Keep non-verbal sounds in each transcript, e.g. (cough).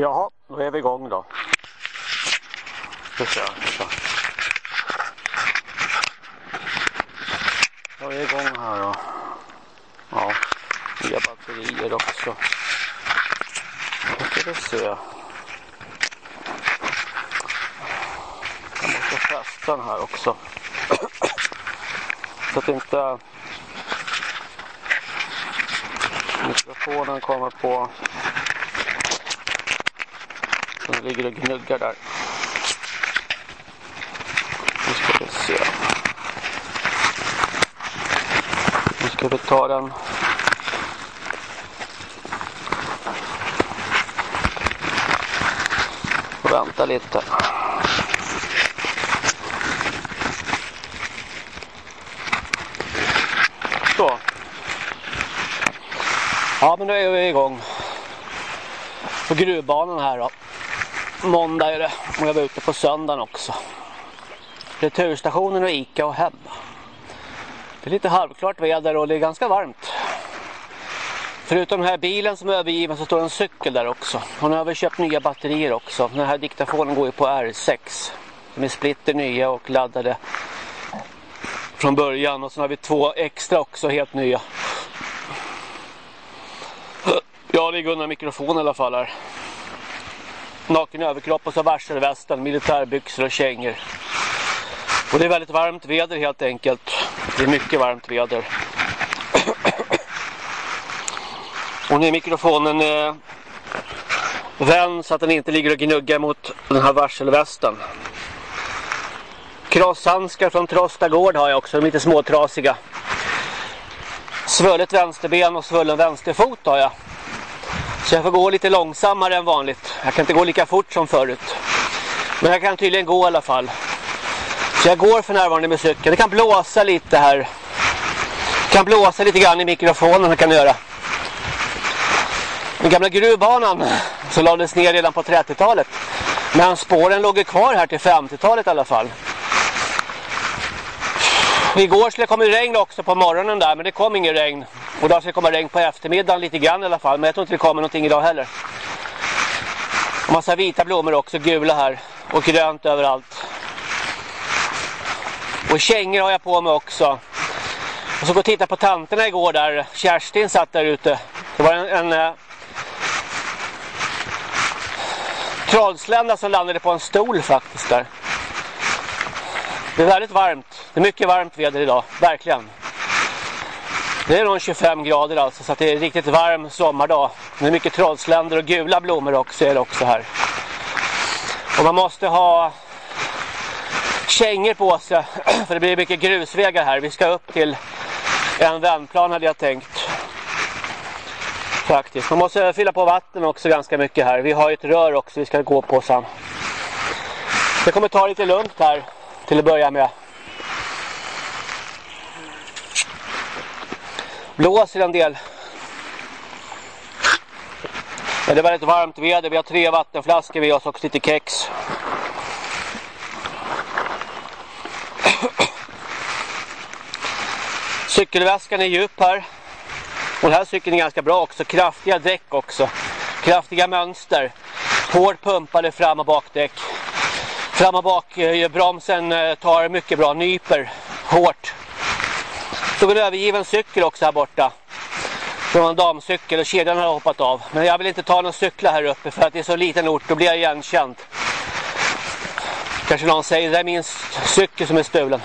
Jaha, då är vi igång då. Ska så. Då är vi igång här då. Ja, nya batterier också. Då ska vi se. Jag måste fästa den här också. Så att inte mikrofonen kommer på den ligger och gnuggar där. Nu ska vi se. Nu ska vi ta den. Och vänta lite. Så. Ja men nu är vi igång. På gruvbanan här då. Måndag är det. Och jag var ute på söndagen också. Returstationen och Ica och hem. Det är lite halvklart väder och det är ganska varmt. Förutom den här bilen som är övergiven så står en cykel där också. Hon har köpt nya batterier också. Den här diktafonen går ju på R6. De är splitter nya och laddade från början. Och så har vi två extra också helt nya. Jag ligger under mikrofonen i alla fall här. Naken överkropp och så varselvästen, militärbyxor och kängor. Och det är väldigt varmt väder helt enkelt. Det är mycket varmt väder. (clears throat) Och nu är mikrofonen eh, vänd så att den inte ligger och gnuggar mot den här varselvästen. Krosshandskar från Trostagård har jag också, de är lite småtrasiga. Svullet vänsterben och svullen vänsterfot har jag. Så jag får gå lite långsammare än vanligt. Jag kan inte gå lika fort som förut. Men jag kan tydligen gå i alla fall. Så jag går för närvarande med cykeln. Det kan blåsa lite här. Det kan blåsa lite grann i mikrofonen. Det kan göra. Den gamla gruvbanan som lades ner redan på 30-talet. Men spåren låg kvar här till 50-talet i alla fall. Alltså, igår skulle det komma regn också på morgonen där men det kom ingen regn. Och idag ska det komma regn på eftermiddagen lite grann i alla fall. Men jag tror inte det kommer någonting idag heller. Och massa vita blommor också, gula här. Och grönt överallt. Och kängor har jag på mig också. Och så gå och titta på tanterna igår där. Kerstin satt där ute. Det var en, en eh, trollslända som landade på en stol faktiskt där. Det är väldigt varmt. Det är mycket varmt väder idag, verkligen. Det är nog 25 grader alltså så det är en riktigt varm sommardag. Det är mycket trollsländer och gula blommor också är det också här. Och man måste ha kängor på sig (clears throat) för det blir mycket grusvägar här. Vi ska upp till en vändplan hade jag tänkt. Faktiskt. Man måste fylla på vatten också ganska mycket här. Vi har ett rör också vi ska gå på sen. Det kommer ta lite lugnt här till att börja med. Blåser en del. Men det är väldigt varmt väder. Vi har tre vattenflaskor vid oss och lite kex. Cykelväskan är djup här. Och den här cykeln är ganska bra också. Kraftiga däck också. Kraftiga mönster. Hårt pumpade fram och bakdäck. Fram och bak eh, bromsen eh, tar mycket bra. Nyper hårt. Så en övergiven cykel också här borta. Det var en damcykel och kedjan har hoppat av. Men jag vill inte ta någon cykla här uppe för att det är så liten ort. Då blir jag igenkänd. Kanske någon säger det är min cykel som är stulen.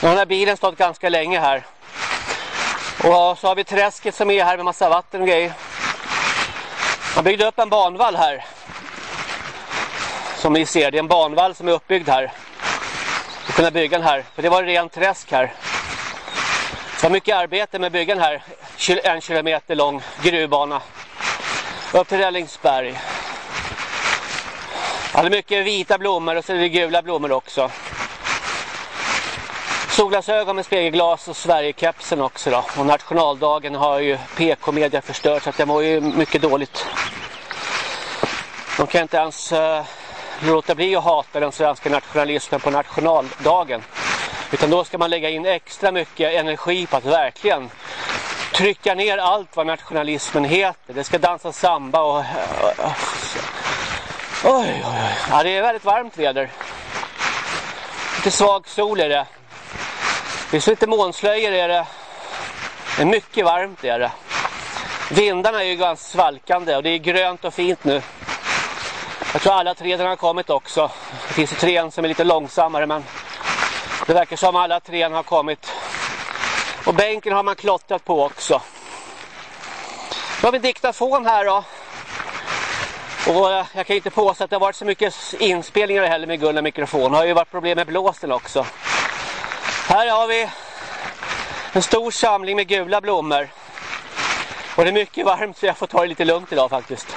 Men den här bilen stått ganska länge här. Och så har vi träsket som är här med massa vatten och grejer. Man byggde upp en banvall här. Som ni ser, det är en banvall som är uppbyggd här. För kunna bygga den här. För det var rent träsk här. Det var mycket arbete med att bygga den här en kilometer lång gruvbana. Upp till Rällingsberg. Det är mycket vita blommor och så är det gula blommor också. Solglasögon med spegelglas och Sverigekepsen också då. Och nationaldagen har ju PK-media förstört så att det var ju mycket dåligt. De kan inte ens eh, låta bli att hata den svenska nationalismen på nationaldagen. Utan då ska man lägga in extra mycket energi på att verkligen trycka ner allt vad nationalismen heter. Det ska dansa samba och... Oj, oj, oj. Ja, det är väldigt varmt väder. Lite svag sol är det. Det är så lite månslöjor är det. Det är mycket varmt är det. Vindarna är ju ganska svalkande och det är grönt och fint nu. Jag tror alla träden har kommit också. Det finns ju träd som är lite långsammare men det verkar som alla träd har kommit. Och bänken har man klottrat på också. Nu har vi diktafon här då. Och eh, jag kan inte påstå att det har varit så mycket inspelningar heller med Gunnar mikrofon. Det har ju varit problem med blåsten också. Här har vi en stor samling med gula blommor. Och det är mycket varmt så jag får ta det lite lugnt idag faktiskt.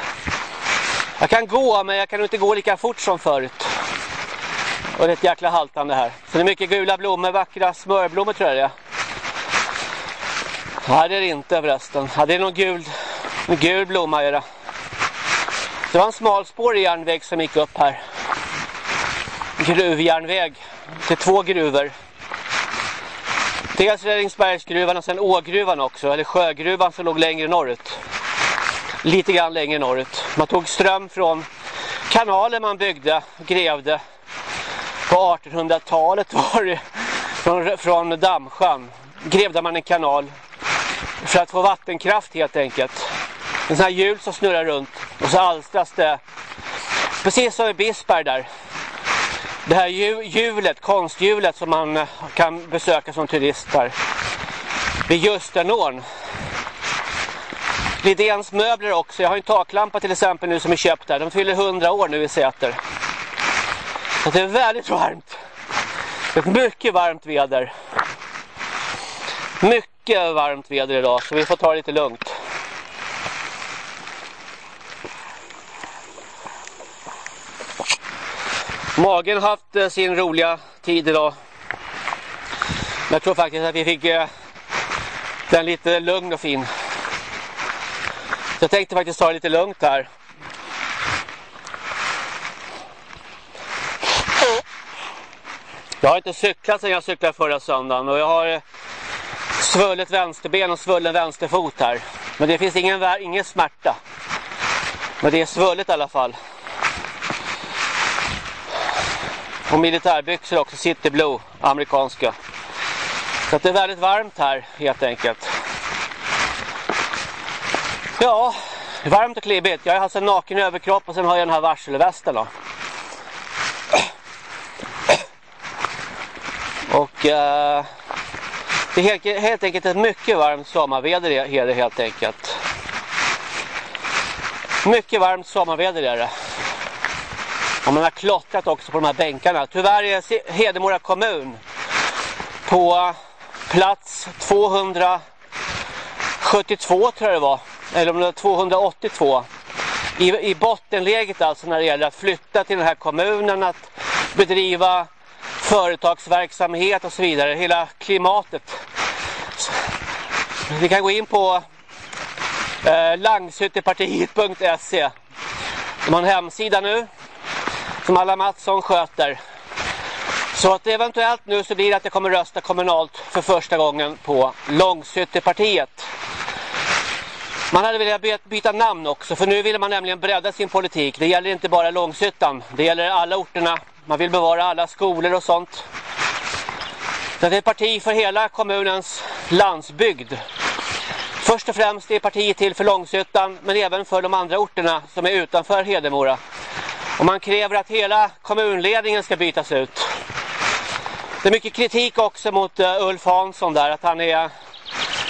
Jag kan gå men jag kan inte gå lika fort som förut. Och det är ett jäkla haltande här. Så det är mycket gula blommor, vackra smörblommor tror jag det är. Nej det är det inte förresten. Ja, det är någon gul, en gul blomma är det. Det var en smalspårig järnväg som gick upp här. Gruvjärnväg till två gruvor. Dels Räddningsbergsgruvan och sen Ågruvan också, eller Sjögruvan som låg längre norrut. Lite grann längre norrut. Man tog ström från kanalen man byggde, och grävde. På 1800-talet var det från, från Dammsjön. Grävde man en kanal för att få vattenkraft helt enkelt. En sån här hjul som snurrar runt och så alstras det. Precis som i Bisberg där det här hjulet, konsthjulet som man kan besöka som turist där. Vid Ljustenån. Lidéns möbler också. Jag har en taklampa till exempel nu som är köpt där. De fyller 100 år nu i Säter. Så det är väldigt varmt. Ett mycket varmt väder. Mycket varmt väder idag så vi får ta det lite lugnt. Magen har haft eh, sin roliga tid idag. Jag tror faktiskt att vi fick eh, den lite lugn och fin. Så jag tänkte faktiskt ta det lite lugnt här. Jag har inte cyklat sedan jag cyklade förra söndagen och jag har eh, svullet vänsterben och svullen vänsterfot här. Men det finns ingen, ingen smärta. Men det är svullet i alla fall. Och militärbyxor också, City Blue, amerikanska. Så det är väldigt varmt här helt enkelt. Ja, varmt och klibbigt. Jag har alltså naken överkropp och sen har jag den här varselvästen då. Och eh, det är helt, helt enkelt ett mycket varmt sommarväder är det helt enkelt. Mycket varmt sommarväder är det. Och man har klottrat också på de här bänkarna. Tyvärr är Hedemora kommun på plats 272 tror jag det var. Eller om det var 282. I, I bottenläget alltså när det gäller att flytta till den här kommunen. Att bedriva företagsverksamhet och så vidare. Hela klimatet. Vi kan gå in på eh, langshyttepartiet.se. De har en hemsida nu som alla Mattsson sköter. Så att eventuellt nu så blir det att jag kommer rösta kommunalt för första gången på Långsytterpartiet. Man hade velat byta namn också för nu vill man nämligen bredda sin politik. Det gäller inte bara Långsyttan, det gäller alla orterna. Man vill bevara alla skolor och sånt. Så det är ett parti för hela kommunens landsbygd. Först och främst är partiet till för Långsyttan men även för de andra orterna som är utanför Hedemora. Och man kräver att hela kommunledningen ska bytas ut. Det är mycket kritik också mot eh, Ulf Hansson där, att han är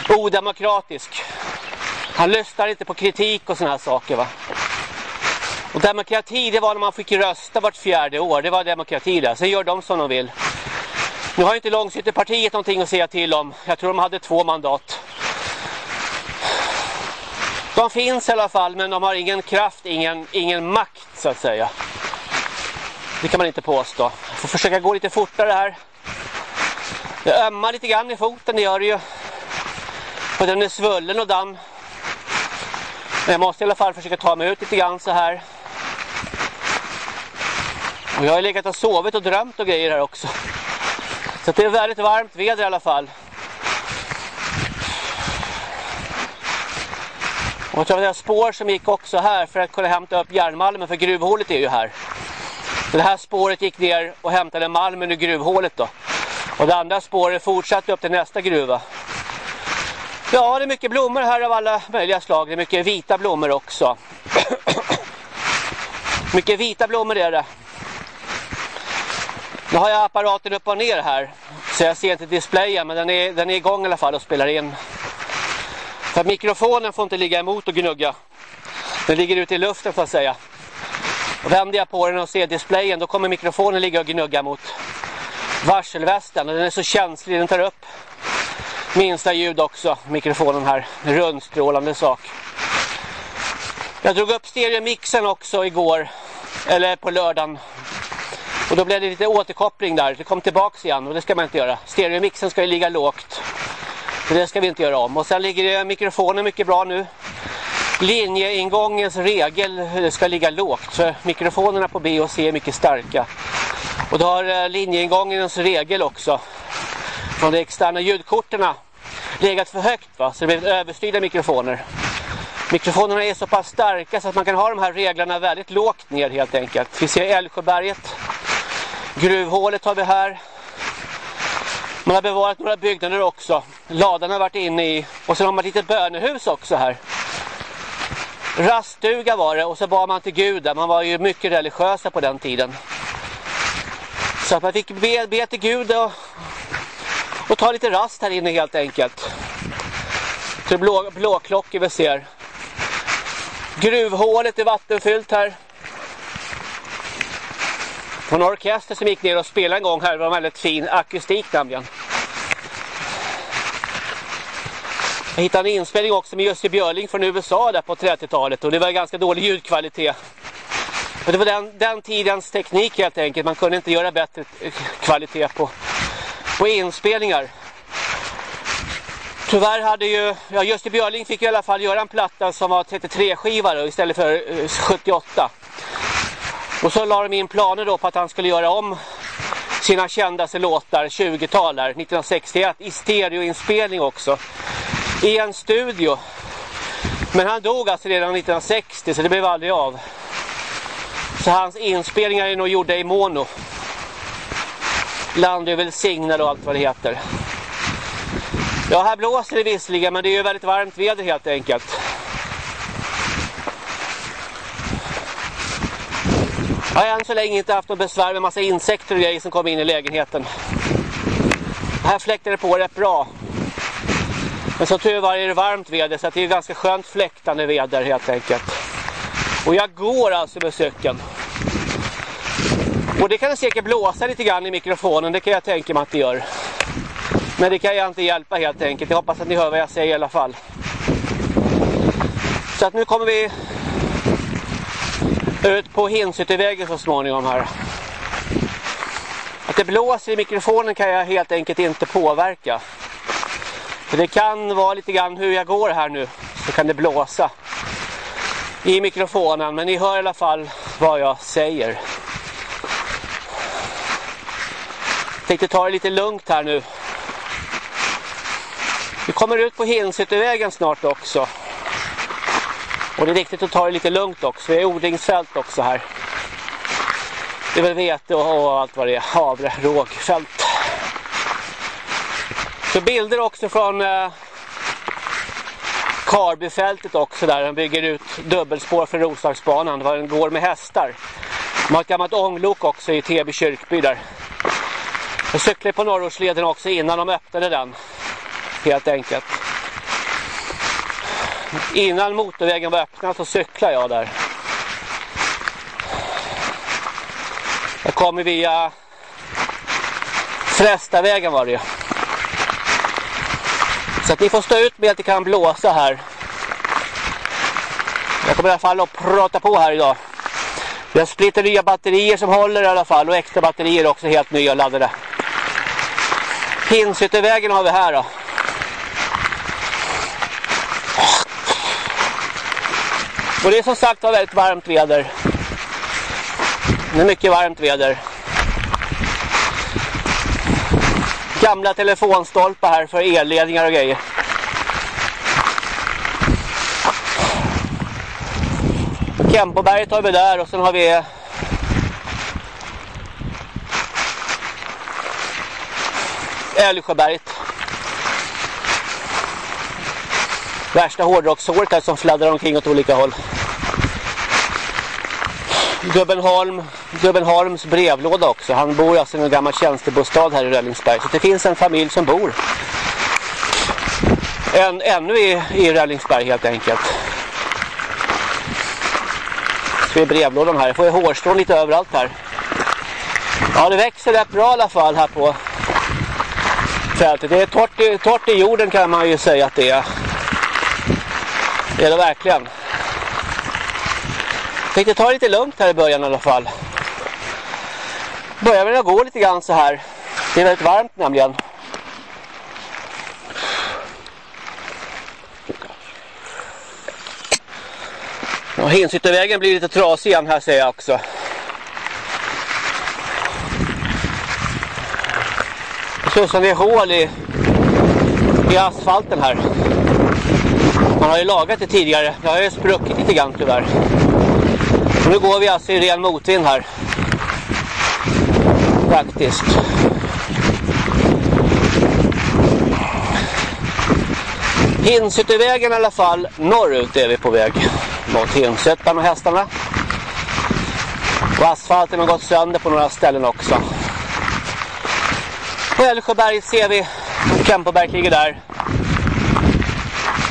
odemokratisk. Han lyssnar inte på kritik och såna här saker va. Och demokrati det var när man fick rösta vart fjärde år. Det var demokrati där. Sen gör de som de vill. Nu har inte Långsytterpartiet någonting att säga till om. Jag tror de hade två mandat. De finns i alla fall men de har ingen kraft, ingen, ingen makt så att säga. Det kan man inte påstå. Jag får försöka gå lite fortare här. Det ömmar lite grann i foten, det gör det ju. Och den är svullen och damm. Men jag måste i alla fall försöka ta mig ut lite grann så här. Och jag har legat och sovit och drömt och grejer här också. Så det är väldigt varmt väder i alla fall. Och jag tror det spår som gick också här för att kunna hämta upp järnmalmen för gruvhålet är ju här. Så det här spåret gick ner och hämtade malmen ur gruvhålet då. Och det andra spåret fortsatte upp till nästa gruva. Ja, det är mycket blommor här av alla möjliga slag. Det är mycket vita blommor också. mycket vita blommor är det. Nu har jag apparaten upp och ner här. Så jag ser inte displayen men den är, den är igång i alla fall och spelar in. För mikrofonen får inte ligga emot och gnugga. Den ligger ute i luften så att säga. Och vänder jag på den och ser displayen då kommer mikrofonen ligga och gnugga mot varselvästen. Och den är så känslig, den tar upp minsta ljud också, mikrofonen här. Rundstrålande sak. Jag drog upp stereomixen också igår, eller på lördagen. Och då blev det lite återkoppling där, det kom tillbaks igen och det ska man inte göra. Stereomixen ska ju ligga lågt. Så det ska vi inte göra om. Och sen ligger mikrofonen mycket bra nu. Linjeingångens regel ska ligga lågt. För mikrofonerna på B och C är mycket starka. Och då har eh, linjeingångens regel också. Från de externa ljudkorterna legat för högt va. Så det blev överstyrda mikrofoner. Mikrofonerna är så pass starka så att man kan ha de här reglerna väldigt lågt ner helt enkelt. Vi ser Älvsjöberget. Gruvhålet har vi här. Man har bevarat några byggnader också. Ladan har varit inne i. Och sen har man ett litet bönehus också här. Raststuga var det och så bad man till Gud där. Man var ju mycket religiösa på den tiden. Så att man fick be, be till Gud och, och ta lite rast här inne helt enkelt. Så det är blå, blåklockor vi ser. Gruvhålet är vattenfyllt här. Från orkester som gick ner och spelade en gång här. Det var en väldigt fin akustik nämligen. Jag hittade en inspelning också med Jussi Björling från USA där på 30-talet. Och det var ganska dålig ljudkvalitet. Men det var den, den tidens teknik helt enkelt. Man kunde inte göra bättre kvalitet på, på inspelningar. Tyvärr hade ju, ja Jussi Björling fick i alla fall göra en platta som var 33 skivare istället för eh, 78. Och så la de in planer då på att han skulle göra om sina kändaste låtar, 20-tal 1961, i stereoinspelning också. I en studio. Men han dog alltså redan 1960 så det blev aldrig av. Så hans inspelningar är nog gjorda i mono. Land är välsignad och allt vad det heter. Ja, här blåser det visserligen men det är ju väldigt varmt väder helt enkelt. Jag har än så länge inte haft något besvär med massa insekter och grejer som kommer in i lägenheten. Här fläktar det på rätt bra. Men som tur var är det varmt väder så det är ganska skönt fläktande väder helt enkelt. Och jag går alltså med cykeln. Och det kan säkert blåsa lite grann i mikrofonen, det kan jag tänka mig att det gör. Men det kan jag inte hjälpa helt enkelt. Jag hoppas att ni hör vad jag säger i alla fall. Så att nu kommer vi ut på Hinsyttervägen så småningom här. Att det blåser i mikrofonen kan jag helt enkelt inte påverka. För det kan vara lite grann hur jag går här nu. Så kan det blåsa i mikrofonen. Men ni hör i alla fall vad jag säger. Jag tänkte ta det lite lugnt här nu. Vi kommer ut på Hinsutevägen snart också. Och det är viktigt att ta det lite lugnt också. Vi är odlingsfält också här. Det är väl vete och allt vad det är. Havre, rågfält. Så bilder också från eh, Karbyfältet också där. De bygger ut dubbelspår för Roslagsbanan. Det var en går med hästar. De har ett gammalt ånglok också i Täby kyrkby där. Jag cyklade på Norrortsleden också innan de öppnade den. Helt enkelt. Innan motorvägen var öppnad så cyklade jag där. Jag kommer via Frästavägen var det ju. Så att ni får stå ut med att det kan blåsa här. Jag kommer i alla fall att prata på här idag. Vi har splitter nya batterier som håller i alla fall och extra batterier också helt nya laddade. Hinsyttervägen har vi här då. Och det är som sagt var väldigt varmt väder. Det är mycket varmt väder. Gamla telefonstolpar här för elledningar och grejer. Kempoberget har vi där och sen har vi Älvsjöberget. Värsta hårdrocksåret som fladdrar omkring åt olika håll. Gubbenholm, Gubbenholms brevlåda också. Han bor alltså i en gammal tjänstebostad här i Rällingsberg. Så det finns en familj som bor en, ännu i, i Rällingsberg helt enkelt. Så är brevlådan här. Jag får ju hårstrån lite överallt här. Ja, det växer rätt bra i alla fall här på fältet. Det är torrt i, torrt i jorden kan man ju säga att det är. Det är det verkligen. Jag tänkte ta det lite lugnt här i början i alla fall. Börjar med att gå lite grann så här. Det är väldigt varmt nämligen. Ja, Hinsyttervägen blir lite trasig igen här ser jag också. Plus att det är hål i, i asfalten här. Man har ju lagat det tidigare. Det har ju spruckit lite grann tyvärr. Och nu går vi alltså i ren motvind här. Faktiskt. Hinsyttervägen i alla fall. Norrut är vi på väg. Mot Hinsutan och hästarna. Och asfalten har gått sönder på några ställen också. Älvsjöberg ser vi. Kempoberg ligger där.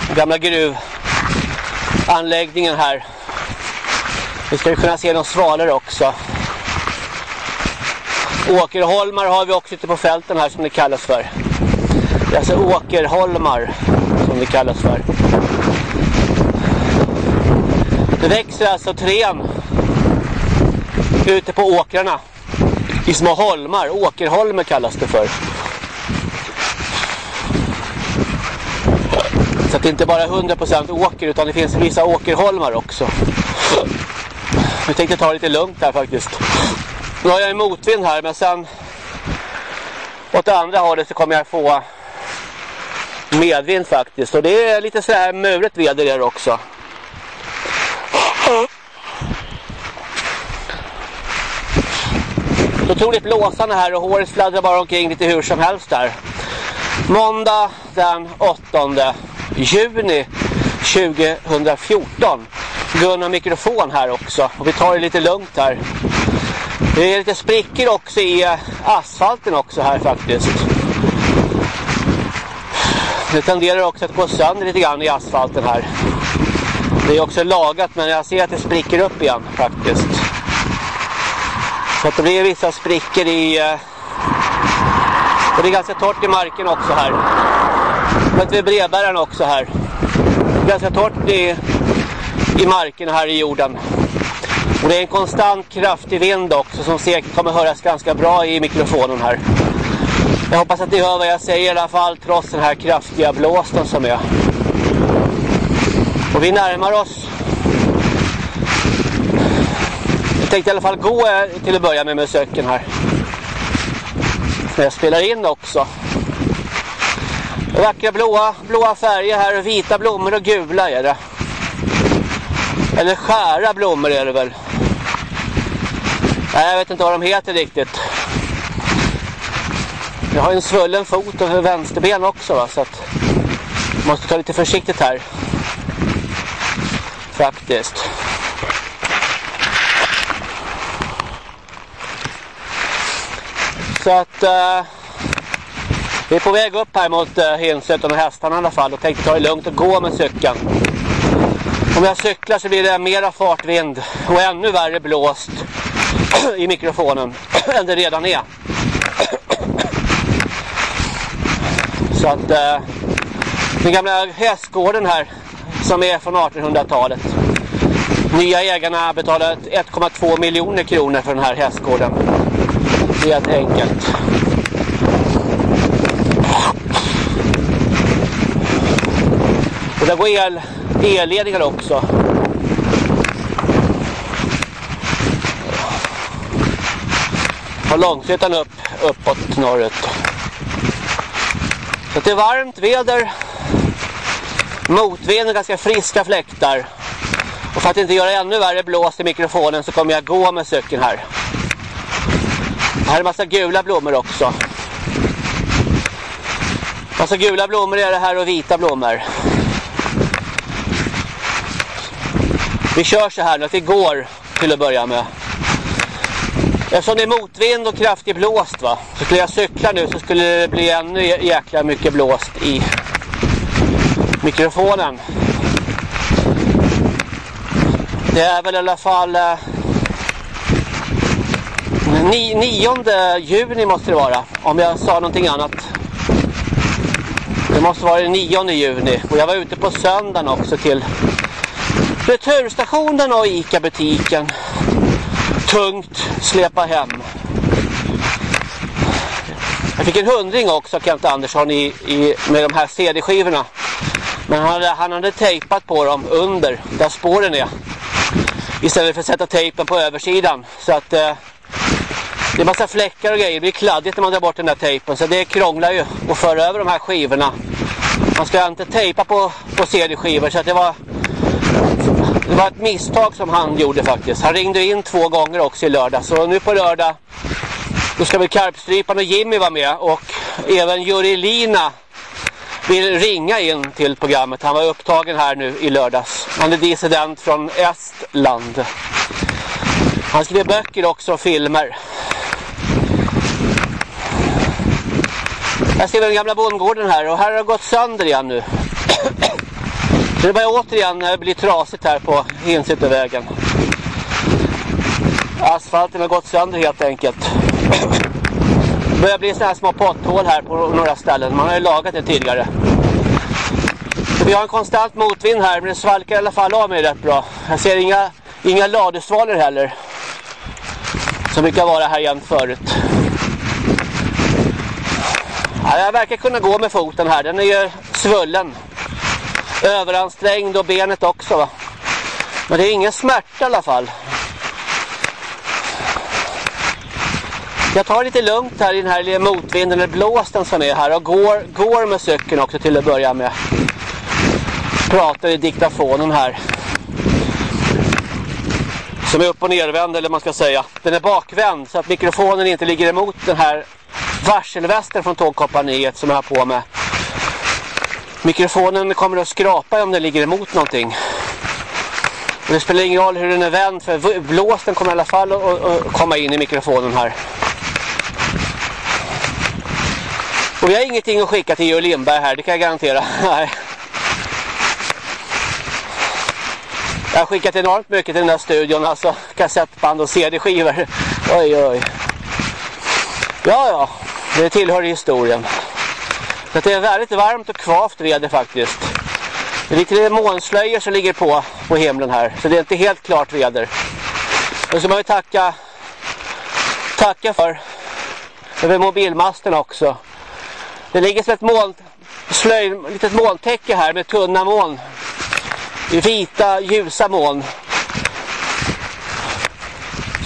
Den gamla gruvanläggningen här. Vi ska kunna se några svalor också. Åkerholmar har vi också ute på fälten här som det kallas för. Det är alltså åkerholmar som det kallas för. Det växer alltså trän ute på åkrarna i små holmar. Åkerholmer kallas det för. Så att det inte bara är 100% åker utan det finns vissa åkerholmar också. Nu tänkte ta det lite lugnt här faktiskt. Nu har jag en motvind här men sen åt andra hållet så kommer jag få medvind faktiskt. Och det är lite så här muret väder också. Otroligt blåsande här och håret fladdrar bara omkring lite hur som helst där. Måndag den 8 juni 2014. Gunnar mikrofon här också. Och vi tar det lite lugnt här. Det är lite sprickor också i eh, asfalten också här faktiskt. Det tenderar också att gå sönder lite grann i asfalten här. Det är också lagat men jag ser att det spricker upp igen faktiskt. Så att det blir vissa sprickor i... Eh, och det är ganska torrt i marken också här. Men vi brevbäraren också här. Ganska torrt i, i marken här i jorden. Och det är en konstant kraftig vind också som säkert kommer höras ganska bra i mikrofonen här. Jag hoppas att ni hör vad jag säger i alla fall trots den här kraftiga blåsten som är. Och vi närmar oss. Jag tänkte i alla fall gå eh, till att börja med musiken här. Jag spelar in också. Vackra blåa, blåa färger här och vita blommor och gula är det. Eller skära blommor är det väl. Nej, jag vet inte vad de heter riktigt. Jag har en svullen fot och vänsterben också va, så att måste ta lite försiktigt här. Faktiskt. Så att eh, vi är på väg upp här mot eh, Hinset och hästarna i alla fall och tänkte ta det lugnt och gå med cykeln. Om jag cyklar så blir det mera fartvind och ännu värre blåst (clears throat) i mikrofonen (clears throat) än det redan är. (clears throat) Så att eh, den gamla hästgården här som är från 1800-talet. Nya ägarna betalat 1,2 miljoner kronor för den här hästgården. Helt enkelt. Och där går el, elledningar också. Har långsidan upp, uppåt norrut. Så det är varmt väder. Motvind och ganska friska fläktar. Och för att inte göra ännu värre blåst i mikrofonen så kommer jag gå med cykeln här. Här är en massa gula blommor också. Massa gula blommor är det här och vita blommor. Vi kör så här nu att vi går till att börja med. Eftersom det är motvind och kraftig blåst va. Så skulle jag cykla nu så skulle det bli ännu jäkla mycket blåst i mikrofonen. Det är väl i alla fall eh, ni, 9 juni måste det vara. Om jag sa någonting annat. Det måste vara den 9 juni. Och jag var ute på söndagen också till returstationen och Ica-butiken. Tungt släpa hem. Jag fick en hundring också Kent Andersson i, i, med de här CD-skivorna. Men han hade, han hade tejpat på dem under där spåren är. Istället för att sätta tejpen på översidan. Så att eh, det är massa fläckar och grejer. Det blir kladdigt när man drar bort den där tejpen. Så det krånglar ju att föra över de här skivorna. Man ska inte tejpa på, på CD-skivor. Så att det var det var ett misstag som han gjorde faktiskt. Han ringde in två gånger också i lördag. Så nu på lördag då ska väl Karpstrypan och Jimmy vara med. Och även Jurilina vill ringa in till programmet. Han var upptagen här nu i lördags. Han är dissident från Estland. Han skriver böcker också och filmer. Jag ser den gamla bondgården här och här har det gått sönder igen nu. (coughs) Så det börjar återigen eh, bli trasigt här på Hinsyttervägen. Asfalten har gått sönder helt enkelt. Det börjar bli sådana här små potthål här på några ställen. Man har ju lagat det tidigare. Så vi har en konstant motvind här men det svalkar i alla fall av mig rätt bra. Jag ser inga, inga ladusvalor heller. Som brukar vara här jämt förut. Ja, jag verkar kunna gå med foten här. Den är ju svullen. Överansträngd och benet också va. Men det är ingen smärta i alla fall. Jag tar lite lugnt här i den här lilla motvinden eller blåsten som är här och går, går med cykeln också till att börja med. Pratar i diktafonen här. Som är upp- och nervänd eller man ska säga. Den är bakvänd så att mikrofonen inte ligger emot den här varselvästen från tågkompaniet som jag har på mig. Mikrofonen kommer att skrapa om den ligger emot någonting. Och det spelar ingen roll hur den är vänd för blåsten kommer i alla fall att komma in i mikrofonen här. Och vi har ingenting att skicka till Georg Lindberg här, det kan jag garantera. (laughs) Jag har skickat enormt mycket till den här studion, alltså kassettband och CD-skivor. Oj, oj. Ja, ja, det tillhör historien. Så det är väldigt varmt och kvavt väder faktiskt. Det är lite månslöjor som ligger på på himlen här. Så det är inte helt klart väder. Och så man ju tacka tacka för över mobilmasten också. Det ligger som ett moln, slöj, litet molntäcke här med tunna moln. Vita, ljusa moln.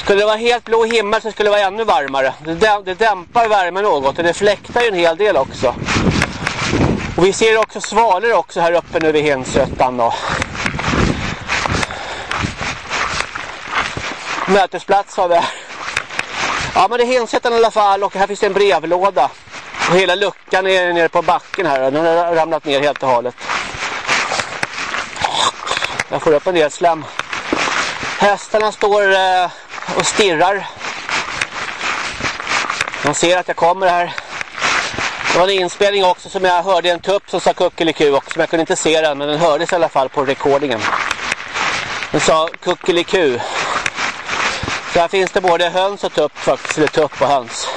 Skulle det vara helt blå himmel så skulle det vara ännu varmare. Det, det dämpar värmen något och det fläktar ju en hel del också. Och vi ser också svalor också här uppe nu vid Hensötan då. Mötesplats har vi här. Ja men det är Hensötan i alla fall och här finns det en brevlåda. Och hela luckan är nere på backen här. Den har ramlat ner helt och hållet. Jag får upp en del slem. Hästarna står eh, och stirrar. De ser att jag kommer här. Det var en inspelning också som jag hörde en tupp som sa kuckeliku också. Men jag kunde inte se den men den hördes i alla fall på rekordingen. Den sa kuckeliku. Så här finns det både höns och tupp faktiskt. Eller tupp och höns.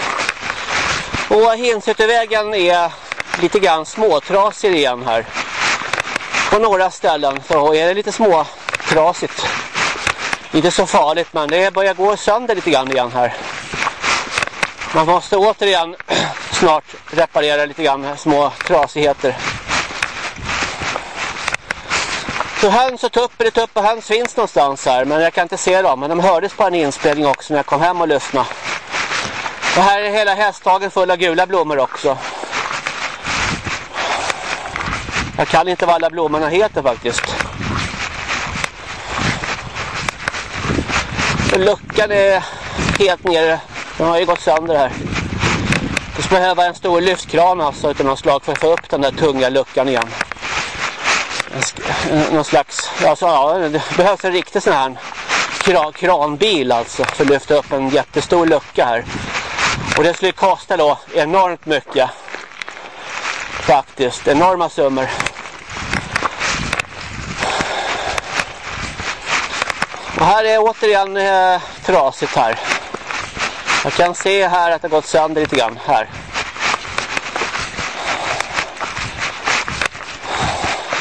Och Hinsätervägen är lite grann småtrasig igen här. På några ställen så är det lite småtrasigt. Inte så farligt men det börjar gå sönder lite grann igen här. Man måste återigen (clears throat) snart reparera lite grann små trasigheter. Så höns och tuppor, eller tupp och höns finns någonstans här men jag kan inte se dem. Men de hördes på en inspelning också när jag kom hem och lyssnade. Och här är hela hästhagen full av gula blommor också. Jag kan inte vad alla blommorna heter faktiskt. Luckan är helt nere. Den har ju gått sönder här. Det skulle behöva en stor lyftkran alltså utan någon slag för att få upp den där tunga luckan igen. Någon slags, alltså ja, det behövs en riktig sån här kran, kranbil alltså för att lyfta upp en jättestor lucka här. Och det skulle kosta då enormt mycket. Faktiskt, enorma summor. Här är återigen eh, trasigt här. Jag kan se här att det har gått sönder lite grann här.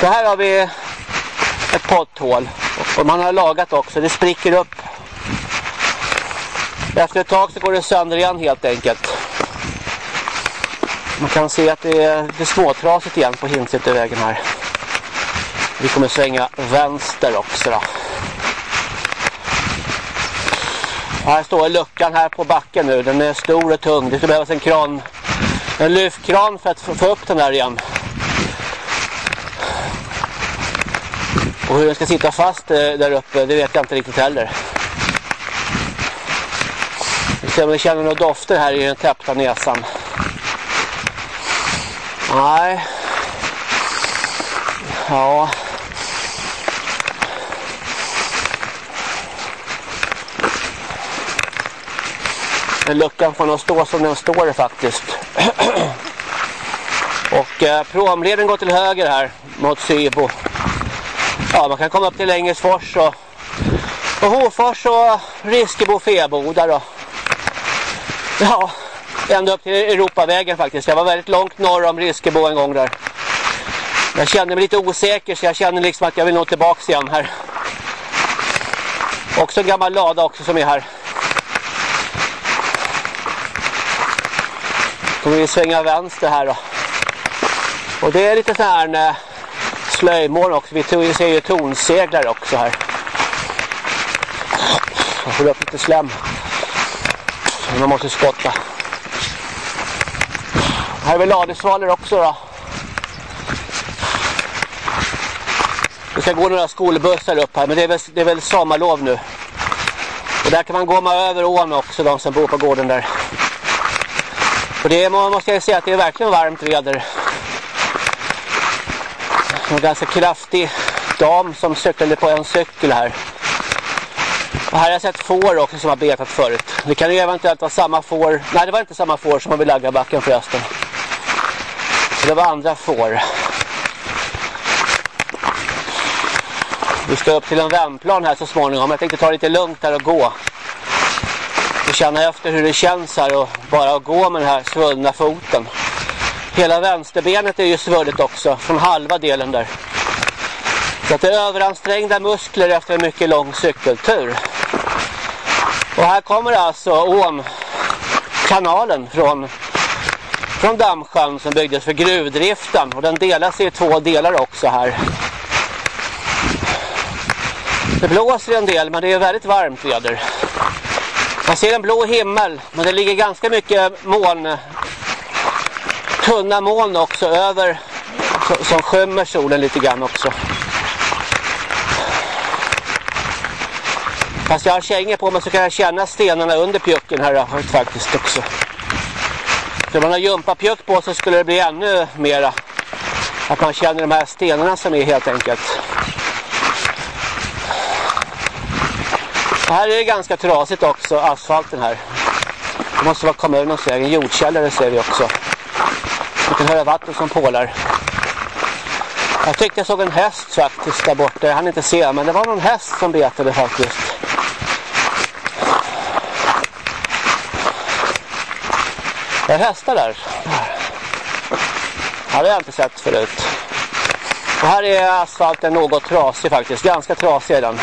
Så här har vi ett potthål. Och man har lagat också. Det spricker upp. Efter ett tag så går det sönder igen helt enkelt. Man kan se att det är, det är småtrasigt igen på Hinsätervägen här. Vi kommer svänga vänster också då. Här står luckan här på backen nu. Den är stor och tung. Det skulle behövas en kran. En lyftkran för att få upp den där igen. Och hur den ska sitta fast eh, där uppe, det vet jag inte riktigt heller. Vi ser om vi känner några dofter här i den täppta näsan. Nej. Ja. Men luckan får nog stå som den står faktiskt. (clears throat) Och eh, promleden går till höger här mot Sybo. Ja, man kan komma upp till Längesfors och, och Hofors och Riskebo Feboda då. Ja, ända upp till Europavägen faktiskt. Jag var väldigt långt norr om Riskebo en gång där. Jag kände mig lite osäker så jag känner liksom att jag vill nå tillbaks igen här. Också en gammal lada också som är här. Kommer vi svänga vänster här då. Och det är lite så här eh, slöjmål också. Vi ser ju tonseglare också här. Man får upp lite slem. Man måste skotta. Här är väl ladesvalor också då. Det ska gå några skolbussar upp här men det är väl, det är väl sommarlov nu. Och där kan man gå med över ån också, de som bor på gården där. För det måste jag säga att det är verkligen varmt väder. En ganska kraftig dam som cyklade på en cykel här. Och här har jag sett får också som har betat förut. Det kan ju eventuellt vara samma får. Nej, det var inte samma får som var vid Laggabacken förresten. Det var andra får. Vi ska upp till en vändplan här så småningom. Jag tänkte ta det lite lugnt här och gå och känna efter hur det känns här och bara gå med den här svullna foten. Hela vänsterbenet är ju svullet också, från halva delen där. Så att det är överansträngda muskler efter en mycket lång cykeltur. Och här kommer alltså ån, kanalen från, från Dammsjön som byggdes för gruvdriften. Och den delas i två delar också här. Det blåser en del men det är väldigt varmt väder. Man ser en blå himmel, men det ligger ganska mycket moln, tunna moln också över, som skymmer solen lite grann också. Fast jag har kängor på mig så kan jag känna stenarna under pjucken här eh, faktiskt också. Så om man har gympapjuck på så skulle det bli ännu mera. Att man känner de här stenarna som är helt enkelt. Här är det ganska trasigt också, asfalten här. Det måste vara kommunens egen jordkällare ser vi också. Vi kan höra vatten som pålar. Jag tyckte jag såg en häst faktiskt där borta. Jag hann inte se, men det var någon häst som betade faktiskt. Det är hästar där. Det har jag inte sett förut. Och här är asfalten något trasig faktiskt. Ganska trasig är den.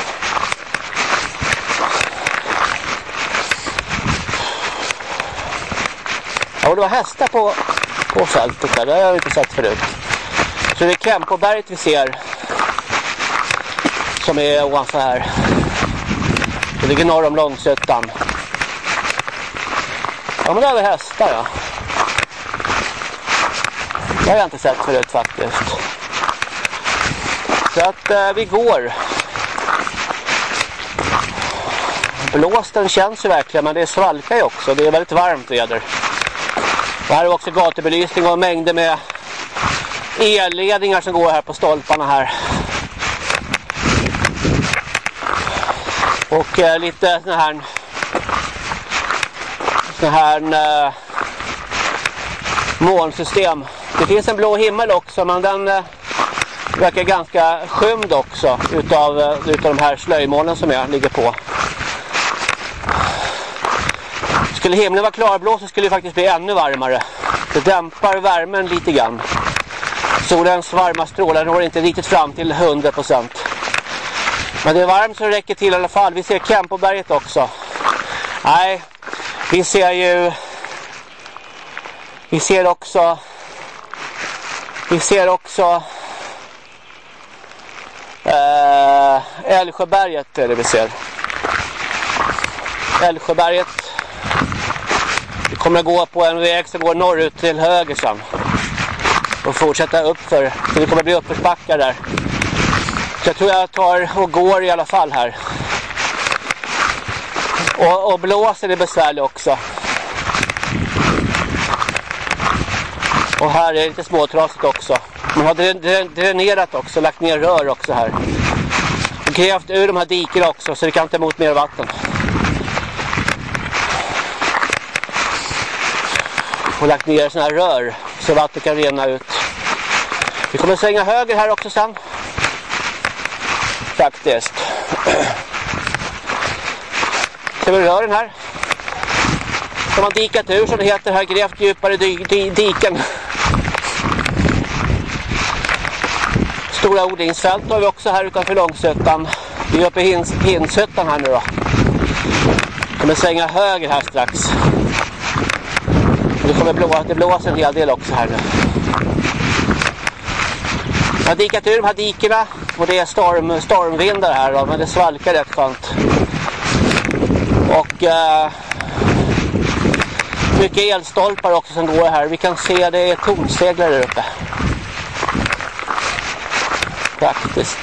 Ja, det var hästar på, på fältet där. Det har jag inte sett förut. Så det är Kempoberget vi ser. Som är ovanför här. Det ligger norr om Långsötan. Ja, men där har vi hästar ja. Det har jag inte sett förut faktiskt. Så att eh, vi går. blåsten känns ju verkligen men det svalkar ju också. Det är väldigt varmt väder. Det här är också gatubelysning och mängder med elledningar som går här på stolparna här. Och eh, lite sån här sån här eh, molnsystem. Det finns en blå himmel också men den eh, verkar ganska skymd också utav, eh, utav de här slöjmolnen som jag ligger på. Skulle himlen vara klarblå så skulle det faktiskt bli ännu varmare. Det dämpar värmen lite grann. Solens varma strålar når inte riktigt fram till 100%. Men det är varmt så det räcker till i alla fall. Vi ser Kempoberget också. Nej, vi ser ju... Vi ser också... Vi ser också... Äh, Älvsjöberget är det vi ser. Älvsjöberget. Vi kommer att gå på en väg som går norrut till höger sen. Och fortsätta uppför. Så det kommer att bli uppförsbackar där. Så jag tror jag tar och går i alla fall här. Och, och blåsen är besvärlig också. Och här är det lite småtrasigt också. Man har dränerat också, lagt ner rör också här. Och grävt ur de här dikerna också så det kan ta emot mer vatten. Och lagt ner sådana här rör så vattnet kan rena ut. Vi kommer svänga höger här också sen. Faktiskt. (clears throat) Ser vi rören här? De har dikat ur som det heter här, grävt djupare di di diken. Stora odlingsfält har vi också här utanför Långsötan. Vi är uppe i Hins Hinsötan här nu då. Kommer svänga höger här strax. Det kommer blåsa, det blåser en hel del också här nu. Jag har dikat ur de här dikerna och det är storm, stormvindar här då, men det svalkar rätt skönt. Och eh, mycket elstolpar också som går här. Vi kan se det är tornseglar där uppe. Faktiskt.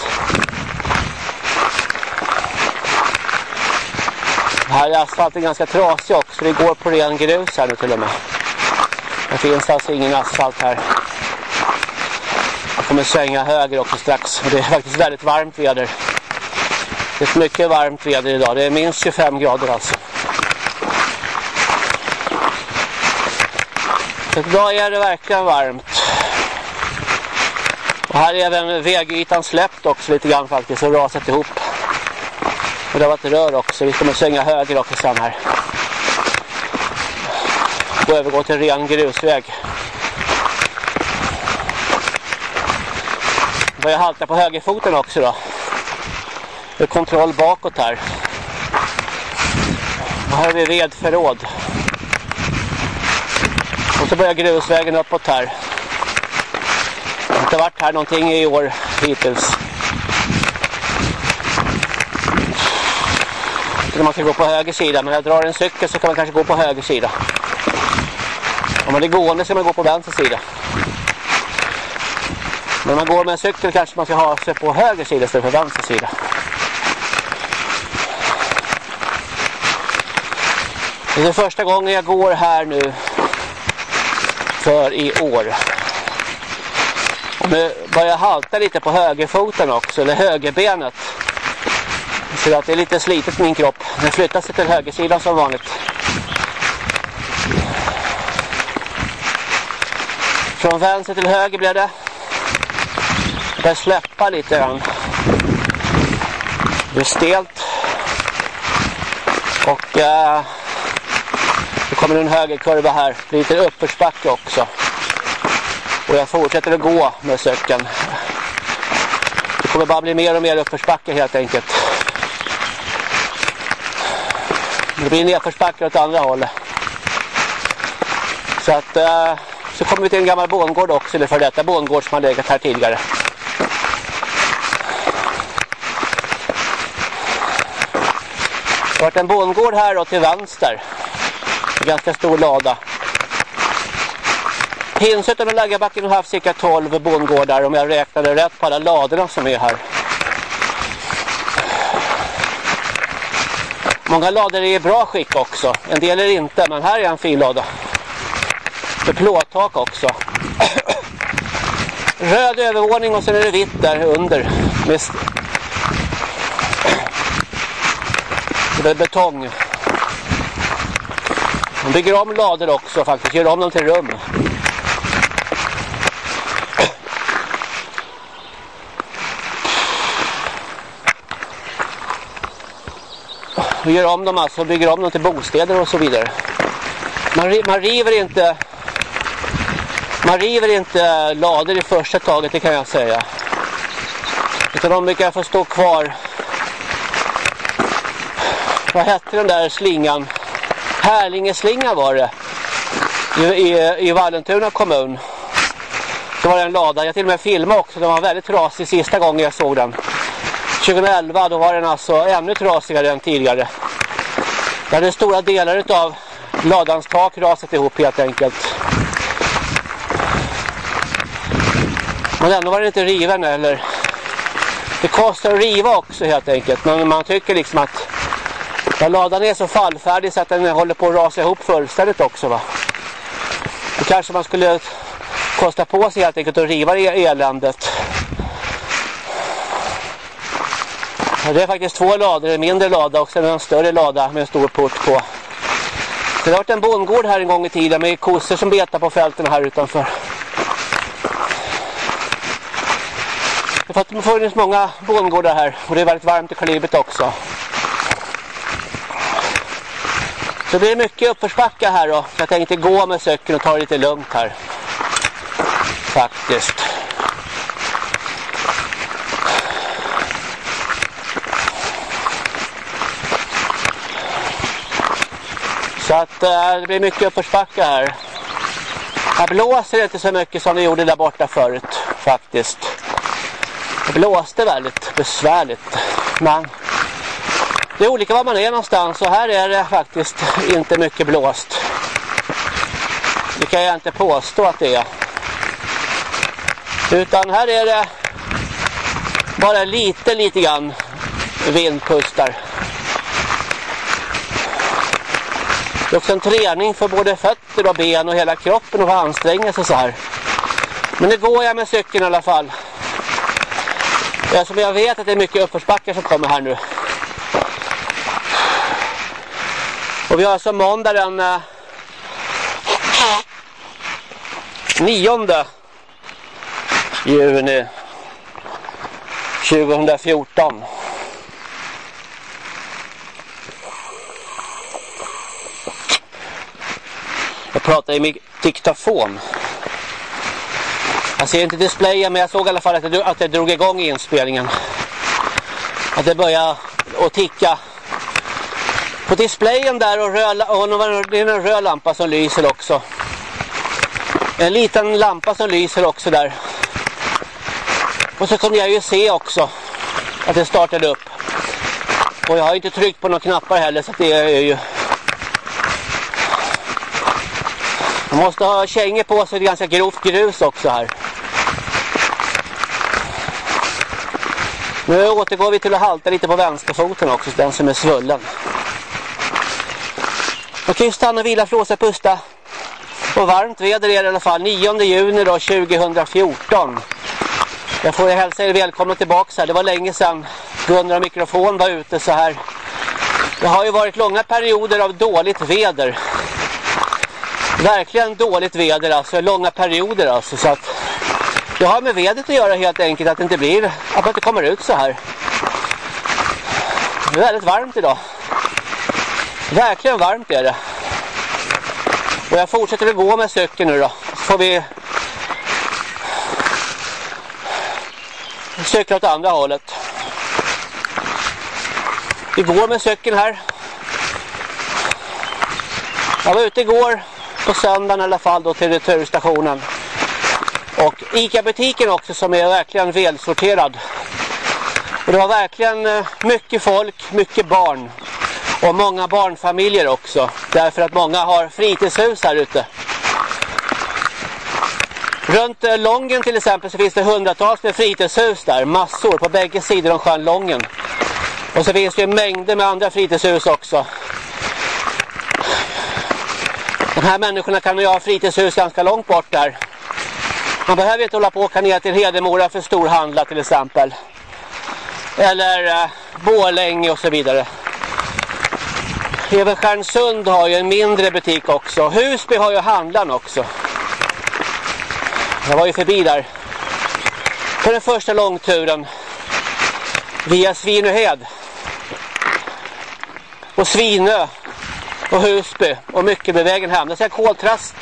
Här är asfalten ganska trasig också. Det går på ren grus här nu till och med. Det finns alltså ingen asfalt här. Jag kommer svänga höger också strax. Det är faktiskt väldigt varmt väder. Det är ett mycket varmt väder idag. Det är minst 25 grader alltså. Så idag är det verkligen varmt. Och här är även vägytan släppt också lite grann faktiskt och rasat ihop. Och det har varit rör också. Vi kommer svänga höger också sen här. Och övergå till ren grusväg. Börjar halta på högerfoten också då. Med kontroll bakåt här. Och här har vi vedförråd. Och så börjar grusvägen uppåt här. Det har inte varit här någonting i år hittills. Jag man ska gå på höger sida men jag drar en cykel så kan man kanske gå på höger sida. Om man är gående ska man gå på vänster sida. Men om man går med en cykel kanske man ska ha sig på höger sida istället för vänster sida. Det är första gången jag går här nu för i år. Och nu börjar jag halta lite på högerfoten också, eller högerbenet. Så att det är lite slitet min kropp. Den flyttar sig till högersidan som vanligt. Från vänster till höger blev det. Det börjar släppa lite grann. Det är stelt. Och... Eh, nu så kommer en högerkurva här. Det lite uppförsbacke också. Och jag fortsätter att gå med cykeln. Det kommer bara bli mer och mer uppförsbacke helt enkelt. Det blir nedförsbacke åt andra hållet. Så att eh, så kommer vi till en gammal bondgård också, eller för detta bondgård som har legat här tidigare. Det har varit en bondgård här då till vänster En ganska stor lada. Hinshyttan och Laggabacken har haft cirka 12 bondgårdar om jag räknade rätt på alla ladorna som är här. Många lador är i bra skick också. En del är inte, men här är en fin lada för plåttak också. (coughs) Röd övervåning och sen är det vitt där under. Det (coughs) är betong. De bygger om lador också faktiskt. Gör om dem till rum. Vi (coughs) gör om dem alltså, bygger om dem till bostäder och så vidare. Man, man river inte man river inte eh, lador i första taget, det kan jag säga. Utan de brukar få stå kvar. Vad hette den där slingan? Härlingeslinga var det. I, i, i Vallentuna kommun. Det var en lada. Jag till och med filmade också. Den var väldigt trasig sista gången jag såg den. 2011 då var den alltså ännu trasigare än tidigare. Där hade stora delar av ladans tak rasat ihop helt enkelt. Men ändå var det inte riven eller det kostar att riva också helt enkelt. Men man tycker liksom att ja, ladan är så fallfärdig så att den håller på att rasa ihop fullständigt också va. Då kanske man skulle kosta på sig helt enkelt att riva det eländet. Det är faktiskt två lador, en mindre lada och sen en större lada med en stor port på. Det har varit en bondgård här en gång i tiden med kossor som betar på fälten här utanför. Det har funnits många bondgårdar här och det är väldigt varmt i Kalibet också. Så det är mycket uppförsbacka här då. Jag tänkte gå med cykeln och ta det lite lugnt här. Faktiskt. Så att äh, det blir mycket uppförsbacka här. Här blåser det inte så mycket som det gjorde där borta förut faktiskt. Det blåste väldigt besvärligt. Men det är olika var man är någonstans och här är det faktiskt inte mycket blåst. Det kan jag inte påstå att det är. Utan här är det bara lite, lite grann vindpustar. Det är också en träning för både fötter och ben och hela kroppen att anstränga sig så här. Men det går jag med cykeln i alla fall. Eftersom jag vet att det är mycket uppförsbackar som kommer här nu. Och vi har alltså måndag den eh, 9 juni 2014. Jag pratar i min diktafon. Jag ser inte displayen men jag såg i alla fall att det, att det drog igång inspelningen. Att det började att ticka. På displayen där och, röd, och det är en röd lampa som lyser också. En liten lampa som lyser också där. Och så kunde jag ju se också att det startade upp. Och jag har inte tryckt på några knappar heller så det är ju... Man måste ha kängor på sig, det är ganska grovt grus också här. Nu återgår vi till att halta lite på vänsterfoten också, den som är svullen. Man kan ju stanna, vila, flåsa, pusta. Och varmt väder är det i alla fall. 9 juni då, 2014. Jag får hälsa er välkomna tillbaka här. Det var länge sedan Gunnar och mikrofon var ute så här. Det har ju varit långa perioder av dåligt väder. Verkligen dåligt väder alltså. Långa perioder alltså. Så att det har med vädret att göra helt enkelt. Att det inte blir, att man inte kommer ut så här. Det är väldigt varmt idag. Verkligen varmt är det. Och jag fortsätter att gå med cykeln nu då. Så får vi cykla åt andra hållet. Vi går med cykeln här. Jag var ute igår på söndagen i alla fall då till returstationen. Och Ica-butiken också som är verkligen välsorterad. Och det var verkligen eh, mycket folk, mycket barn. Och många barnfamiljer också. Därför att många har fritidshus här ute. Runt eh, Lången till exempel så finns det hundratals med fritidshus där. Massor på bägge sidor om sjön Lången. Och så finns det mängder med andra fritidshus också. De här människorna kan ju ha fritidshus ganska långt bort där. Man behöver inte hålla på och åka ner till Hedemora för storhandla till exempel. Eller eh, Bålänge och så vidare. Även Stjärnsund har ju en mindre butik också. Husby har ju handlaren också. Jag var ju förbi där. På den första långturen. Via Svinöhed. Och Svinö. Och Husby. Och mycket bevägen vägen hem. Det är koltrast.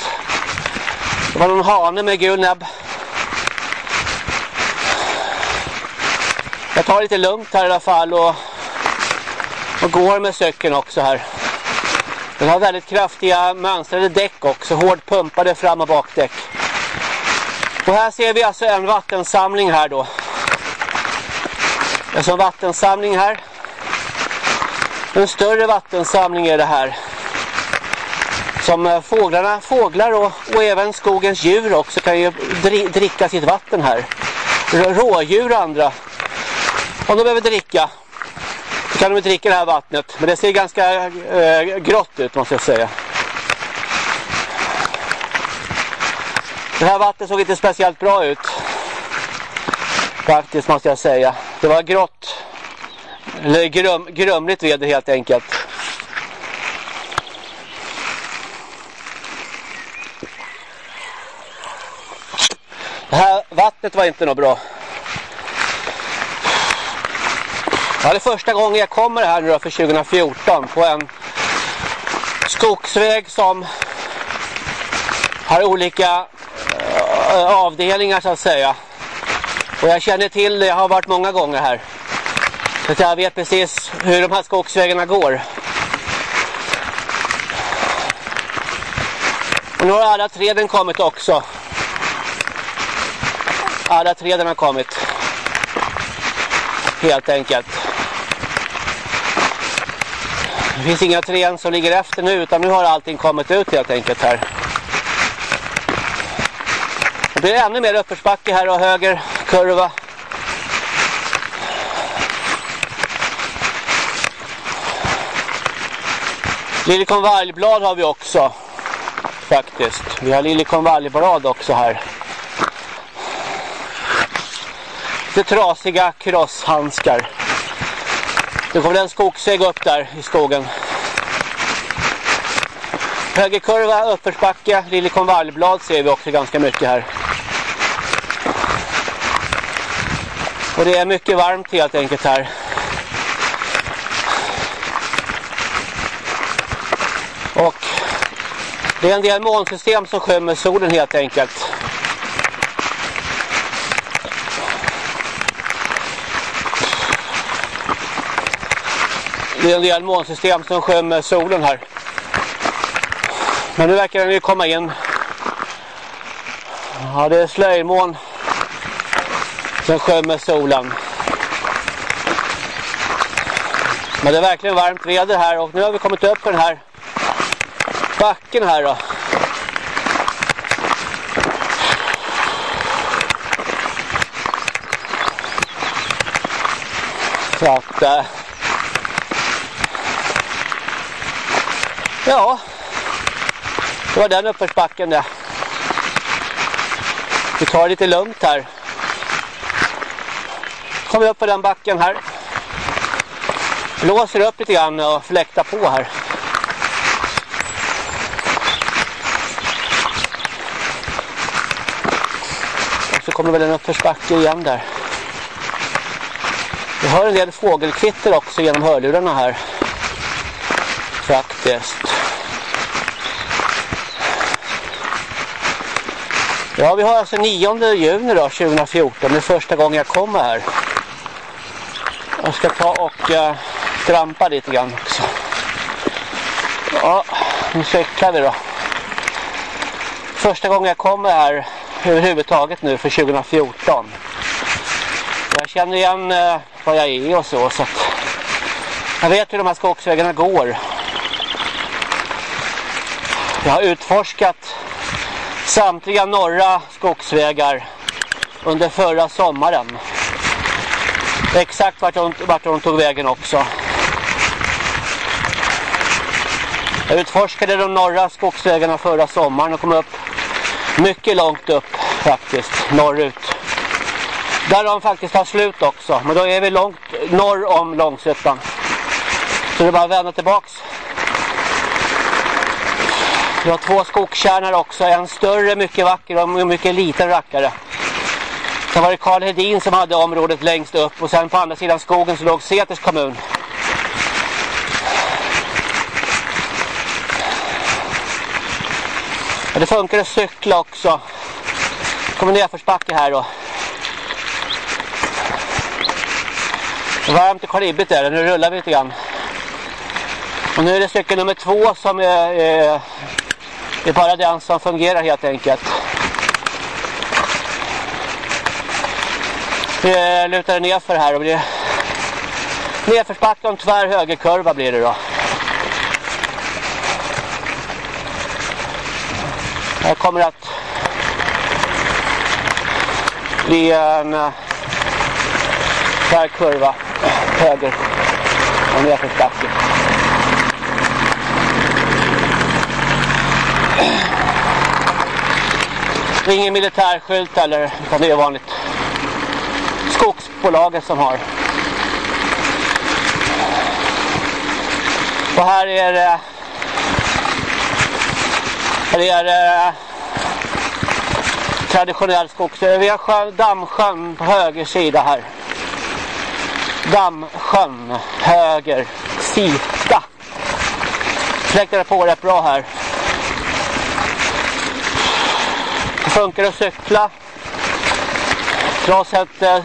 Var någon hane med gul näbb. Jag tar lite lugnt här i alla fall och, och går med cykeln också här. Den har väldigt kraftiga mönstrade däck också, hårt pumpade fram- och bakdäck. Och här ser vi alltså en vattensamling här då. Alltså en vattensamling här. En större vattensamling är det här. Som eh, fåglarna, fåglar och, och även skogens djur också kan ju dricka sitt vatten här. Rådjur och andra om de behöver dricka så kan de dricka det här vattnet. Men det ser ganska eh, grått ut måste jag säga. Det här vattnet såg inte speciellt bra ut. Faktiskt måste jag säga. Det var grått. Eller grum, grumligt väder helt enkelt. Det här vattnet var inte något bra. Ja, det är första gången jag kommer här nu då för 2014 på en skogsväg som har olika eh, avdelningar så att säga. Och jag känner till det, jag har varit många gånger här. Så jag vet precis hur de här skogsvägarna går. Och nu har alla träden kommit också. Alla träden har kommit. Helt enkelt. Det finns inga träd som ligger efter nu utan nu har allting kommit ut helt enkelt här. Det blir ännu mer uppförsbacke här och höger kurva. Liljekonvaljblad har vi också faktiskt. Vi har liljekonvaljblad också här. Lite trasiga krosshandskar. Nu kommer en skogsväg upp där i skogen. Högerkurva, uppförsbacke, liljekonvaljblad ser vi också ganska mycket här. Och det är mycket varmt helt enkelt här. Och det är en del molnsystem som skymmer solen helt enkelt. Det är en del molnsystem som skymmer solen här. Men nu verkar den ju komma in. Ja, det är slöjmoln som skymmer solen. Men det är verkligen varmt väder här och nu har vi kommit upp på den här backen här då. Så att... Eh, Ja, det var den uppförsbacken det. Vi tar lite lugnt här. Kommer upp på den backen här. Blåser upp lite grann och fläktar på här. Och så kommer väl en uppförsbacke igen där. Vi hör en del fågelkvitter också genom hörlurarna här. Faktiskt. Ja, vi har alltså 9 juni då, 2014. Det är första gången jag kommer här. Jag ska ta och uh, trampa lite grann också. Ja, nu cyklar vi då. Första gången jag kommer här överhuvudtaget nu för 2014. Jag känner igen uh, vad jag är och så. så att jag vet hur de här skogsvägarna går. Jag har utforskat samtliga norra skogsvägar under förra sommaren. Exakt vart de, vart de tog vägen också. Jag utforskade de norra skogsvägarna förra sommaren och kom upp mycket långt upp faktiskt, norrut. Där de faktiskt tar slut också, men då är vi långt norr om Långshyttan. Så det är bara att vända tillbaks. Vi har två skogskärnor också, en större, mycket vacker och en mycket liten rackare. Sen var det Karl Hedin som hade området längst upp och sen på andra sidan skogen så låg Seters kommun. Ja, det funkar att cykla också. Kommer nedförsbacke här då. Varmt och klibbigt är det. Nu rullar vi lite grann. Och nu är det cykel nummer två som är, är, det är bara den som fungerar helt enkelt. Vi eh, lutar ner för här och blir nedförsbacke och en tvär högerkurva blir det då. Här kommer att bli en eh, tvär kurva höger och nedförsbacke. Det är ingen militärskylt eller utan det är vanligt skogsbolaget som har. Och här är det här är det traditionell skogs. Vi har sjön, dammsjön på höger sida här. Dammsjön, höger sida. Släckte på rätt bra här. Det funkar att cykla. Trots ett eh,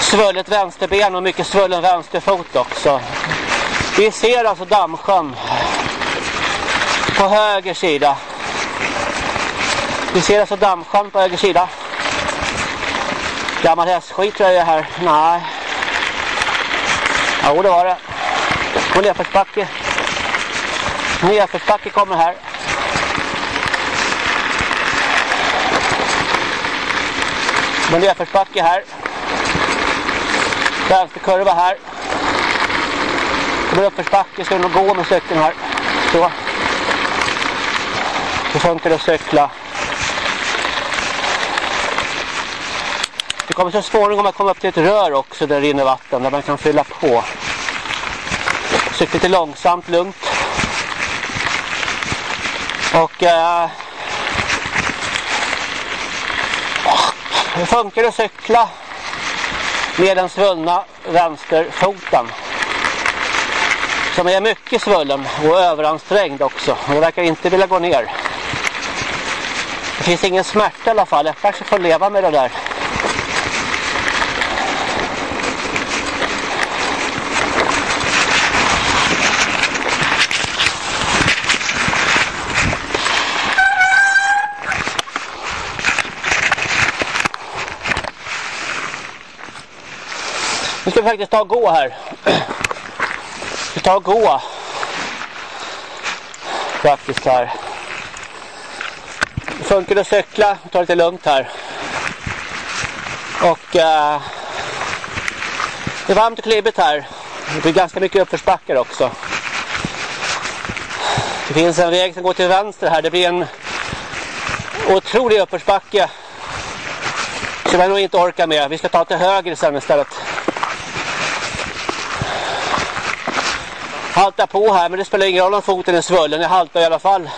svullet vänsterben och mycket svullen vänsterfot också. Vi ser alltså dammsjön på höger sida. Vi ser alltså dammsjön på höger sida. Gammal hästskit tror jag är här. Nej. Jo, det var det. Och nedförsbacke. Nedförsbacke kommer här. Miljöförsbacke här. Vänsterkurva här. Kommer uppförsbacke ska nog gå med cykeln här. Så. Det funkar att cykla. Det kommer så småningom att komma upp till ett rör också där det rinner vatten där man kan fylla på. Cykla lite långsamt, lugnt. Och eh, det funkar att cykla med den svullna vänsterfoten. Som är mycket svullen och överansträngd också. Och det verkar inte vilja gå ner. Det finns ingen smärta i alla fall. Jag kanske får leva med det där. Ska vi faktiskt ta och gå här. Vi tar och gå. Faktiskt här. Det funkar att cykla. Ta lite lugnt här. Och uh, det är varmt och klibbigt här. Det blir ganska mycket uppförsbackar också. Det finns en väg som går till vänster här. Det blir en otrolig uppförsbacke. Som jag nog inte orkar med. Vi ska ta till höger sen istället. Haltar på här men det spelar ingen roll om foten är svullen. Jag haltar i alla fall.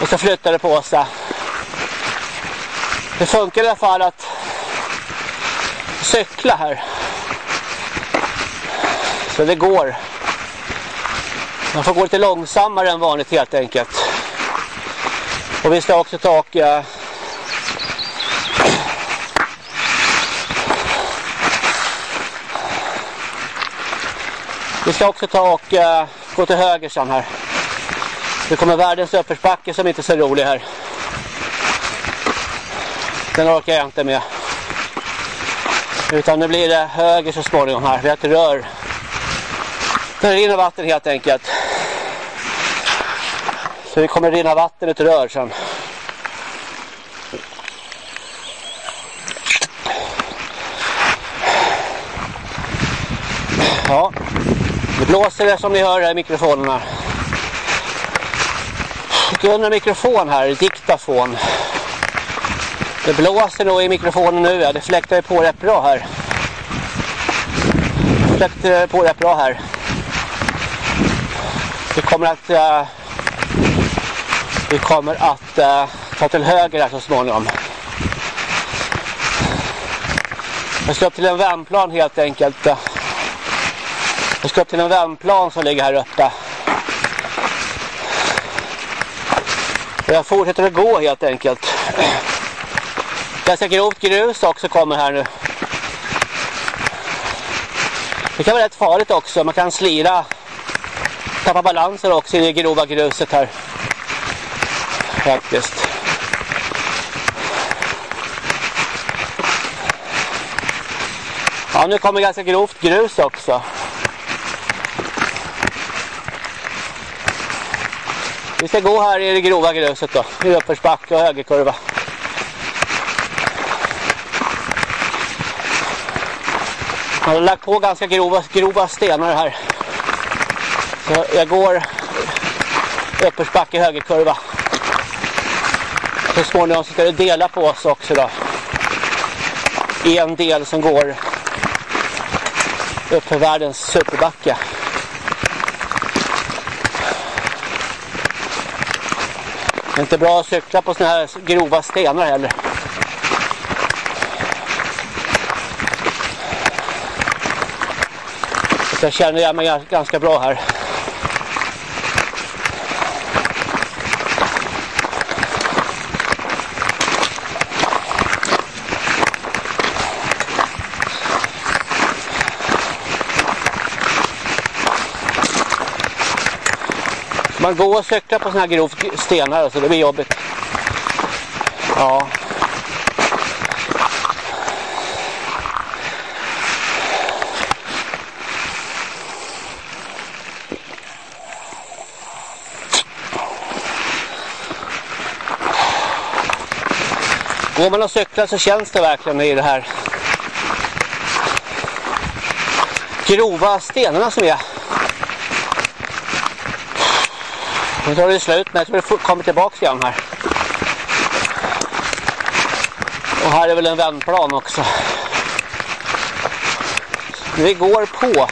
Och så flyttar det på sig. Det funkar i alla fall att cykla här. Så det går. Man får gå lite långsammare än vanligt helt enkelt. Och vi ska också ta och eh, Vi ska också ta och uh, gå till höger sen här. Det kommer världens uppförsbacke som inte är så rolig här. Den orkar jag inte med. Utan nu blir det höger så småningom här. Vi har ett rör. Det rinner vatten helt enkelt. Så det kommer rinna vatten ut ett rör sen. Ja, det blåser det som ni hör här i mikrofonerna. Under mikrofon här, diktafon. Det blåser nog i mikrofonen nu, ja. Det fläktar på rätt bra här. Det fläktar på rätt bra här. Vi kommer att... Uh, vi kommer att uh, ta till höger här så småningom. Jag ska upp till en vändplan helt enkelt. Eh. Vi ska upp till en vändplan som ligger här uppe. Jag fortsätter att gå helt enkelt. Ganska grovt grus också kommer här nu. Det kan vara rätt farligt också. Man kan slira. Tappa balansen också i det grova gruset här. Faktiskt. Ja, nu kommer ganska grovt grus också. Vi ska gå här i det grova gruset då. I uppförsbacke och högerkurva. Jag har lagt på ganska grova, grova stenar här. Så jag går uppförsbacke högerkurva. Så småningom så ska det dela på oss också då. En del som går uppför världens superbacke. Det är inte bra att cykla på såna här grova stenar heller. Så jag känner jag mig ganska bra här. Man går och cyklar på såna här grov stenar så det blir jobbigt. Ja. Går man och cyklar så känns det verkligen i det här grova stenarna som är Nu tar det slut men jag tror det kommer tillbaka igen här. Och här är väl en vändplan också. Vi går på.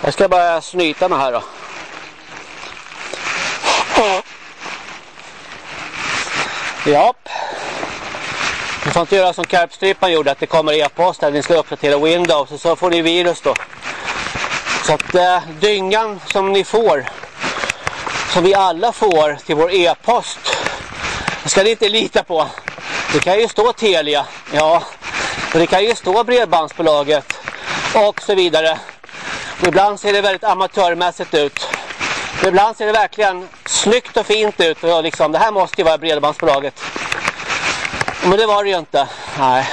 Jag ska bara snyta mig här då. Ja. Ni får inte göra som Karpstrippan gjorde, att det kommer e-post där ni ska uppdatera Windows och så får ni virus då. Så att eh, dyngan som ni får, som vi alla får till vår e-post, ska ni inte lita på. Det kan ju stå Telia, ja. Och det kan ju stå Bredbandsbolaget och så vidare. Och ibland ser det väldigt amatörmässigt ut. Men ibland ser det verkligen snyggt och fint ut. Och liksom, det här måste ju vara Bredbandsbolaget. Men det var det ju inte. Nej.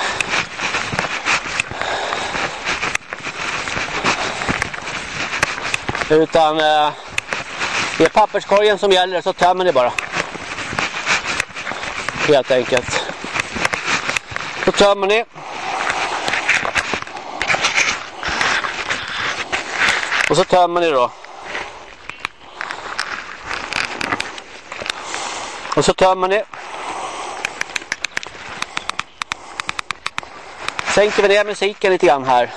Utan eh, det är papperskorgen som gäller så tömmer ni bara. Helt enkelt. Så tömmer ni. Och så tömmer ni då. Och så tömmer ni. Sänker vi ner musiken lite grann här.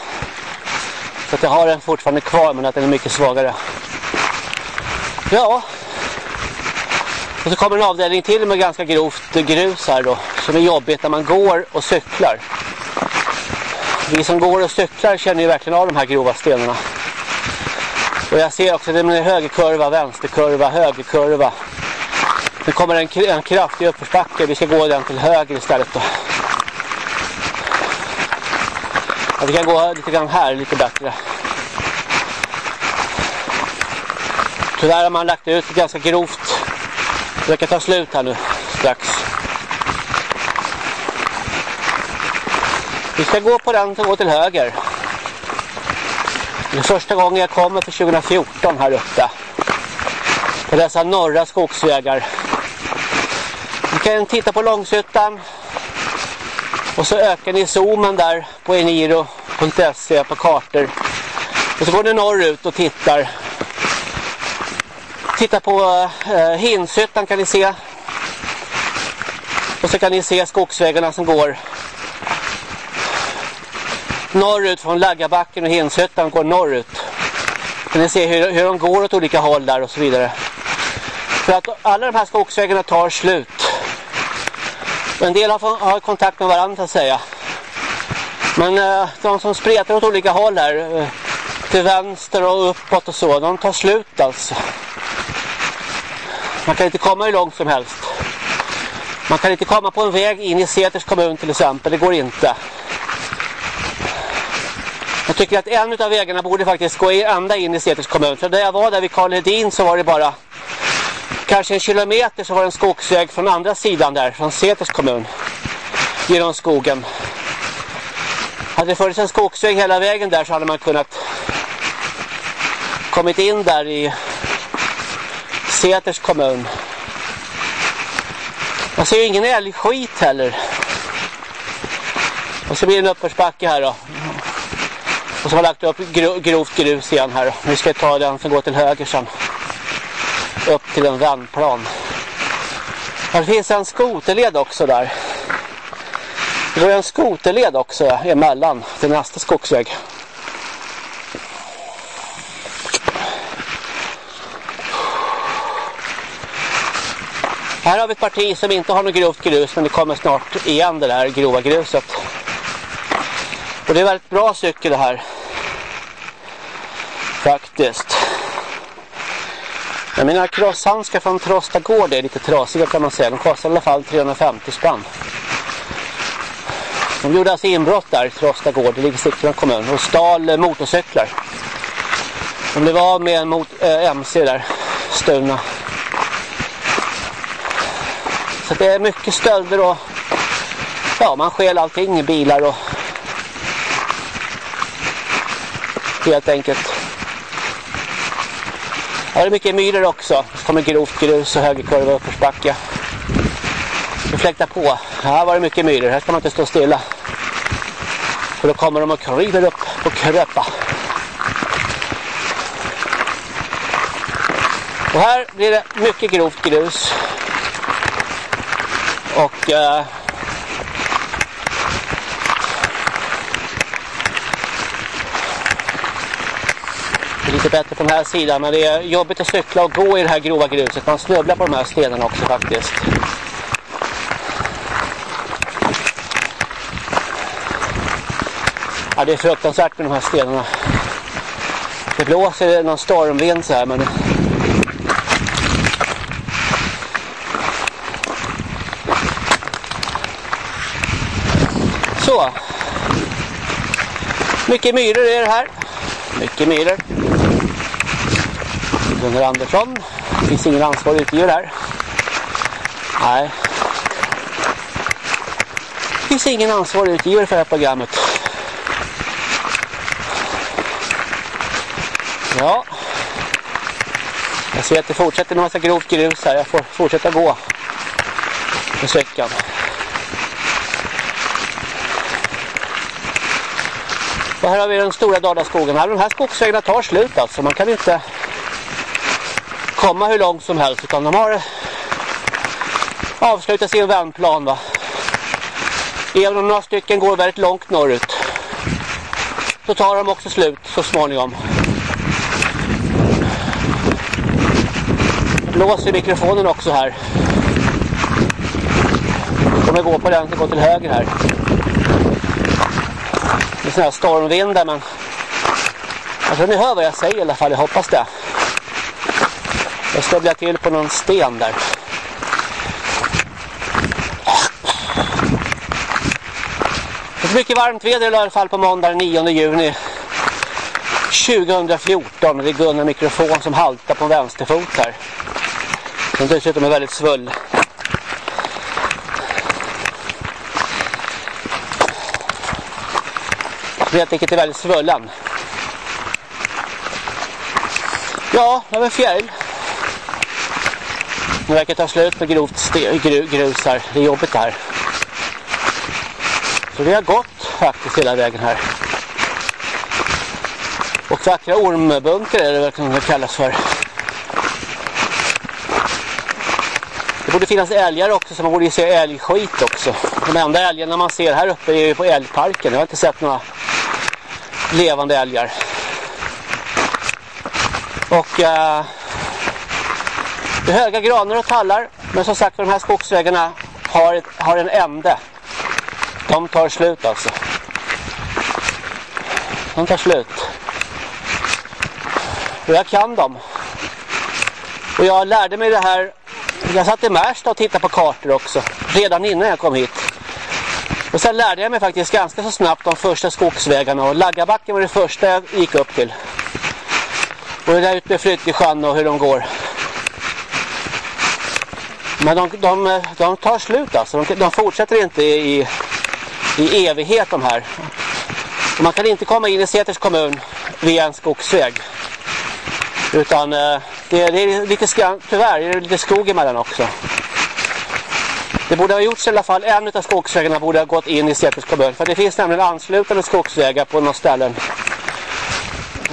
Så att jag har den fortfarande kvar men att den är mycket svagare. Ja. Och så kommer en avdelning till med ganska grovt grus här då. Som är jobbigt när man går och cyklar. Vi som går och cyklar känner ju verkligen av de här grova stenarna. Och jag ser också att det är högerkurva, vänsterkurva, högerkurva. Nu kommer en, en kraftig uppförsbacke. Vi ska gå den till höger istället då. Ja, vi kan gå lite grann här lite bättre. Tyvärr har man lagt ut ganska grovt. Det verkar ta slut här nu strax. Vi ska gå på den som går till höger. Det är första gången jag kommer för 2014 här uppe. på dessa norra skogsvägar. Ni kan titta på Långshyttan och så ökar ni zoomen där på eniro.se på kartor. Och så går ni norrut och tittar. Titta på eh, Hinshyttan kan ni se. Och så kan ni se skogsvägarna som går norrut från Laggabacken och Hinshyttan går norrut. Kan ni se hur, hur de går åt olika håll där och så vidare. För att alla de här skogsvägarna tar slut. En del har, har kontakt med varandra att säga. Men eh, de som spretar åt olika håll här, eh, till vänster och uppåt och så, de tar slut alltså. Man kan inte komma hur långt som helst. Man kan inte komma på en väg in i Säters kommun till exempel, det går inte. Jag tycker att en av vägarna borde faktiskt gå ända in i Säters kommun. För där jag var där vid Karl Hedin så var det bara kanske en kilometer så var det en skogsväg från andra sidan där, från Säters kommun. Genom skogen. Hade det funnits en skogsväg hela vägen där så hade man kunnat kommit in där i Säters kommun. Man ser ju ingen älgskit heller. Och så blir det en uppförsbacke här då. Och så har lagt upp grovt grus igen här. Nu ska jag ta den som går till höger sen. Upp till en vändplan. Här finns en skoterled också där. Det går en skoterled också emellan till nästa skogsväg. Här har vi ett parti som inte har något grovt grus men det kommer snart igen det där grova gruset. Och det är väldigt bra cykel det här. Faktiskt. Men mina crosshandskar från Trosta Gård är lite trasiga kan man säga. De kostar i alla fall 350 spänn. De gjorde alltså inbrott där i Trosta Gård, det ligger i Sigtuna kommun. Och stal eh, motorcyklar. De blev av med en mot, eh, äh, MC där, stulna. Så det är mycket stölder och ja, man skäl allting i bilar och helt enkelt. Här är mycket myror också. Det kommer grovt grus och högerkurva uppförsbacke. Vi fläktar på. Här var det mycket myror. Här ska man inte stå stilla. För då kommer de och kryper upp och kröpa. Och här blir det mycket grovt grus. Och eh, det är lite bättre på den här sidan men det är jobbigt att cykla och gå i det här grova gruset. Man snubblar på de här stenarna också faktiskt. Ja, det är fruktansvärt med de här stenarna. Det blåser någon stormvind så här men Så. Mycket myror är det här. Mycket myror. Gunnar Andersson. Det finns ingen ansvarig utgivare här. Nej. Det finns ingen ansvarig utgivare för det här programmet. Ja. Jag ser att det fortsätter en massa grovt grus här. Jag får fortsätta gå med cykeln. Och här har vi den stora Dalaskogen. Här, de här skogsvägarna tar slut alltså. Man kan inte komma hur långt som helst utan de har eh, avslutat sin vändplan va. Även om några stycken går väldigt långt norrut så tar de också slut så småningom. Låser mikrofonen också här. Jag kommer gå på den som går till höger här. Det är sådana här stormvindar men jag tror ni hör vad jag säger i alla fall, jag hoppas det. Jag snubblar till på någon sten där. Det är mycket varmt väder i alla fall på måndag den 9 juni 2014. Det är Gunnar mikrofon som haltar på vänsterfot här. Som dessutom är väldigt svull. Helt enkelt är väldigt svullen. Ja, det var fjäril. Det verkar ta slut med grovt grus här. Det är jobbigt det här. Så vi har gått faktiskt hela vägen här. Och vackra ormbunker är det väl som det kallas för. Det borde finnas älgar också så man borde ju se älgskit också. De enda älgarna man ser här uppe är ju på älgparken. Jag har inte sett några levande älgar. Och uh, det är höga granar och tallar. Men som sagt de här skogsvägarna har, har en ände. De tar slut alltså. De tar slut. Och jag kan dem. Och jag lärde mig det här. Jag satt i Märsta och tittade på kartor också. Redan innan jag kom hit. Och sen lärde jag mig faktiskt ganska så snabbt de första skogsvägarna. Och Laggabacken var det första jag gick upp till. Och det där ute med Flyttesjön och hur de går. Men de, de, de tar slut alltså. De, de fortsätter inte i, i evighet de här. Och man kan inte komma in i Säters kommun via en skogsväg. Utan eh, det, det, är lite skam, tyvärr är det lite skog emellan också. Det borde ha gjorts i alla fall. En av skogsvägarna borde ha gått in i Säters kommun. För det finns nämligen anslutande skogsvägar på några ställen.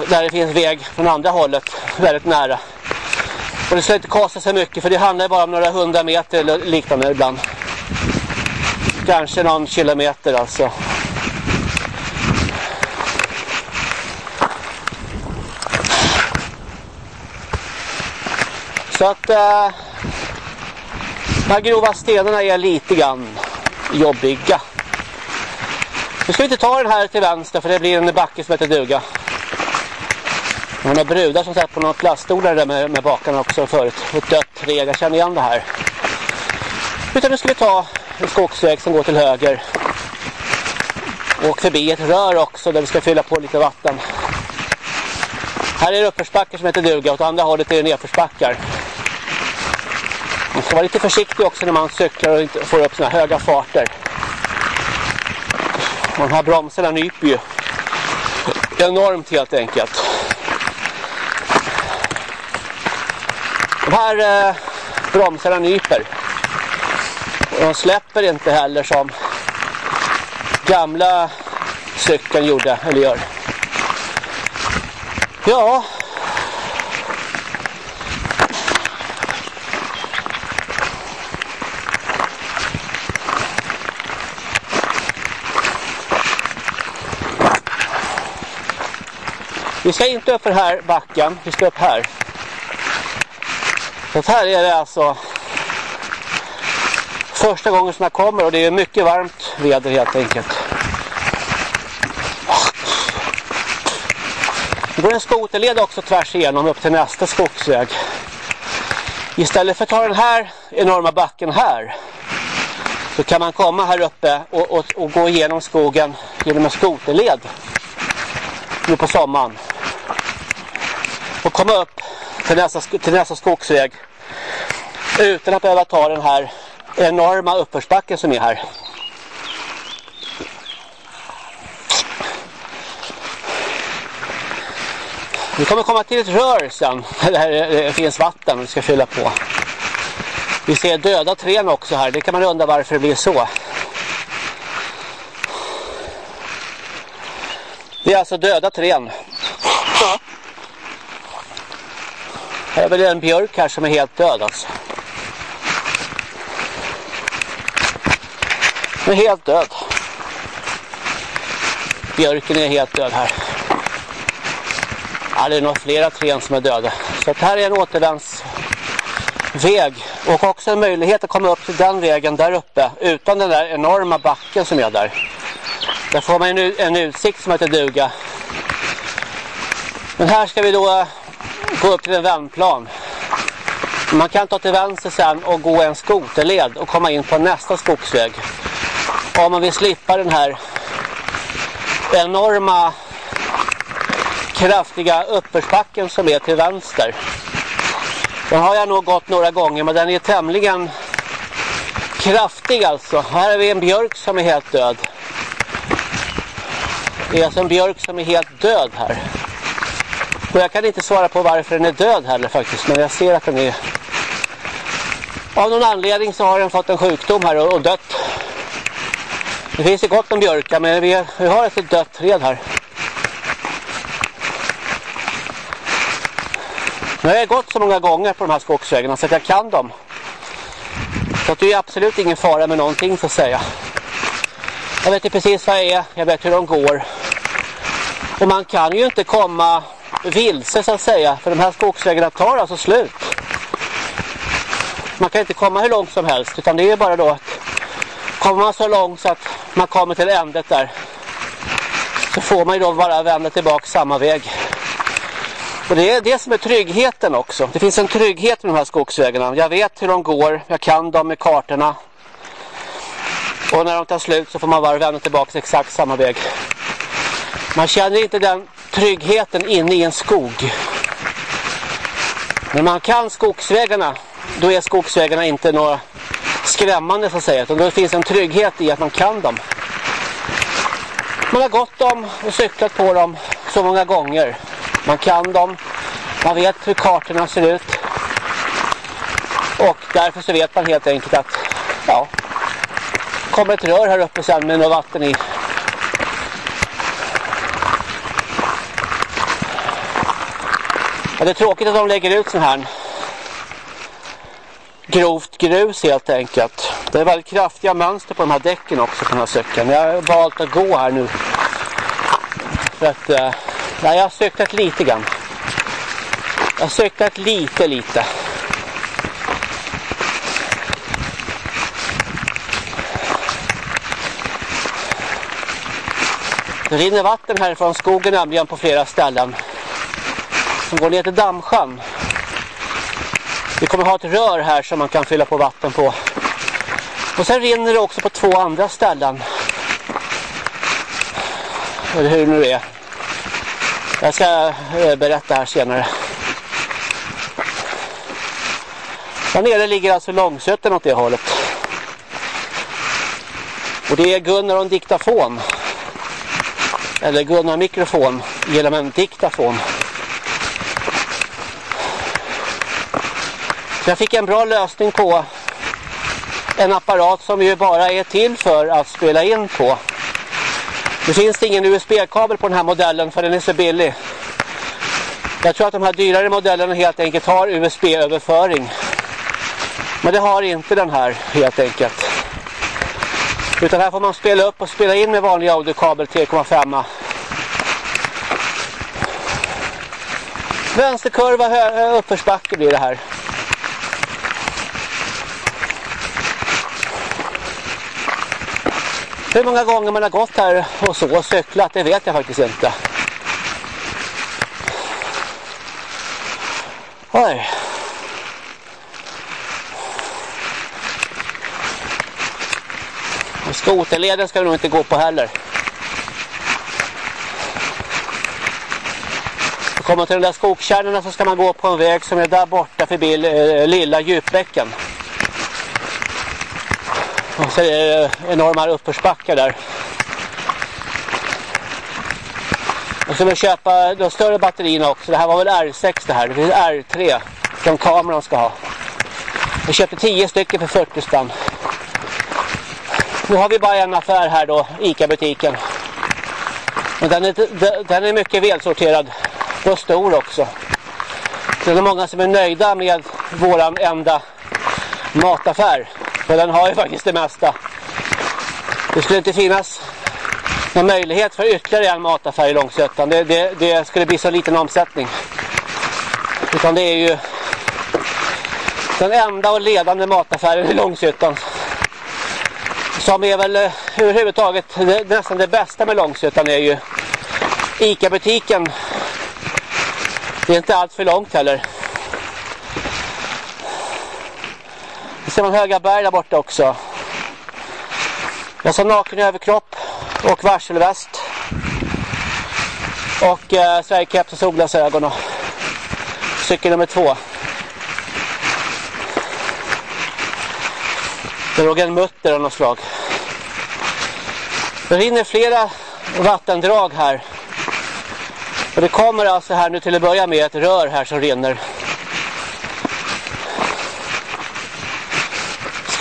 Där det finns väg från andra hållet väldigt nära. Och det ska inte kosta så mycket för det handlar bara om några hundra meter eller liknande ibland. Kanske någon kilometer alltså. Så att äh, de här grova stenarna är lite grann jobbiga. Nu ska vi inte ta den här till vänster för det blir en backe som heter duga några brudar som satt på några plaststolar där med, med bakarna också förut. Ett dött träd, jag känner igen det här. Utan nu ska vi ta en skogsväg som går till höger. Och förbi ett rör också där vi ska fylla på lite vatten. Här är det uppförsbackar som heter duga och åt andra hållet är det nedförsbackar. Man ska vara lite försiktig också när man cyklar och inte får upp såna höga farter. De här bromsarna nyper ju enormt helt enkelt. De här eh, bromsarna nyper. Och de släpper inte heller som gamla cykeln gjorde, eller gör. Ja. Vi ska inte upp för här backen, vi ska upp här. Så här är det alltså första gången som jag kommer och det är mycket varmt väder helt enkelt. Det går en skoterled också tvärs igenom upp till nästa skogsväg. Istället för att ta den här enorma backen här så kan man komma här uppe och, och, och gå igenom skogen genom en skoterled nu på sommaren. Och komma upp till nästa, till nästa skogsväg utan att behöva ta den här enorma uppförsbacken som är här. Vi kommer komma till ett rör sen (laughs) där det eh, eh, finns vatten och vi ska fylla på. Vi ser döda träd också här. Det kan man undra varför det blir så. Det är alltså döda träd. Här är väl en björk här som är helt död alltså. Den är helt död. Björken är helt död här. Ja, det är nog flera träd som är döda. Så det här är en återvändsväg. Och också en möjlighet att komma upp till den vägen där uppe. Utan den där enorma backen som är där. Där får man en, en utsikt som heter duga. Men här ska vi då gå upp till en vändplan. Man kan ta till vänster sen och gå en skoterled och komma in på nästa skogsväg. Om man vill slippa den här enorma kraftiga uppförsbacken som är till vänster. Den har jag nog gått några gånger men den är tämligen kraftig alltså. Här har vi en björk som är helt död. Det är alltså en björk som är helt död här. Och jag kan inte svara på varför den är död heller faktiskt. Men jag ser att den är Av någon anledning så har den fått en sjukdom här och, och dött. Det finns ju gott om björkar men vi, vi har ett dött träd här. Nu har jag gått så många gånger på de här skogsvägarna så att jag kan dem. Så att det är absolut ingen fara med någonting så att säga. Jag vet ju precis vad jag är, jag vet hur de går. Och man kan ju inte komma vilse så att säga. För de här skogsvägarna tar alltså slut. Man kan inte komma hur långt som helst. Utan det är bara då att kommer man så långt så att man kommer till ändet där. Så får man ju då bara vända tillbaka samma väg. Och det är det som är tryggheten också. Det finns en trygghet med de här skogsvägarna. Jag vet hur de går. Jag kan dem med kartorna. Och när de tar slut så får man bara vända tillbaka exakt samma väg. Man känner inte den tryggheten inne i en skog. När man kan skogsvägarna, då är skogsvägarna inte några skrämmande så att säga. Utan då finns en trygghet i att man kan dem. Man har gått dem och cyklat på dem så många gånger. Man kan dem. Man vet hur kartorna ser ut. Och därför så vet man helt enkelt att ja, kommer ett rör här uppe sen med något vatten i. Ja, det är tråkigt att de lägger ut sån här grovt grus helt enkelt. Det är väldigt kraftiga mönster på de här däcken också på den här cykeln. Jag har valt att gå här nu. För att, eh, nej, jag har cyklat lite grann. Jag har cyklat lite, lite. Det rinner vatten härifrån skogen nämligen på flera ställen. Som går ner till dammsjön. Vi kommer ha ett rör här som man kan fylla på vatten på. Och sen rinner det också på två andra ställen. Eller hur nu är. Jag ska eh, berätta här senare. Där nere ligger alltså Långsötten åt det hållet. Och det är Gunnar och en diktafon. Eller Gunnar mikrofon genom en diktafon. Jag fick en bra lösning på en apparat som ju bara är till för att spela in på. Nu finns det ingen USB-kabel på den här modellen för den är så billig. Jag tror att de här dyrare modellerna helt enkelt har USB-överföring. Men det har inte den här helt enkelt. Utan här får man spela upp och spela in med vanlig audiokabel 3,5. Vänsterkurva uppförsbacke blir det här. Hur många gånger man har gått här och så och cyklat, det vet jag faktiskt inte. Oj. Skoterleden ska vi nog inte gå på heller. Kommer man till de där skogskärnorna så ska man gå på en väg som är där borta förbi eh, lilla djupbäcken. Och så är det enorma uppförsbackar där. Och så vill jag köpa de större batterierna också. Det här var väl R6 det här. Det finns R3 som kameran ska ha. Jag köpte 10 stycken för 40 spänn. Nu har vi bara en affär här då, Ica-butiken. Men den är, den är mycket välsorterad och stor också. Det är många som är nöjda med våran enda mataffär. För den har ju faktiskt det mesta. Det skulle inte finnas någon möjlighet för ytterligare en mataffär i Långsötan. Det, det, det skulle bli så liten omsättning. Utan det är ju den enda och ledande mataffären i Långsötan. Som är väl eh, överhuvudtaget det, nästan det bästa med Långsötan är ju Ica-butiken. Det är inte allt för långt heller. Ser man höga berg där borta också. Jag sa naken överkropp och varselväst. Och eh, Sverigekeps och solglasögon. Och cykel nummer två. Det låg en mutter av något slag. Det rinner flera vattendrag här. Och det kommer alltså här nu till att börja med ett rör här som rinner.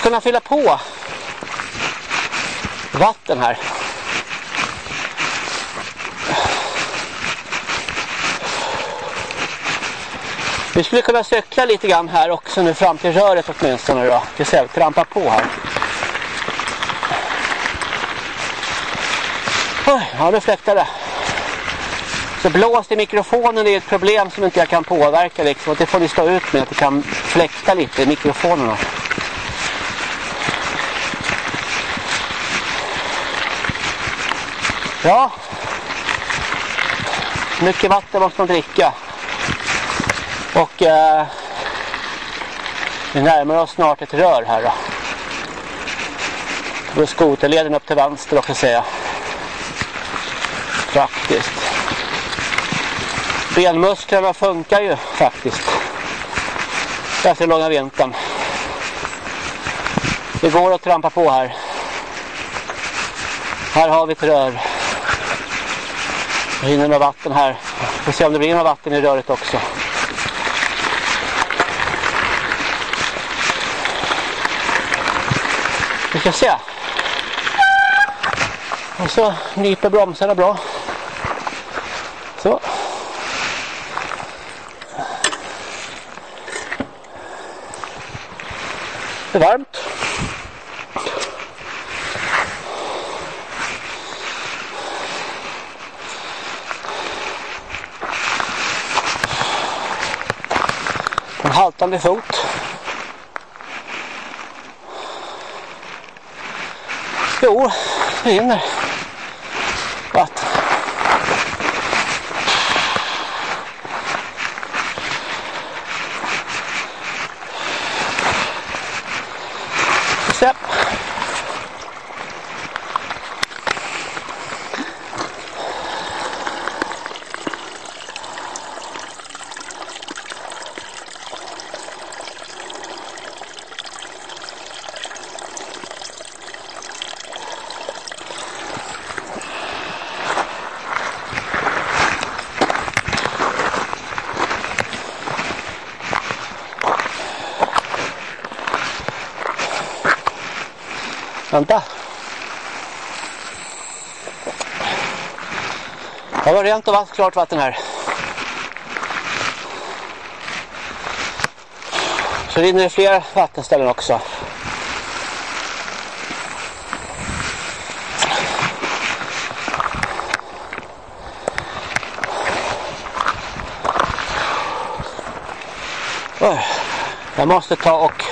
Kunna fylla på vatten här. Vi skulle kunna cykla lite grann här också nu fram till röret åtminstone då. Till sig, trampa på här. Oj, ja nu fläktar det. Så blåst i mikrofonen är ett problem som inte jag kan påverka liksom. Det får ni stå ut med att det kan fläkta lite i mikrofonerna. Ja. Mycket vatten måste man dricka. Och eh, vi närmar oss snart ett rör här då. Då går skoterleden upp till vänster också säga. Praktiskt. Benmusklerna funkar ju faktiskt. Efter långa vintern. Det går att trampa på här. Här har vi ett rör. Det rinner några vatten här. Vi får se om det blir några vatten i röret också. Vi ska se. Och så nyper bromsarna bra. Så. Det är varmt. En fot. Jo, det rinner vatten. Så. Vänta. Det var rent och vatt, klart vatten här. Så rinner det fler vattenställen också. Jag måste ta och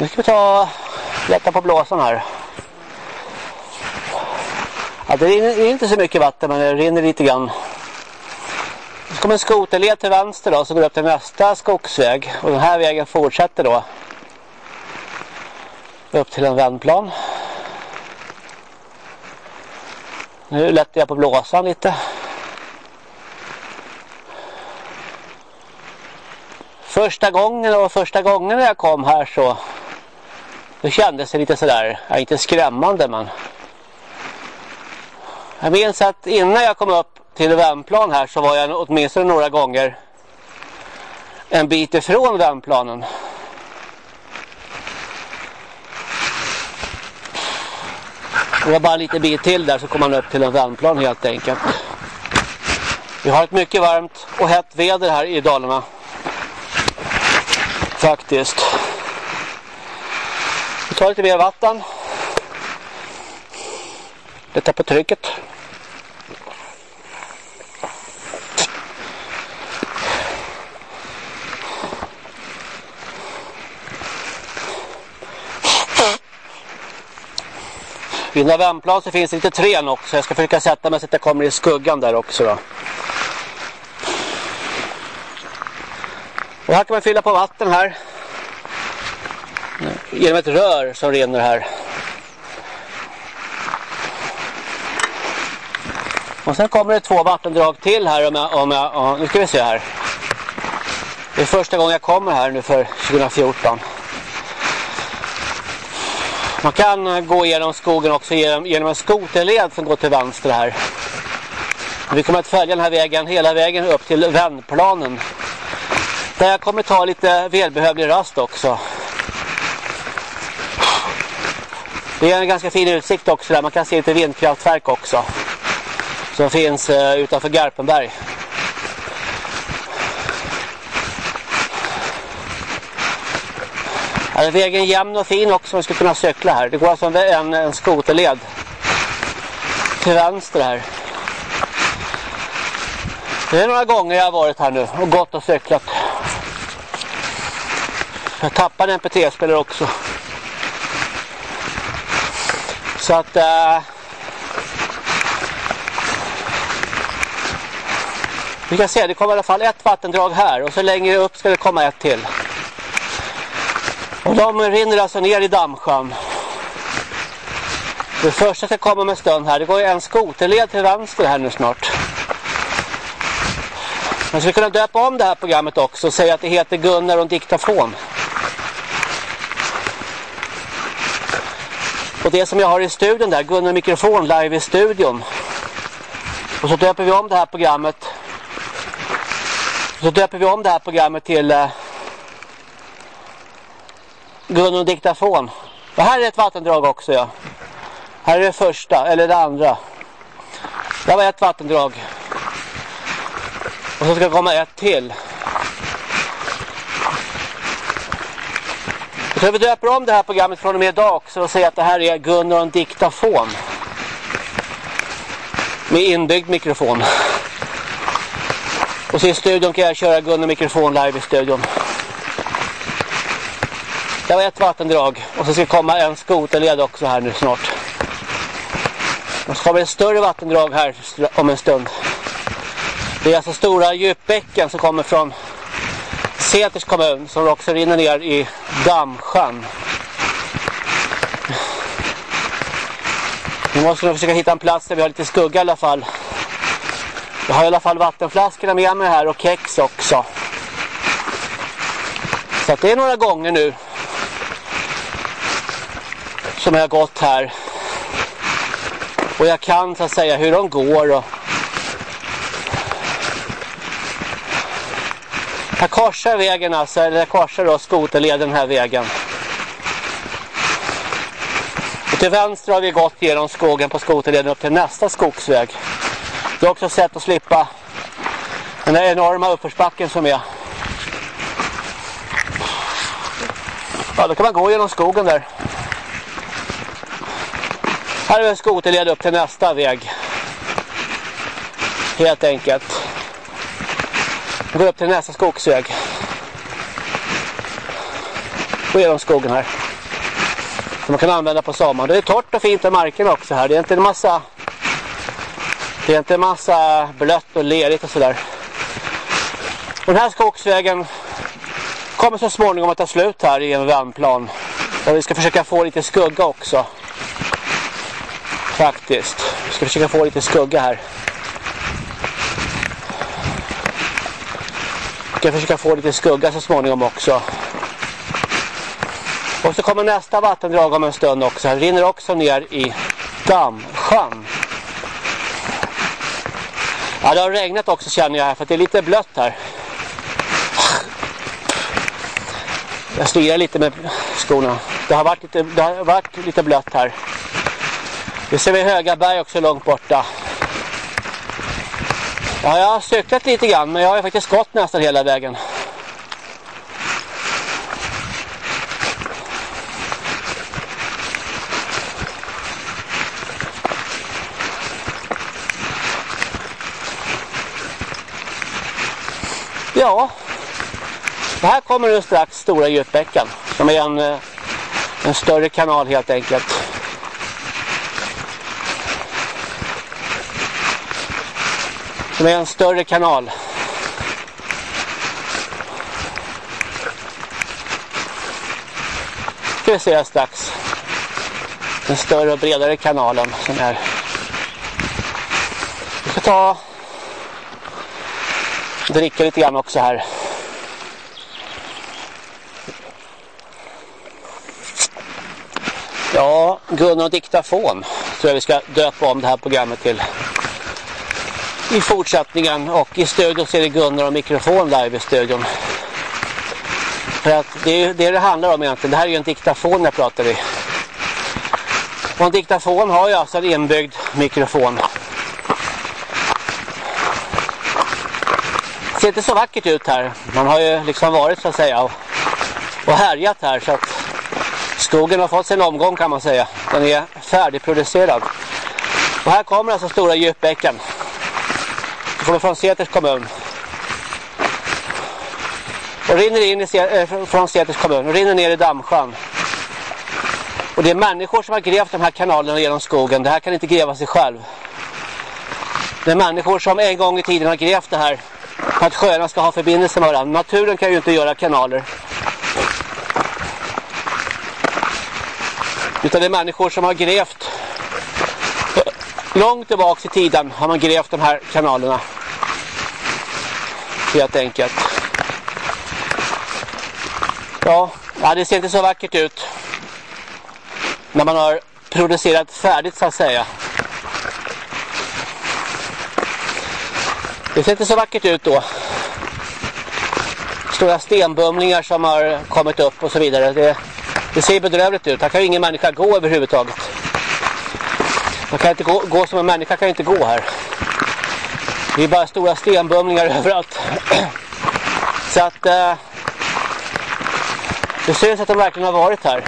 Nu ska vi ta lätta på blåsan här. Ja, det är inte så mycket vatten men det rinner lite grann. Så kommer en skoterled till vänster då så går det upp till nästa skogsväg. Och den här vägen fortsätter då. Upp till en vändplan. Nu lättar jag på blåsan lite. Första gången och första gången när jag kom här så det kändes det lite sådär, ja, inte skrämmande men jag minns att innan jag kom upp till vändplan här så var jag åtminstone några gånger en bit ifrån vändplanen. Det var bara lite bit till där så kom man upp till en vändplan helt enkelt. Vi har ett mycket varmt och hett väder här i Dalarna. Faktiskt ta tar lite mer vatten. Lätta på trycket. Vid några så finns det lite trän också. Jag ska försöka sätta mig så att jag kommer i skuggan där också då. Och här kan man fylla på vatten här. Genom ett rör som rinner här. Och sen kommer det två vattendrag till här. Om jag, om jag, nu ska vi se här. Det är första gången jag kommer här nu för 2014. Man kan eh, gå igenom skogen också genom en skoterled som går till vänster här. Vi kommer att följa den här vägen hela vägen upp till vändplanen. Där jag kommer ta lite välbehövlig rast också. Det är en ganska fin utsikt också där. Man kan se lite vindkraftverk också. Som finns eh, utanför Garpenberg. Här är vägen jämn och fin också. Man ska kunna cykla här. Det går alltså en, en skoterled. Till vänster här. Det är några gånger jag har varit här nu och gått och cyklat. Jag tappade en PT-spelare också. Så att... Äh, vi kan se, det kommer i alla fall ett vattendrag här och så längre upp ska det komma ett till. Och de rinner alltså ner i dammsjön. Det första ska komma med stund här. Det går ju en skoterled till vänster här nu snart. Man skulle kunna döpa om det här programmet också och säga att det heter Gunnar och en diktafon. Och det som jag har i studion där, Gunnar mikrofon live i studion. Och så döper vi om det här programmet. Så döper vi om det här programmet till eh, Gunnar diktafon. Och här är ett vattendrag också ja. Här är det första, eller det andra. Det var ett vattendrag. Och så ska det komma ett till. Så vi döper om det här programmet från och med idag också och säger att det här är Gunnar och en diktafon. Med inbyggd mikrofon. Och så i studion kan jag köra Gunnar mikrofon live i studion. Det var ett vattendrag. Och så ska det komma en skoterled också här nu snart. Och så kommer ett större vattendrag här om en stund. Det är alltså stora djupbäcken som kommer från Säters kommun som också rinner ner i Dammsjön. Nu måste nog försöka hitta en plats där vi har lite skugga i alla fall. Jag har i alla fall vattenflaskorna med mig här och kex också. Så det är några gånger nu som jag har gått här. Och jag kan så att säga hur de går och Här korsar vägen alltså, eller korsar då skoterleden den här vägen. Och till vänster har vi gått genom skogen på skoterleden upp till nästa skogsväg. Det är också ett sätt att slippa den här enorma uppförsbacken som är. Ja, då kan man gå genom skogen där. Här är en skoterled upp till nästa väg. Helt enkelt. Jag går upp till nästa skogsväg. Och genom skogen här. Som man kan använda på sommaren. Det är torrt och fint i marken också här. Det är inte en massa det är inte en massa blött och lerigt och sådär. Den här skogsvägen kommer så småningom att ta slut här i en vändplan. Där vi ska försöka få lite skugga också. Faktiskt. Vi ska försöka få lite skugga här. Ska försöka få lite skugga så småningom också. Och så kommer nästa vattendrag om en stund också. Det rinner också ner i Dammsjön. Ja, det har regnat också känner jag här för det är lite blött här. Jag styrar lite med skorna. Det har varit lite, det har varit lite blött här. Nu ser vi höga berg också långt borta. Ja, jag har cyklat lite grann men jag har faktiskt gått nästan hela vägen. Ja, det här kommer nu strax Stora Götbäcken som är en, eh, en större kanal helt enkelt. Som är en större kanal. Ska vi se strax. Den större och bredare kanalen som är. Vi ska ta dricka lite grann också här. Ja, Gunnar och diktafon tror jag vi ska döpa om det här programmet till i fortsättningen och i studion så är det Gunnar och mikrofon där i studion. För att det är det det handlar om egentligen. Det här är ju en diktafon jag pratar i. Och en diktafon har ju alltså en inbyggd mikrofon. Det ser inte så vackert ut här. Man har ju liksom varit så att säga och, och härjat här så att skogen har fått sin omgång kan man säga. Den är färdigproducerad. Och här kommer alltså stora djupbäcken. Från, från Seters kommun. Och rinner in i, äh, från Seters kommun och rinner ner i Dammsjön. Och det är människor som har grävt de här kanalerna genom skogen. Det här kan inte gräva sig själv. Det är människor som en gång i tiden har grävt det här för att sjöarna ska ha förbindelse med varandra. Naturen kan ju inte göra kanaler. Utan det är människor som har grävt långt tillbaka i tiden har man grävt de här kanalerna. Helt enkelt. Ja, det ser inte så vackert ut. När man har producerat färdigt så att säga. Det ser inte så vackert ut då. Stora stenbumlingar som har kommit upp och så vidare. Det, det ser bedrövligt ut. Här kan ju ingen människa gå överhuvudtaget. Man kan inte gå, gå som en människa kan inte gå här. Det är bara stora stenbumlingar (laughs) överallt. Så att eh, det syns att de verkligen har varit här.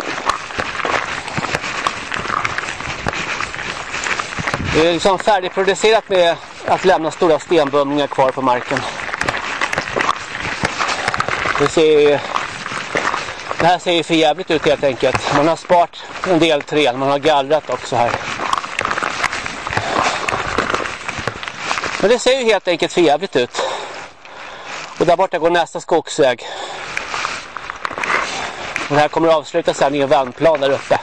Det är liksom färdigproducerat med att lämna stora stenbumlingar kvar på marken. Det ser det här ser ju för jävligt ut helt enkelt. Man har sparat en del träd, man har gallrat också här. Men det ser ju helt enkelt för jävligt ut. Och där borta går nästa skogsväg. Och det här kommer att avslutas sen i en vändplan där uppe.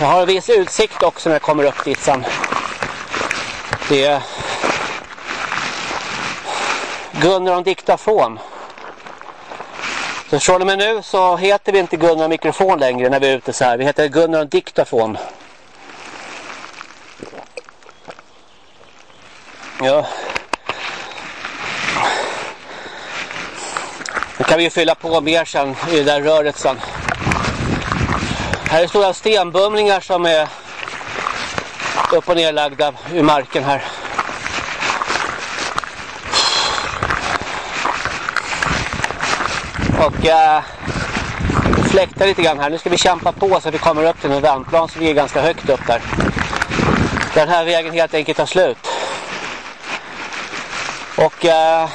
Jag har en viss utsikt också när jag kommer upp dit sen. Det är Gunnar om diktafon. Så från och med nu så heter vi inte Gunnar mikrofon längre när vi är ute så här. Vi heter Gunnar diktafon. Ja. Nu kan vi ju fylla på mer sen i det där röret sen. Här är stora stenbumlingar som är upp och nerlagda i marken här. Och eh, äh, fläktar lite grann här. Nu ska vi kämpa på så att vi kommer upp till en vändplan som ligger ganska högt upp där. Den här vägen helt enkelt tar slut. Och eh,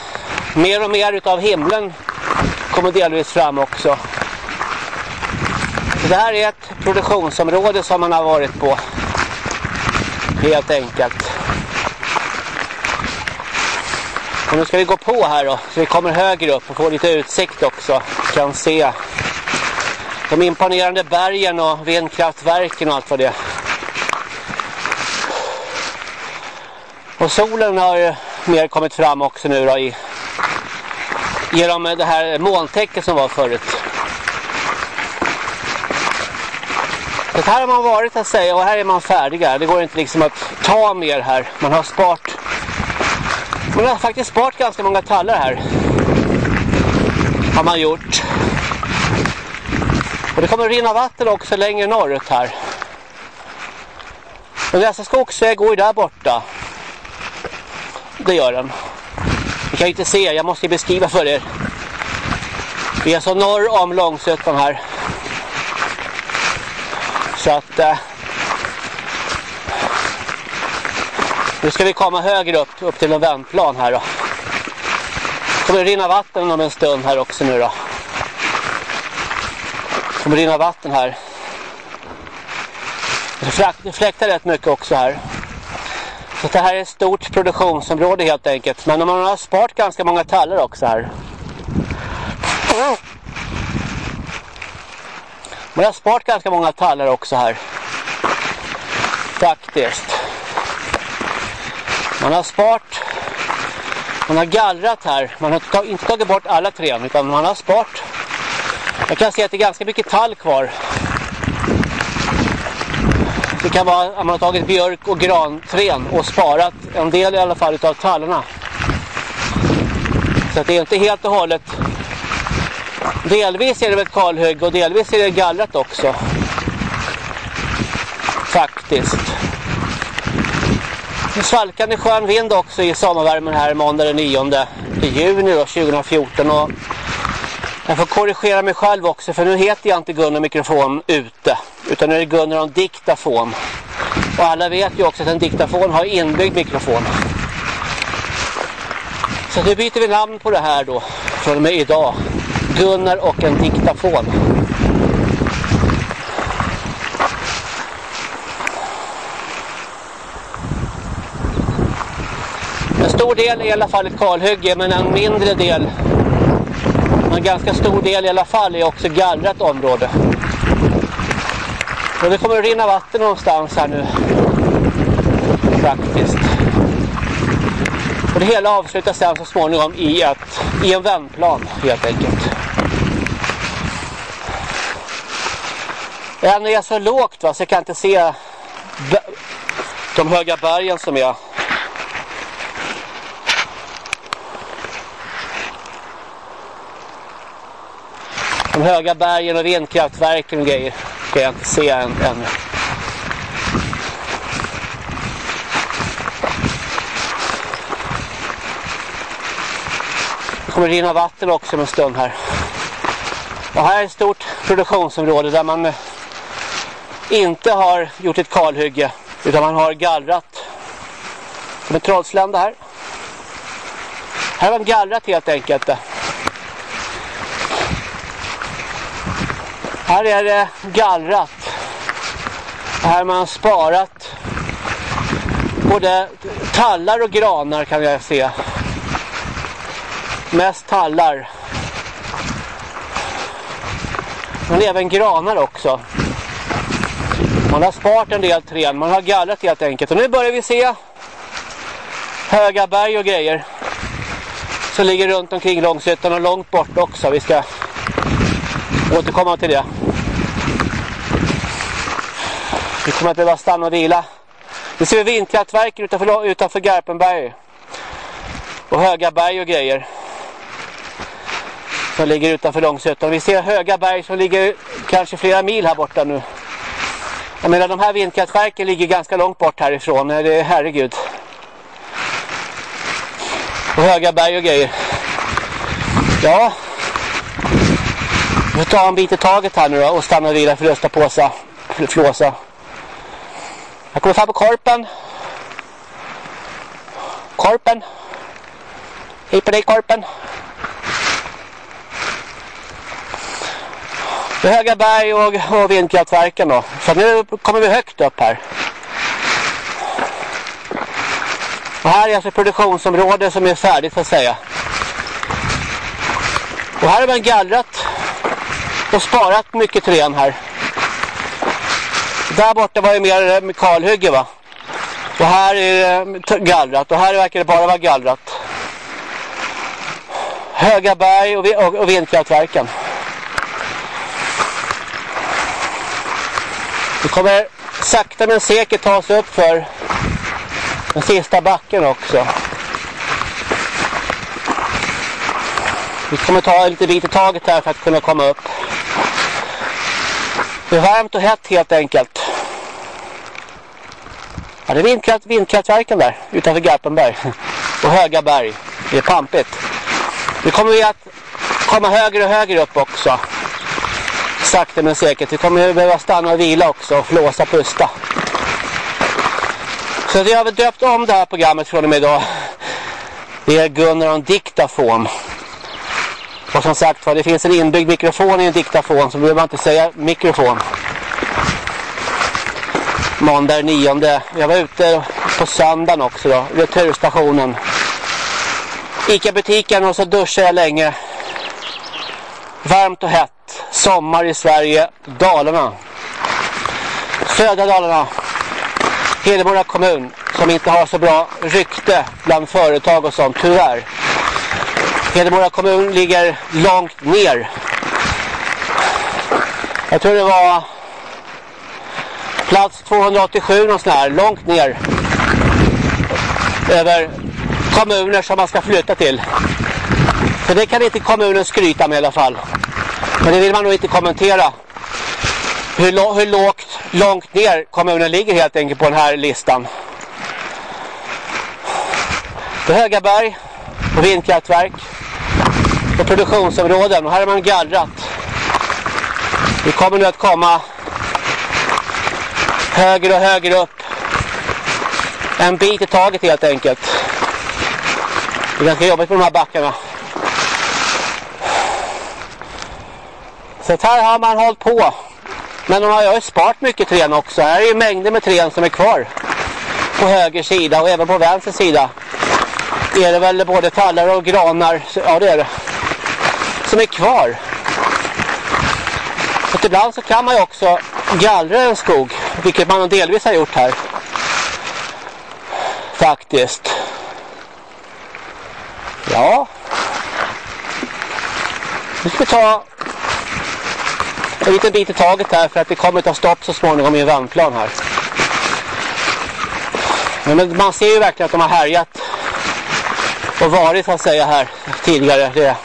mer och mer utav himlen kommer delvis fram också. Så det här är ett produktionsområde som man har varit på. Helt enkelt. Och nu ska vi gå på här då, så vi kommer högre upp och får lite utsikt också. Kan se de imponerande bergen och vindkraftverken och allt vad det är. Och solen har ju mer kommit fram också nu då i genom det här molntäcket som var förut. Det här har man varit att säga och här är man färdiga. Det går inte liksom att ta mer här. Man har sparat man har faktiskt sparat ganska många tallar här. Har man gjort. Och det kommer rinna vatten också längre norrut här. Men nästa alltså skogsväg går ju där borta. Det gör den. Ni kan ju inte se, jag måste beskriva för er. Vi är så norr om Långsötan här. Så att... Eh, nu ska vi komma högre upp, upp till en vändplan här då. kommer det rinna vatten om en stund här också nu då. kommer rinna vatten här. Det fläktar rätt mycket också här. Så det här är ett stort produktionsområde helt enkelt. Men man har sparat ganska många tallar också här. Man har sparat ganska många tallar också här. Faktiskt. Man har sparat. Man har gallrat här. Man har inte tagit bort alla träd utan man har sparat. Jag kan se att det är ganska mycket tall kvar. Det kan vara att man har tagit björk och granträn och sparat en del i alla fall av tallarna. Så att det är inte helt och hållet. Delvis är det väl kalhugg och delvis är det gallrat också. Faktiskt. Svalkande skön vind också i sommarvärmen här måndag den 9 juni då, 2014. Och jag får korrigera mig själv också för nu heter jag inte Gunnar mikrofon ute. Utan nu är det Gunnar om diktafon. Och alla vet ju också att en diktafon har inbyggd mikrofon. Så nu byter vi namn på det här då. Från och med idag. Gunnar och en diktafon. En stor del är i alla fall ett kalhygge men en mindre del en ganska stor del i alla fall är också gallrat område. Och det kommer att rinna vatten någonstans här nu. Faktiskt. Och det hela avslutas sen så småningom i, ett, i en vändplan helt enkelt. Än är så lågt va, så jag kan inte se de höga bergen som är de höga bergen och vindkraftverken och grejer kan jag inte se än, ännu. Det kommer rinna vatten också om en stund här. Och här är ett stort produktionsområde där man eh, inte har gjort ett kalhygge utan man har gallrat. Som en trollslända här. Här har man gallrat helt enkelt. Eh. Här är det gallrat. Här har man sparat både tallar och granar kan jag se. Mest tallar. Men även granar också. Man har sparat en del träd. Man har gallrat helt enkelt. Och nu börjar vi se höga berg och grejer. Som ligger runt omkring Långshyttan och långt bort också. Vi ska återkomma till det. Vi kommer att behöva stanna och vila. Nu ser vi vindkraftverken utanför, utanför Garpenberg. Och höga berg och grejer. Som ligger utanför Långsötan. Vi ser höga berg som ligger kanske flera mil här borta nu. Jag menar de här vindkraftverken ligger ganska långt bort härifrån. Det är herregud. Och höga berg och grejer. Ja, får ta en bit i taget här nu då och stanna och vila för rösta påsa. Flåsa. Jag kommer fram på korpen. Korpen. Hej på dig korpen. Det är höga berg och, och vindkraftverken då. Så nu kommer vi högt upp här. Och här är alltså produktionsområde som är färdigt så att säga. Och här har man gallrat och sparat mycket trän här. Där borta var det mer eh, kalhygge va. Och här är det gallrat och här verkar det bara vara gallrat. Höga berg och, och, och vindkraftverken. Vi kommer sakta men säkert ta oss upp för den sista backen också. Vi kommer ta lite bit i taget här för att kunna komma upp. Det är varmt och hett helt enkelt. Ja, det är vindkraft, vindkraftverken där utanför Garpenberg. Och höga berg. Det är pampigt. Nu kommer vi att komma högre och högre upp också. Sakta men säkert. Vi kommer behöva stanna och vila också och flåsa pusta. Så jag har väl döpt om det här programmet från och med idag. Det är Gunnar och en diktafon. Och som sagt det finns en inbyggd mikrofon i en diktafon så behöver man inte säga mikrofon. Måndag 9. Jag var ute på söndagen också då, returstationen. Ica-butiken och så duschade jag länge. Varmt och hett. Sommar i Sverige, Dalarna. Södra Dalarna. Hedemora kommun som inte har så bra rykte bland företag och sånt, tyvärr. Hedemora kommun ligger långt ner. Jag tror det var Plats 287 någon här, långt ner. Över kommuner som man ska flytta till. Så det kan inte kommunen skryta med i alla fall. Men det vill man nog inte kommentera. Hur, hur lågt, långt ner kommunen ligger helt enkelt på den här listan. Det är Högaberg, och vindkraftverk, på produktionsområden. Och här har man gallrat. Vi kommer nu att komma högre och högre upp. En bit i taget helt enkelt. Det är ganska jobbigt på de här backarna. Så här har man hållit på. Men de har ju sparat mycket trän också. Här är ju mängder med trän som är kvar. På höger sida och även på vänster sida. Är det väl både tallar och granar. Ja det är det. Som är kvar. Så ibland så kan man ju också gallra en skog. Vilket man delvis har gjort här. Faktiskt. Ja. Nu ska vi ta en liten bit i taget här för att det kommer att ta stopp så småningom i en vändplan här. Men man ser ju verkligen att de har härjat och varit så att säga här tidigare. Det,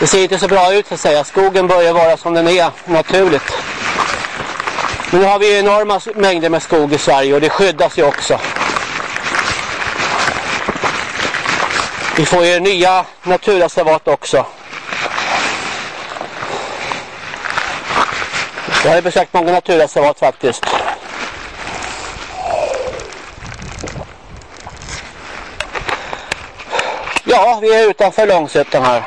det ser inte så bra ut så att säga. Skogen börjar vara som den är naturligt. Men nu har vi enorma mängder med skog i Sverige och det skyddas ju också. Vi får ju nya naturreservat också. Jag har besökt många naturreservat faktiskt. Ja, vi är utanför Långsötan här.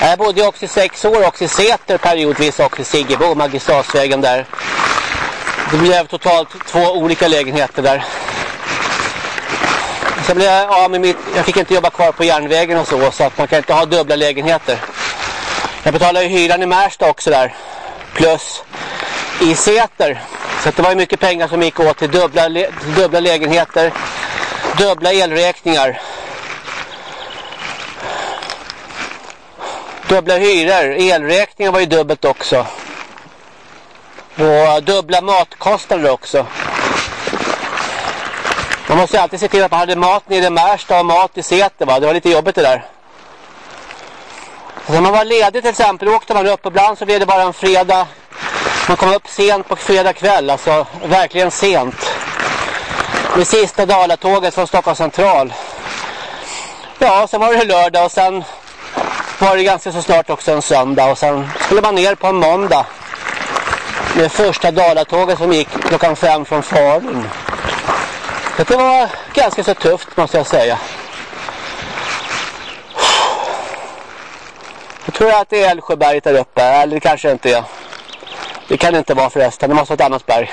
Jag bodde också i sex år också i Säter periodvis också i Siggebo, magistratsvägen där. Det blev totalt två olika lägenheter där. Sen blev jag av med mitt, jag fick inte jobba kvar på järnvägen och så, så att man kan inte ha dubbla lägenheter. Jag betalade ju hyran i Märsta också där. Plus i Säter. Så det var ju mycket pengar som gick åt till dubbla, till dubbla lägenheter. Dubbla elräkningar. Dubbla hyror. elräkningen var ju dubbelt också. Och dubbla matkostnader också. Man måste alltid se till att man hade mat nere i Märsta och mat i Säter va. Det var lite jobbigt det där. När man var ledig till exempel åkte man upp. Ibland så blev det bara en fredag. Man kom upp sent på fredag kväll. Alltså verkligen sent. Med sista Dalatåget från Stockholms central. Ja, sen var det lördag och sen var det ganska så snart också en söndag. Och sen skulle man ner på en måndag. Med första Dalatåget som gick klockan fem från Falun. Det var ganska så tufft måste jag säga. Jag tror att det är Älvsjöberget där uppe. Eller det kanske inte är. Det kan det inte vara förresten. Det måste vara ett annat berg.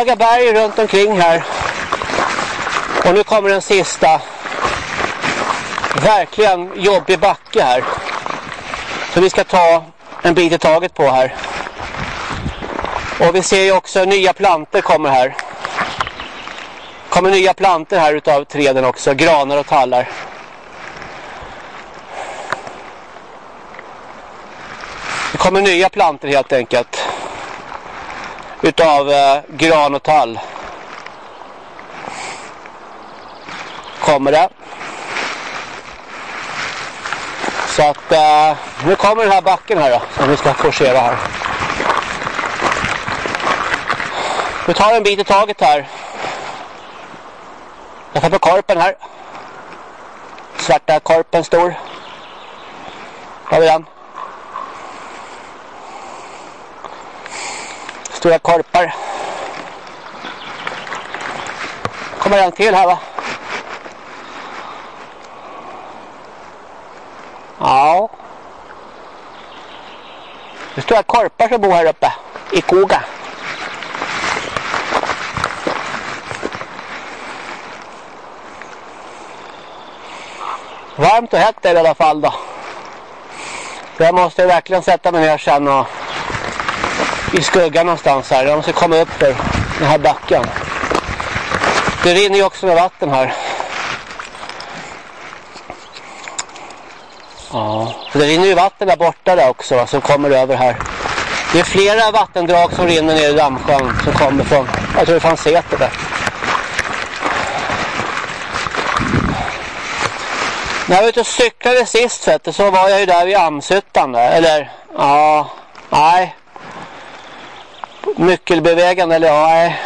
Höga berg runt omkring här. Och nu kommer den sista verkligen jobbig backe här. Så vi ska ta en bit i taget på här. Och vi ser ju också nya planter kommer här. kommer nya planter här utav träden också. Granar och tallar. Det kommer nya planter helt enkelt. Utav eh, gran och tall. Kommer det. Så att eh, nu kommer den här backen här då. Som vi ska forcera här. Vi tar en bit i taget här. Jag tar på korpen här. Svarta korpen stor. Har vi den. Stora korpar. Kommer en till här va? Ja. Det är stora korpar som bor här uppe. I Koga. Varmt och hett är det i alla fall då. Jag måste verkligen sätta mig ner sen och i skuggan någonstans här. Jag måste komma upp för den här backen. Det rinner ju också med vatten här. Ja, så det rinner ju vatten där borta där också som kommer över här. Det är flera vattendrag som rinner ner i Dammsjön som kommer från, jag tror det fanns Säter där. När jag var ute och cyklade sist vet så var jag ju där vid Amshyttan där. Eller, ja, nej. Nyckelbevägen eller ja, nej.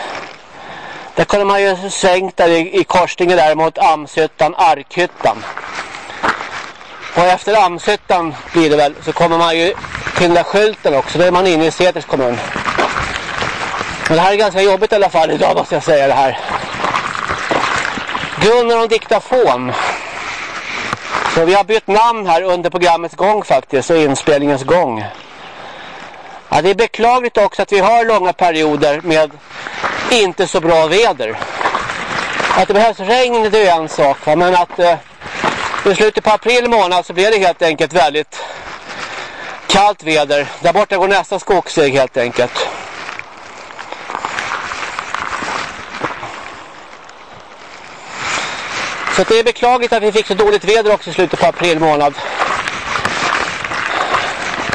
Där kunde man ju svängt där i, i korsningen där mot Amshyttan, Arkhyttan. Och efter Amshyttan blir det väl så kommer man ju till den där skylten också. Då är man inne i Säters kommun. Men det här är ganska jobbigt i alla fall idag måste jag säga det här. Gunnar och diktafon. Så vi har bytt namn här under programmets gång faktiskt och inspelningens gång. Ja, det är beklagligt också att vi har långa perioder med inte så bra väder. Att det behövs regn det är en sak va? men att eh, i slutet på april månad så blir det helt enkelt väldigt kallt väder. Där borta går nästa skogsväg helt enkelt. Så det är beklagligt att vi fick så dåligt väder också i slutet på april månad.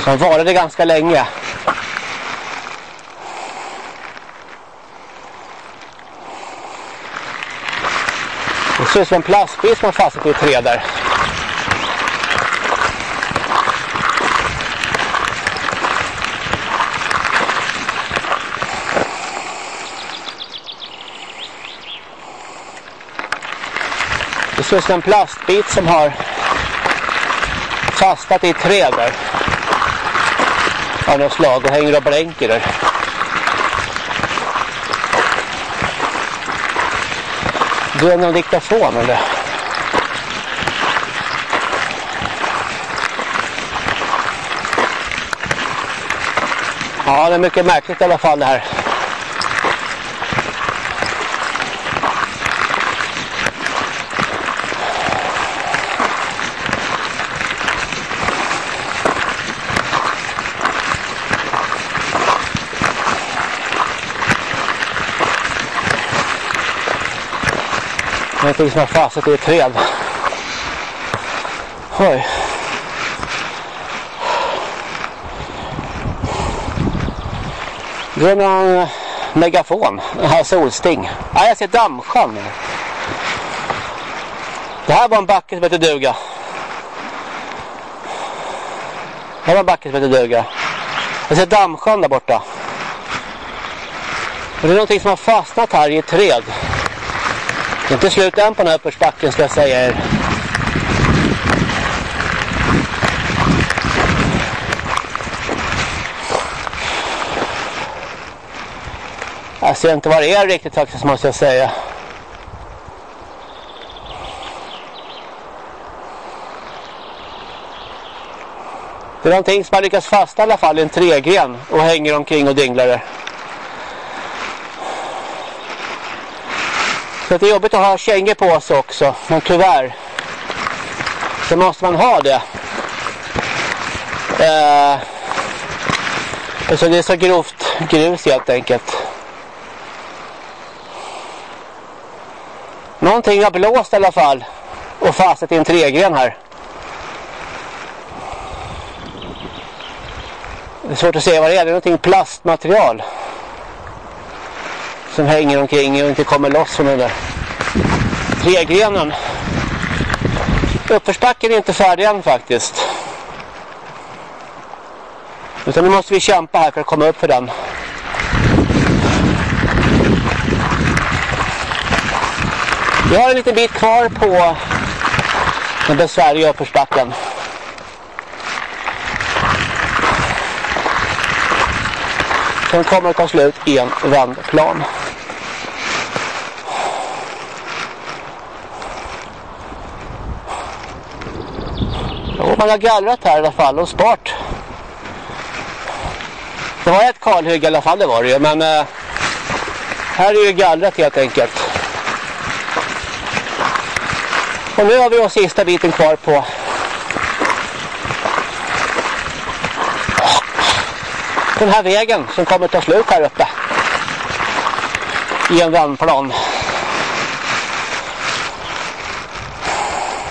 Som varade ganska länge. Det ser ut som en plastbil som har fastnat i ett träd där. Det ser ut som en plastbit som har fastnat i ett träd där. Av något slag och hänger och blänker där. Du är någon diktafon eller? Ja, det är mycket märkligt i alla fall det här. Någonting som har fastnat i ett träd. Oj. Det är någon eh, megafon. Den här solsting. Nej, jag ser dammsjön. Det här var en backe som hette Duga. Det här var en backe som hette Duga. Jag ser dammsjön där borta. Och det är någonting som har fastnat här i ett träd. Det är inte slut än på den här uppförsbacken ska jag säga er. Jag ser inte vad det är riktigt faktiskt måste jag säga. Det är någonting som har lyckats fasta i alla fall i en tregren och hänger omkring och dinglar där. Så det är jobbigt att ha kängor på sig också. Men tyvärr så måste man ha det. Eh, alltså det är så grovt grus helt enkelt. Någonting har blåst i alla fall. Och fastnat i en tregren här. Det är svårt att se vad det är. Det är någonting plastmaterial som hänger omkring och inte kommer loss från den där tregrenen. Uppförsbacken är inte färdig än faktiskt. Utan nu måste vi kämpa här för att komma upp för den. Vi har en liten bit kvar på den besvärliga uppförsbacken. Sen kommer att ta slut i en vändplan. Man har gallrat här i alla fall och spart. Det var ett kalhygge i alla fall, det var det ju. Men eh, här är ju gallrat helt enkelt. Och nu har vi den sista biten kvar på den här vägen som kommer ta slut här uppe. I en vändplan.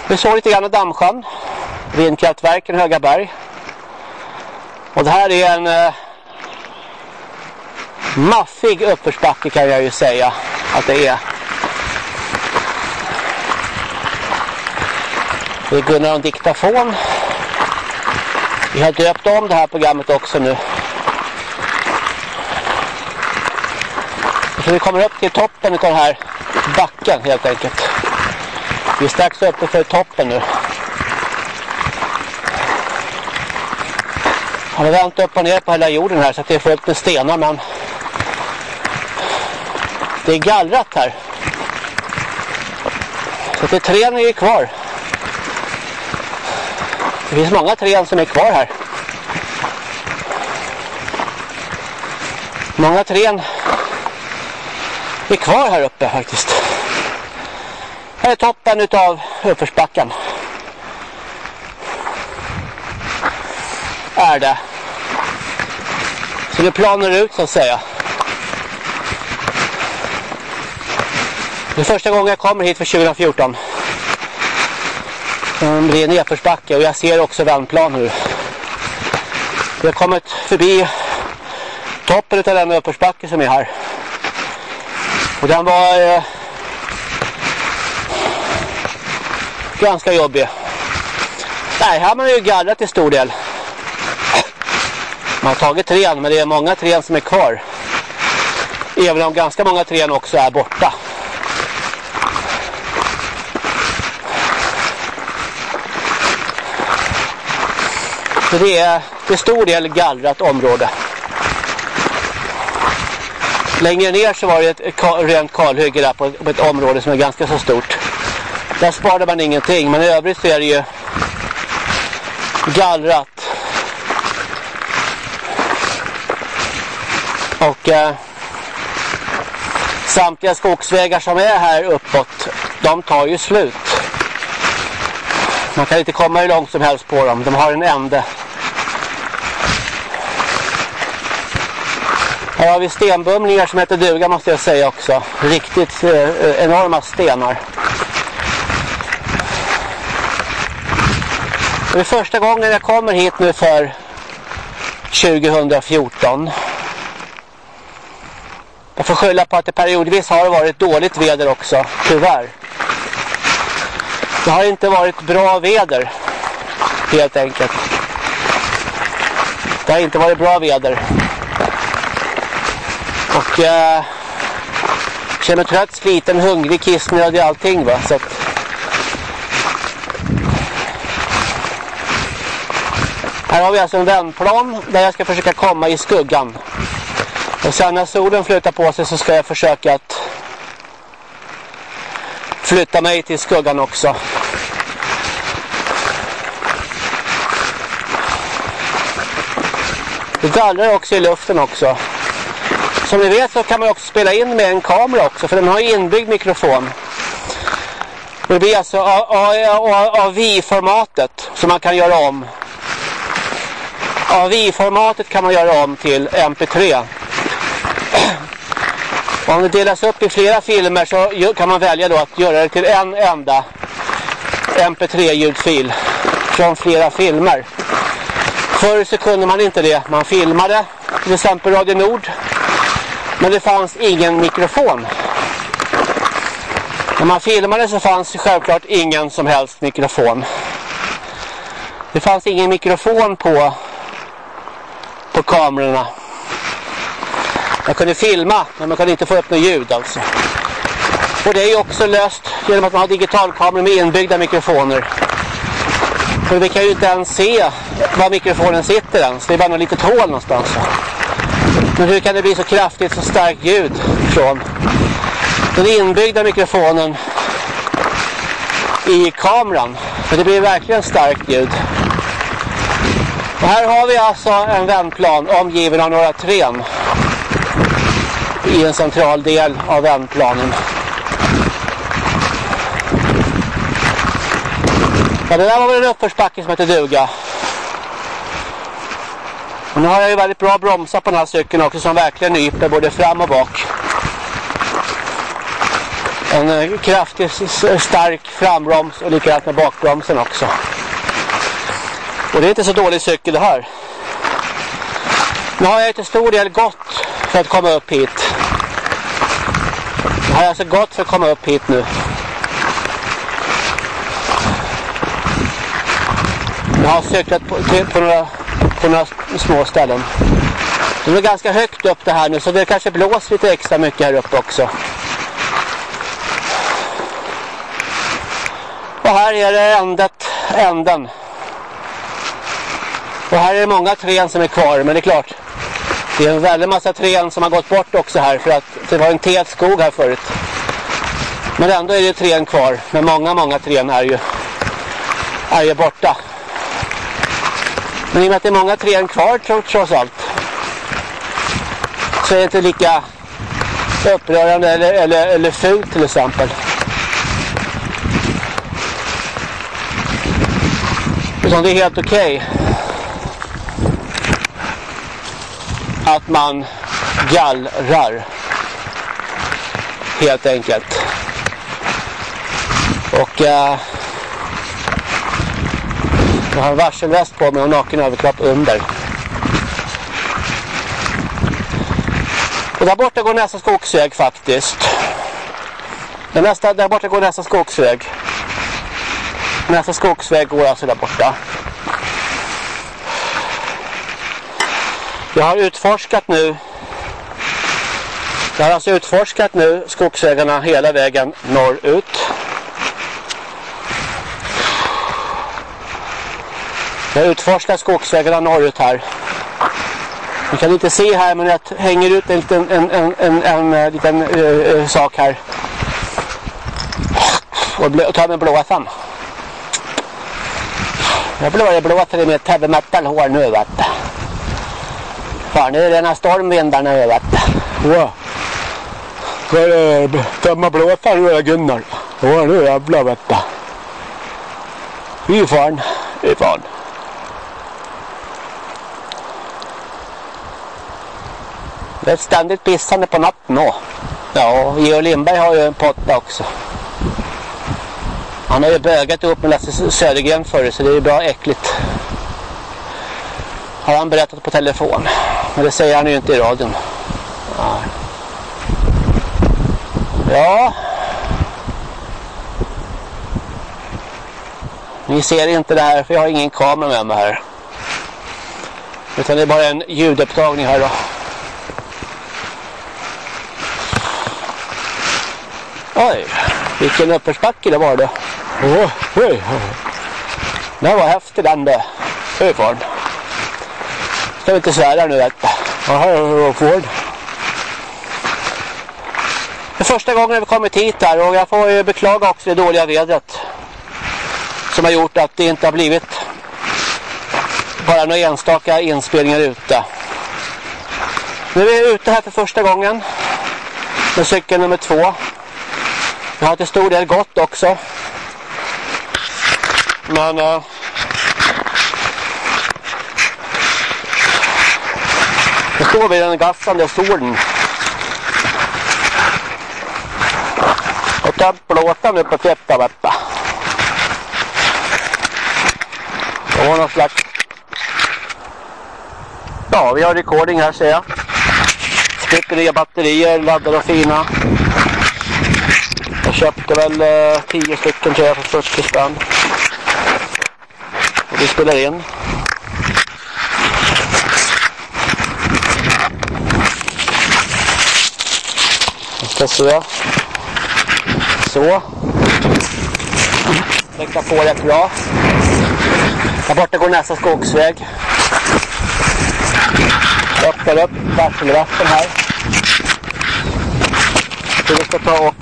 Vi såg lite grann av dammsjön. Vindkraftverken Högaberg. Och det här är en eh, maffig uppförsbacke kan jag ju säga att det är. Det är Gunnar och diktafon. Vi har döpt om det här programmet också nu. Så vi kommer upp till toppen av den här backen helt enkelt. Vi är strax uppe för toppen nu. Han har vänt upp och ner på hela jorden här så att det är fullt med stenar men det är gallrat här. Så det är trän är kvar. Det finns många trän som är kvar här. Många trän är kvar här uppe faktiskt. Här är toppen utav uppförsbacken. Är det. Så det planar ut så att säga. Det är första gången jag kommer hit för 2014. Det blir en nedförsbacke och jag ser också vändplan nu. Vi har kommit förbi toppen av den uppförsbacke som är här. Och den var eh, ganska jobbig. Nej, här har man ju gallrat till stor del. Man har tagit trän, men det är många trän som är kvar. Även om ganska många trän också är borta. Så det är till stor del gallrat område. Längre ner så var det ett rent kalhygge där på, på ett område som är ganska så stort. Där sparade man ingenting men i övrigt så är det ju gallrat. Och eh, samtliga skogsvägar som är här uppåt, de tar ju slut. Man kan inte komma hur långt som helst på dem. De har en ände. Här har vi stenbumlingar som heter duga måste jag säga också. Riktigt eh, enorma stenar. Det är första gången jag kommer hit nu för 2014. Jag får skylla på att det periodvis har varit dåligt väder också, tyvärr. Det har inte varit bra väder, helt enkelt. Det har inte varit bra väder. Och eh, känner mig trött, sliten, hungrig, kissnödig och allting va. Så att, här har vi alltså en vändplan där jag ska försöka komma i skuggan. Och sen när solen flyttar på sig så ska jag försöka att flytta mig till skuggan också. Det dallrar också i luften också. Som ni vet så kan man också spela in med en kamera också för den har ju inbyggd mikrofon. Det blir alltså AVI-formatet som man kan göra om. AVI-formatet kan man göra om till MP3. Om det delas upp i flera filmer så kan man välja då att göra det till en enda MP3-ljudfil från flera filmer. Förr så kunde man inte det. Man filmade till exempel Radio Nord men det fanns ingen mikrofon. När man filmade så fanns det självklart ingen som helst mikrofon. Det fanns ingen mikrofon på på kamerorna. Man kunde filma men man kunde inte få upp något ljud alltså. Och det är ju också löst genom att man har digitalkameror med inbyggda mikrofoner. För vi kan ju inte ens se var mikrofonen sitter ens. Det är bara något litet hål någonstans. Men hur kan det bli så kraftigt, så starkt ljud från den inbyggda mikrofonen i kameran? För det blir verkligen starkt ljud. Och här har vi alltså en vändplan omgiven av några trän i en central del av vändplanen. Ja, det där var väl en uppförsbacke som hette duga. Och nu har jag ju väldigt bra bromsar på den här cykeln också som verkligen nyper både fram och bak. en eh, kraftig stark frambroms och likadant med bakbromsen också. Och det är inte så dålig cykel det här. Nu har jag till stor del gått för att komma upp hit. Jag har alltså gått för att komma upp hit nu. Jag har cyklat på, på, några, på några små ställen. Det är ganska högt upp det här nu så det kanske blåser lite extra mycket här uppe också. Och här är det ändet, änden. Och här är det många träd som är kvar men det är klart. Det är en väldig massa trän som har gått bort också här för att det var en tät skog här förut. Men ändå är det trän kvar. Men många, många trän är ju, är ju borta. Men i och med att det är många trän kvar trots allt så är det inte lika upprörande eller, eller, eller fult till exempel. Utan det är helt okej. Okay att man gallrar. Helt enkelt. Och eh, jag har en varselväst på mig och naken överkropp under. Och där borta går nästa skogsväg faktiskt. Där, nästa, där borta går nästa skogsväg. Nästa skogsväg går alltså där borta. Jag har utforskat nu. Jag har alltså utforskat nu skogsvägarna hela vägen norrut. Jag har utforskat skogsvägarna norrut här. Ni kan inte se här men jag hänger ut en liten, en, en, en, en, en liten uh, sak här. Och, och tar med blåsan. Jag blåser blåser med ett heavy metal hår nu vet du. Fan, nu är det rena stormvindarna du. Ja. Vad är det? Tömma blåsan nu Gunnar. Ja, nu jävlar vet du. Fy fan. Fy fan. Det är ständigt pissande på natten då. Ja, Georg Lindberg har ju en potta också. Han har ju bögat ihop med Lasse Södergren förr så det är ju bra äckligt. Har han berättat på telefon. Men det säger han ju inte i radion. Ja. Ni ser inte det här för jag har ingen kamera med mig här. Utan det är bara en ljudupptagning här då. Oj, vilken uppförsbacke det var det. Oh, oj, Det var häftig den det. Fan. Ska vi inte svära nu vet. Jaha, jag får Det är första gången vi kommit hit här och jag får ju beklaga också det dåliga vädret. Som har gjort att det inte har blivit bara några enstaka inspelningar ute. Nu är vi ute här för första gången. Med cykel nummer två. Jag har till stor del gått också. Men... Uh, nu står vi i den gassande solen. Och tänt plåtar uppe på fjätta vet Det var någon slags... Ja, vi har recording här ser jag. Splitter batterier, laddade och fina. Jag köpte väl eh, tio stycken tror jag för 40 spänn. Och vi spelar in. Så. ska se. Så. Lägga på rätt bra. Där borta går nästa skogsväg. Jag öppnar upp varselvatten här. Så vi ska ta och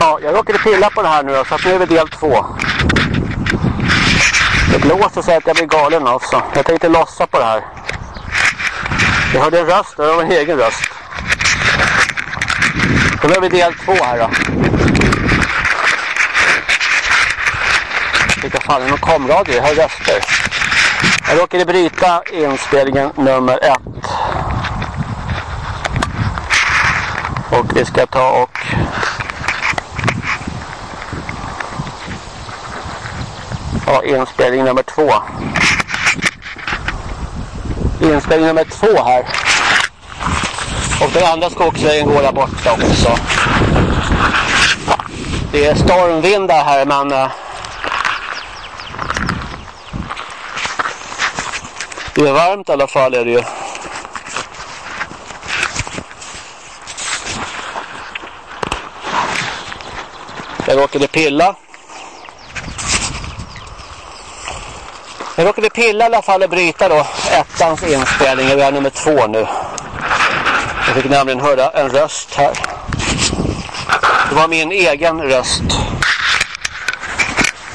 Ja, jag råkade pilla på det här nu så att nu är vi del två. Det blåser så att jag blir galen också. Jag tänkte lossa på det här. Jag hörde en röst, det var en egen röst. Då nu är vi del två här då. Vilka fan är någon komradio? Jag hör röster. Jag råkade bryta inspelningen nummer ett. Och vi ska ta och ja, inspelning nummer två. Inspelning nummer två här. Och den andra skogsvägen går där borta också. Det är stormvindar här men eh, det är varmt i alla fall är det ju. Jag råkade pilla. Jag råkade pilla i alla fall och bryta då ettans inspelning. Vi är nummer två nu. Jag fick nämligen höra en röst här. Det var min egen röst.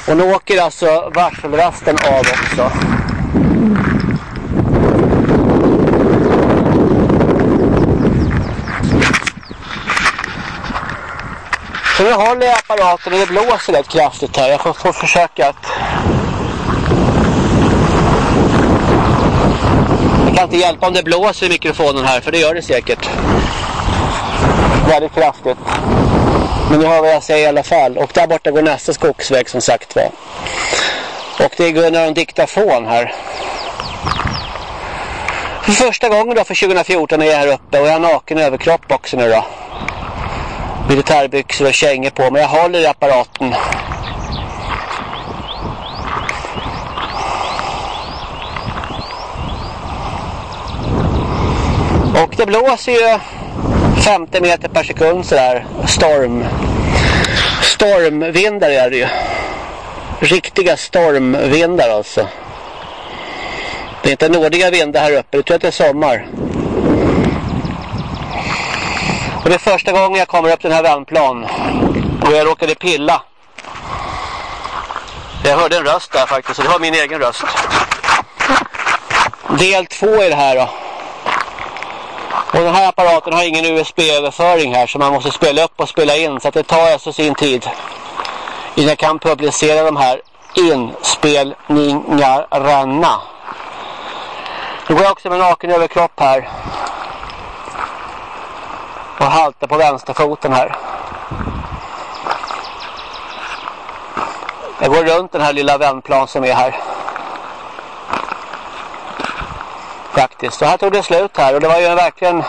Och nu åker alltså varselvästen av också. Så nu håller jag apparaten och det blåser rätt kraftigt här. Jag får, får försöka att... Jag kan inte hjälpa om det blåser i mikrofonen här, för det gör det säkert. Väldigt kraftigt. Men nu har vad jag säger i alla fall. Och där borta går nästa skogsväg som sagt var. Och det är Gunnar en diktafon här. För första gången då för 2014 är jag här uppe och jag har naken överkropp också nu då militärbyxor och kängor på men jag håller i apparaten. Och det blåser ju 50 meter per sekund sådär. Storm. Stormvindar är det ju. Riktiga stormvindar alltså. Det är inte nådiga vindar här uppe. Jag tror att det är sommar. Och det är första gången jag kommer upp den här vändplan. Och jag råkade pilla. Jag hörde en röst där faktiskt. Och det var min egen röst. Del två i det här då. Och den här apparaten har ingen USB-överföring här. Så man måste spela upp och spela in. Så att det tar alltså sin tid. Innan jag kan publicera de här inspelningarna. Nu går jag också med naken överkropp här och haltar på vänsterfoten här. Jag går runt den här lilla vändplan som är här. Faktiskt. Så här tog det slut här och det var ju verkligen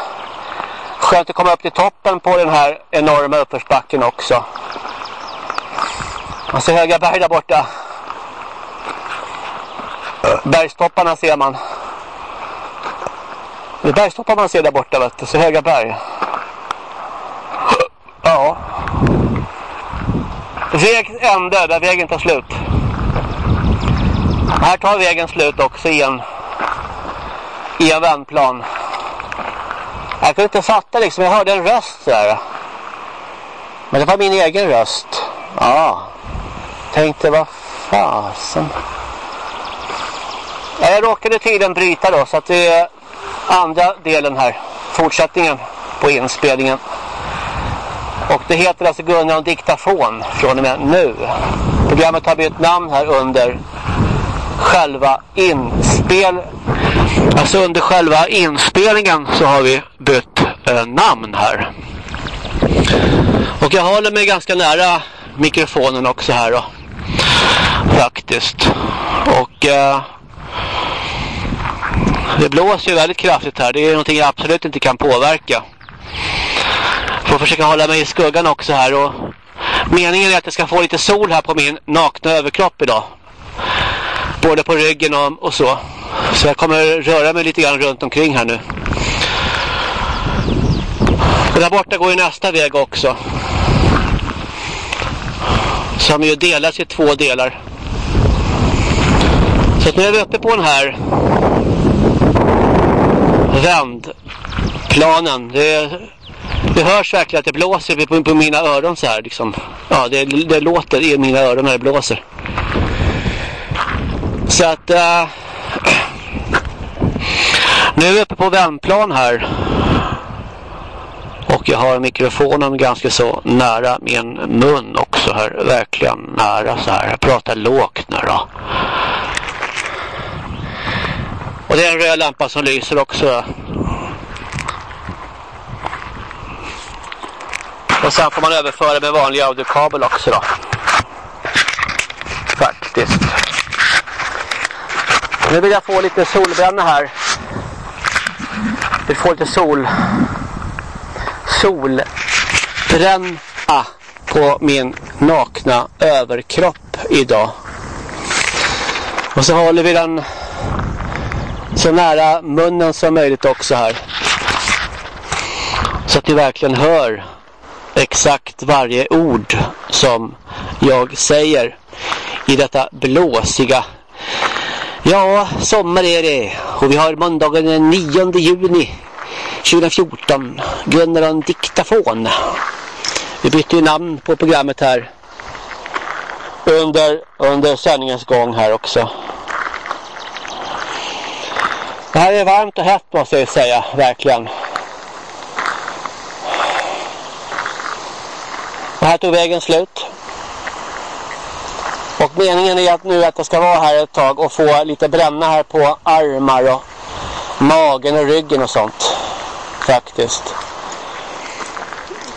skönt att komma upp till toppen på den här enorma uppförsbacken också. Man ser höga berg där borta. Bergstopparna ser man. Det är bergstoppar man ser där borta vet du. Så höga berg. Ja. Vägs ände där vägen tar slut. Här tar vägen slut också igen i en vändplan. Jag kunde inte fatta liksom, jag hörde en röst där. Men det var min egen röst. Ja. Tänkte, vad fasen. Eh, jag råkade tiden bryta då så att det är andra delen här. Fortsättningen på inspelningen. Och det heter alltså Gunnar och diktafon från och med nu. Programmet har bytt namn här under själva inspel alltså under själva inspelningen så har vi bytt eh, namn här. Och jag håller mig ganska nära mikrofonen också här då. Faktiskt. Och eh, det blåser ju väldigt kraftigt här. Det är någonting jag absolut inte kan påverka. Får försöka hålla mig i skuggan också här och meningen är att jag ska få lite sol här på min nakna överkropp idag. Både på ryggen och, och så. Så jag kommer röra mig lite grann runt omkring här nu. Och där borta går ju nästa väg också. Som ju delas i två delar. Så nu är vi uppe på den här vändplanen. Det det hörs verkligen att det blåser på, på mina öron så här liksom. Ja, det, det låter i mina öron när det blåser. Så att... Uh, nu är vi uppe på vändplan här. Och jag har mikrofonen ganska så nära min mun också här. Verkligen nära så här. Jag pratar lågt nu då. Och det är en röd lampa som lyser också. Och sen får man överföra med vanlig audiokabel också då. Faktiskt. Nu vill jag få lite solbränna här. Jag vill få lite sol. Solbränna på min nakna överkropp idag. Och så håller vi den så nära munnen som möjligt också här. Så att ni verkligen hör exakt varje ord som jag säger i detta blåsiga. Ja, sommar är det och vi har måndagen den 9 juni 2014. Gunnar en diktafon. Vi bytte ju namn på programmet här under, under sändningens gång här också. Det här är varmt och hett måste jag säga, verkligen. Och här tog vägen slut. Och meningen är att nu att jag ska vara här ett tag och få lite bränna här på armar och magen och ryggen och sånt. Faktiskt.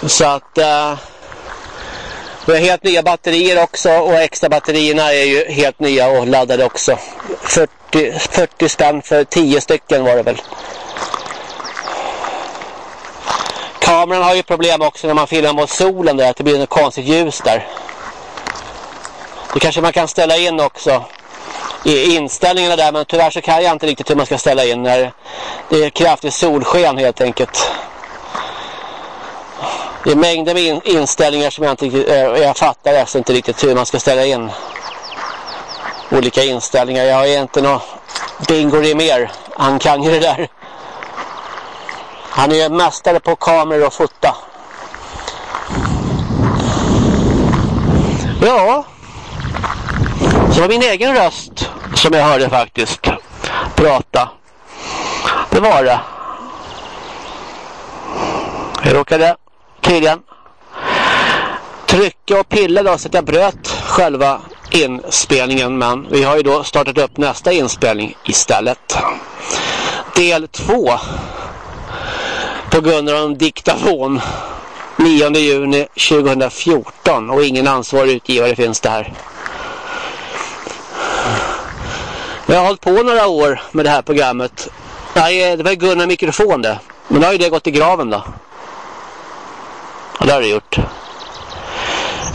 Så att Eh, vi har helt nya batterier också och extra batterierna är ju helt nya och laddade också. 40, 40 spänn för 10 stycken var det väl. Kameran har ju problem också när man filmar mot solen där, att det blir något konstigt ljus där. Det kanske man kan ställa in också i inställningarna där, men tyvärr så kan jag inte riktigt hur man ska ställa in när det är kraftigt solsken helt enkelt. Det är mängder med inställningar som jag inte riktigt, eh, jag fattar alltså inte riktigt hur man ska ställa in olika inställningar. Jag har inte någon Bingo mer. Han kan ju det där. Han är ju mästare på kameror och fota. Ja. Så var min egen röst som jag hörde faktiskt prata. Det var det. Jag råkade tydligen trycka och pilla då så att jag bröt själva inspelningen men vi har ju då startat upp nästa inspelning istället. Del 2 på grund av en diktafon 9 juni 2014 och ingen ansvarig utgivare finns det här. Jag har hållit på några år med det här programmet. Nej, det var Gunnar mikrofon det. Men då har ju det gått i graven då. Och det har det gjort.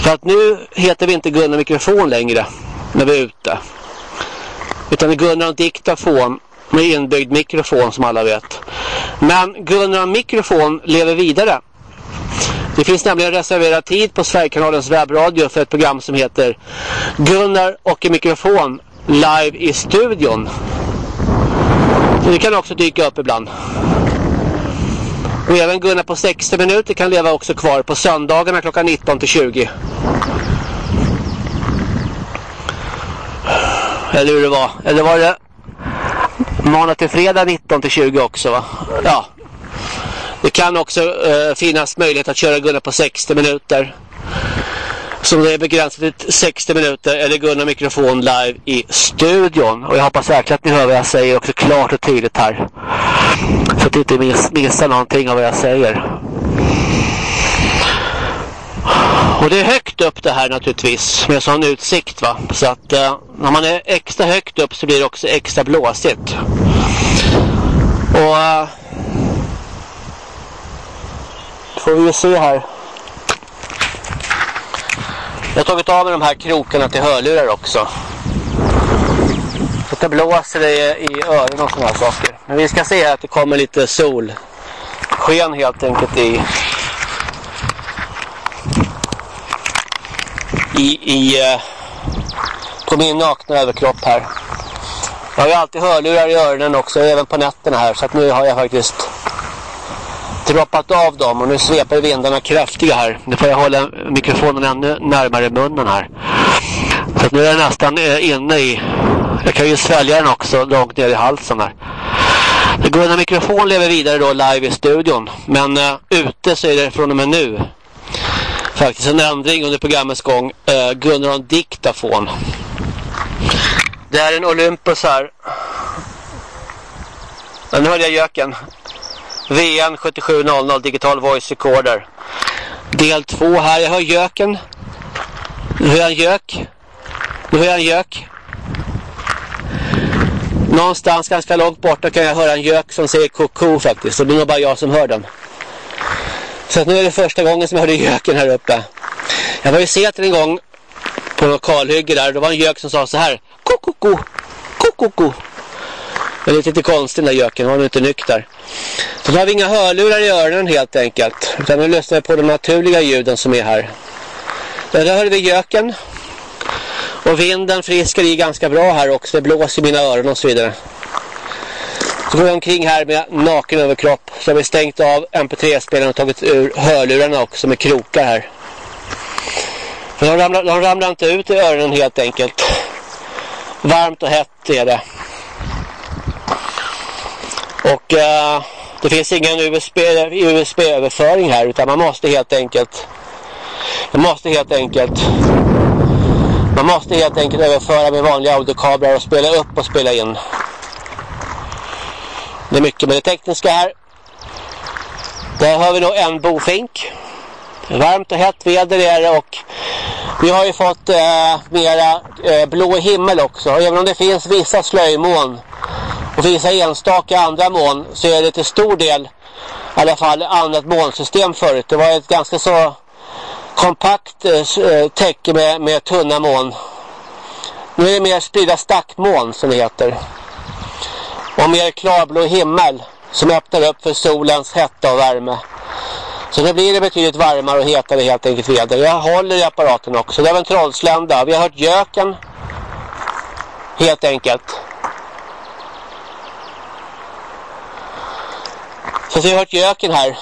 För att nu heter vi inte Gunnar mikrofon längre när vi är ute. Utan det är Gunnar diktafon med inbyggd mikrofon som alla vet. Men Gunnar mikrofon lever vidare. Det finns nämligen reserverad tid på Sverigekanalens webbradio för ett program som heter Gunnar och en mikrofon live i studion. Så det kan också dyka upp ibland. Och även Gunnar på 60 minuter kan leva också kvar på söndagarna klockan 19 till 20. Eller hur det var. Eller var det måndag till fredag 19 till 20 också va? Ja. Det kan också uh, finnas möjlighet att köra Gunnar på 60 minuter. Som det är begränsat till 60 minuter eller Gunnar mikrofon live i studion. Och jag hoppas verkligen att ni hör vad jag säger också klart och tydligt här. Så att ni inte miss, missar någonting av vad jag säger. Och det är högt upp det här naturligtvis med sån utsikt va. Så att eh, när man är extra högt upp så blir det också extra blåsigt. Och Eh, får vi se här. Jag har tagit av mig de här krokarna till hörlurar också. Så det blåser det i öronen och sådana saker. Men vi ska se här att det kommer lite sol. Sken helt enkelt i i, i eh, på min nakna överkropp här. Jag har ju alltid hörlurar i öronen också, även på nätterna här. Så att nu har jag faktiskt droppat av dem och nu sveper vindarna kraftiga här. Nu får jag hålla mikrofonen ännu närmare munnen här. Så nu är jag nästan eh, inne i... Jag kan ju svälja den också långt ner i halsen här. Gunnar mikrofon lever vidare då live i studion. Men uh, ute så är det från och med nu faktiskt en ändring under programmets gång. Uh, Gunnar en diktafon. Det är en Olympus här. Ja, nu hörde jag göken. VN 7700 digital voice recorder. Del 2 här. Jag hör göken. Nu hör jag en gök. Nu hör jag en gök. Någonstans ganska långt borta kan jag höra en gök som säger koko faktiskt. Så det är nog bara jag som hör den. Så nu är det första gången som jag hörde göken här uppe. Jag var ju sett en gång på lokalhygge kalhygge där. Det var en gök som sa så här. Kokoko. Kokoko. Men det är lite konstigt den där göken. Var inte nykter. Så då har vi inga hörlurar i öronen helt enkelt. Utan nu lyssnar vi på de naturliga ljuden som är här. Där hörde vi göken. Och vinden friskar i ganska bra här också. Det blåser i mina öron och så vidare. Så går jag omkring här med naken överkropp. Så har vi stängt av MP3-spelaren och tagit ur hörlurarna också med krokar här. För de ramlar, de ramlar inte ut i öronen helt enkelt. Varmt och hett är det. Och eh, det finns ingen USB-överföring USB här utan man måste helt enkelt man måste helt enkelt man måste helt enkelt överföra med vanliga audiokablar och spela upp och spela in. Det är mycket med det tekniska här. Där har vi då en bofink. Varmt och hett väder är det och vi har ju fått eh, mera eh, blå himmel också. Även om det finns vissa slöjmoln och vissa enstaka andra moln så är det till stor del i alla fall annat molnsystem förut. Det var ett ganska så kompakt eh, eh, täcke med, med tunna moln. Nu är det mer spridda stackmoln som det heter. Och mer klarblå himmel som öppnar upp för solens hetta och värme. Så nu blir det betydligt varmare och hetare helt enkelt väder. Jag håller i apparaten också. Det var en trollslända. Vi har hört göken. Helt enkelt. Så vi har hört göken här.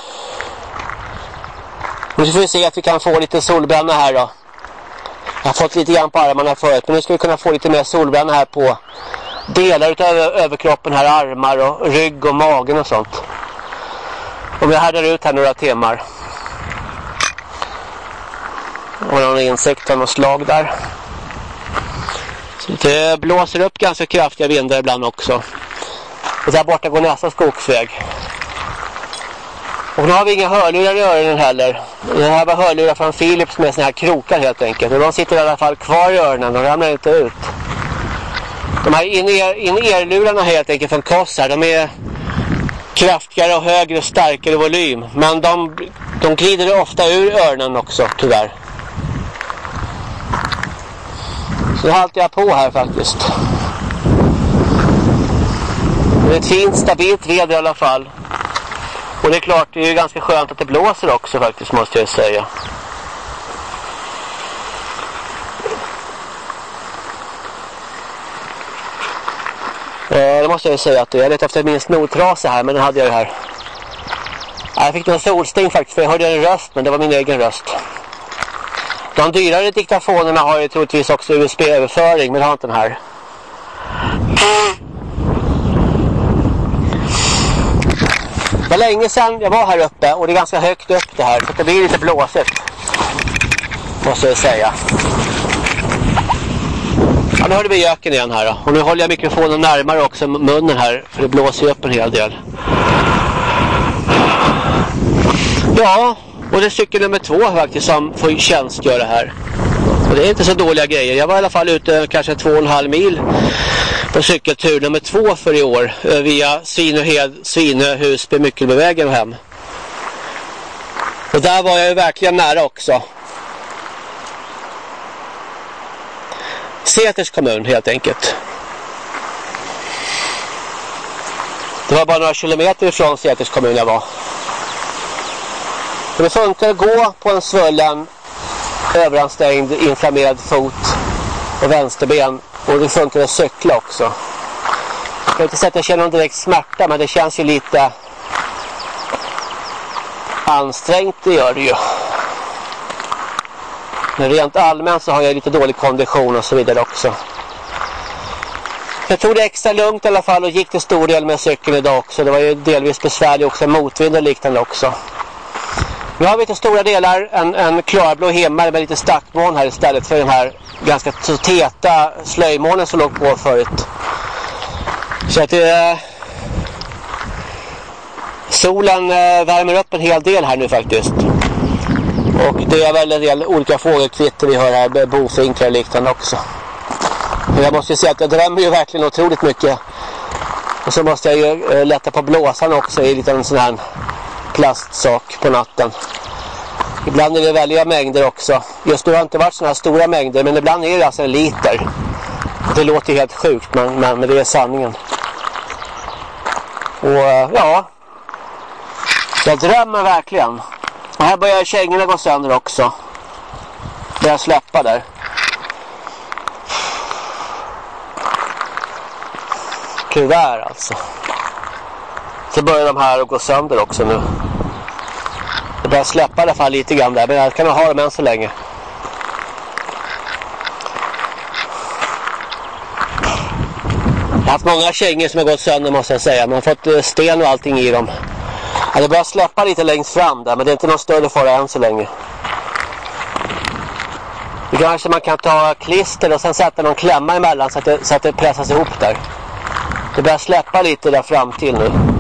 Nu får vi se att vi kan få lite solbränna här då. Jag har fått lite grann på armarna förut. Men nu ska vi kunna få lite mer solbränna här på delar av överkroppen här. Armar och rygg och magen och sånt. Om jag härdar ut här några timmar. Och någon insekt av något slag där. Så det blåser upp ganska kraftiga vindar ibland också. Och där borta går nästa skogsväg. Och nu har vi inga hörlurar i öronen heller. Det här var hörlurar från Philips med såna här krokar helt enkelt. Men de sitter i alla fall kvar i öronen. De ramlar inte ut. De här in-ear-lurarna helt enkelt från Koss här. De är kraftigare och högre och starkare volym. Men de, de glider ofta ur öronen också tyvärr. Så nu haltar jag på här faktiskt. Det är ett fint stabilt väder i alla fall. Och det är klart, det är ju ganska skönt att det blåser också faktiskt måste jag säga. Eh, det måste jag ju säga att jag letade efter min snortrasa här men den hade jag ju här. Jag fick någon solsting faktiskt för jag hörde en röst men det var min egen röst. De dyrare diktafonerna har ju troligtvis också USB-överföring men har inte den här. Det var länge sedan jag var här uppe och det är ganska högt upp det här så det blir lite blåsigt. Måste jag säga. Ja, nu hörde vi göken igen här då. Och nu håller jag mikrofonen närmare också munnen här för det blåser ju upp en hel del. Ja, och det är cykel nummer två faktiskt som får tjänstgöra här. Och det är inte så dåliga grejer. Jag var i alla fall ute kanske två och en halv mil på cykeltur nummer två för i år eh, via Svinöhed, Svinö-Husby-Myckelbyvägen och hem. Och där var jag ju verkligen nära också. Seters kommun helt enkelt. Det var bara några kilometer ifrån Seters kommun jag var. Det funkar att gå på en svullen, överansträngd, inflammerad fot och vänsterben. Och det funkar att cykla också. Jag kan inte säga att jag känner någon direkt smärta men det känns ju lite ansträngt, det gör det ju. Men rent allmänt så har jag lite dålig kondition och så vidare också. Jag tog det extra lugnt i alla fall och gick till stor del med cykeln idag också. Det var ju delvis besvärligt också, motvind och liknande också. Nu har vi till stora delar en, en klarblå himmel med lite stackmoln här istället för de här ganska täta slöjmolnen som låg på förut. Så att det, Solen eh, värmer upp en hel del här nu faktiskt. Och det är väl en del olika fågelkvitter vi hör här, bofinkar och liknande också. Men jag måste säga att jag drömmer ju verkligen otroligt mycket. Och så måste jag ju eh, lätta på blåsan också i en liten sån här plastsak på natten. Ibland är det väldiga mängder också. Just nu har det inte varit sådana här stora mängder men ibland är det alltså en liter. Det låter helt sjukt men, men, men det är sanningen. Och eh, ja, jag drömmer verkligen. Och här börjar kängorna gå sönder också. Börjar släppa där. Tyvärr alltså. Så börjar de här att gå sönder också nu. Börjar släppa i alla fall lite grann där. Men jag kan ha dem än så länge. Jag har haft många kängor som har gått sönder måste jag säga. Man har fått eh, sten och allting i dem. Ja, det börjar släppa lite längst fram där. Men det är inte någon större fara än så länge. Det kanske man kan ta klister och sen sätta någon klämma emellan så att det, så att det pressas ihop där. Det börjar släppa lite där fram till nu.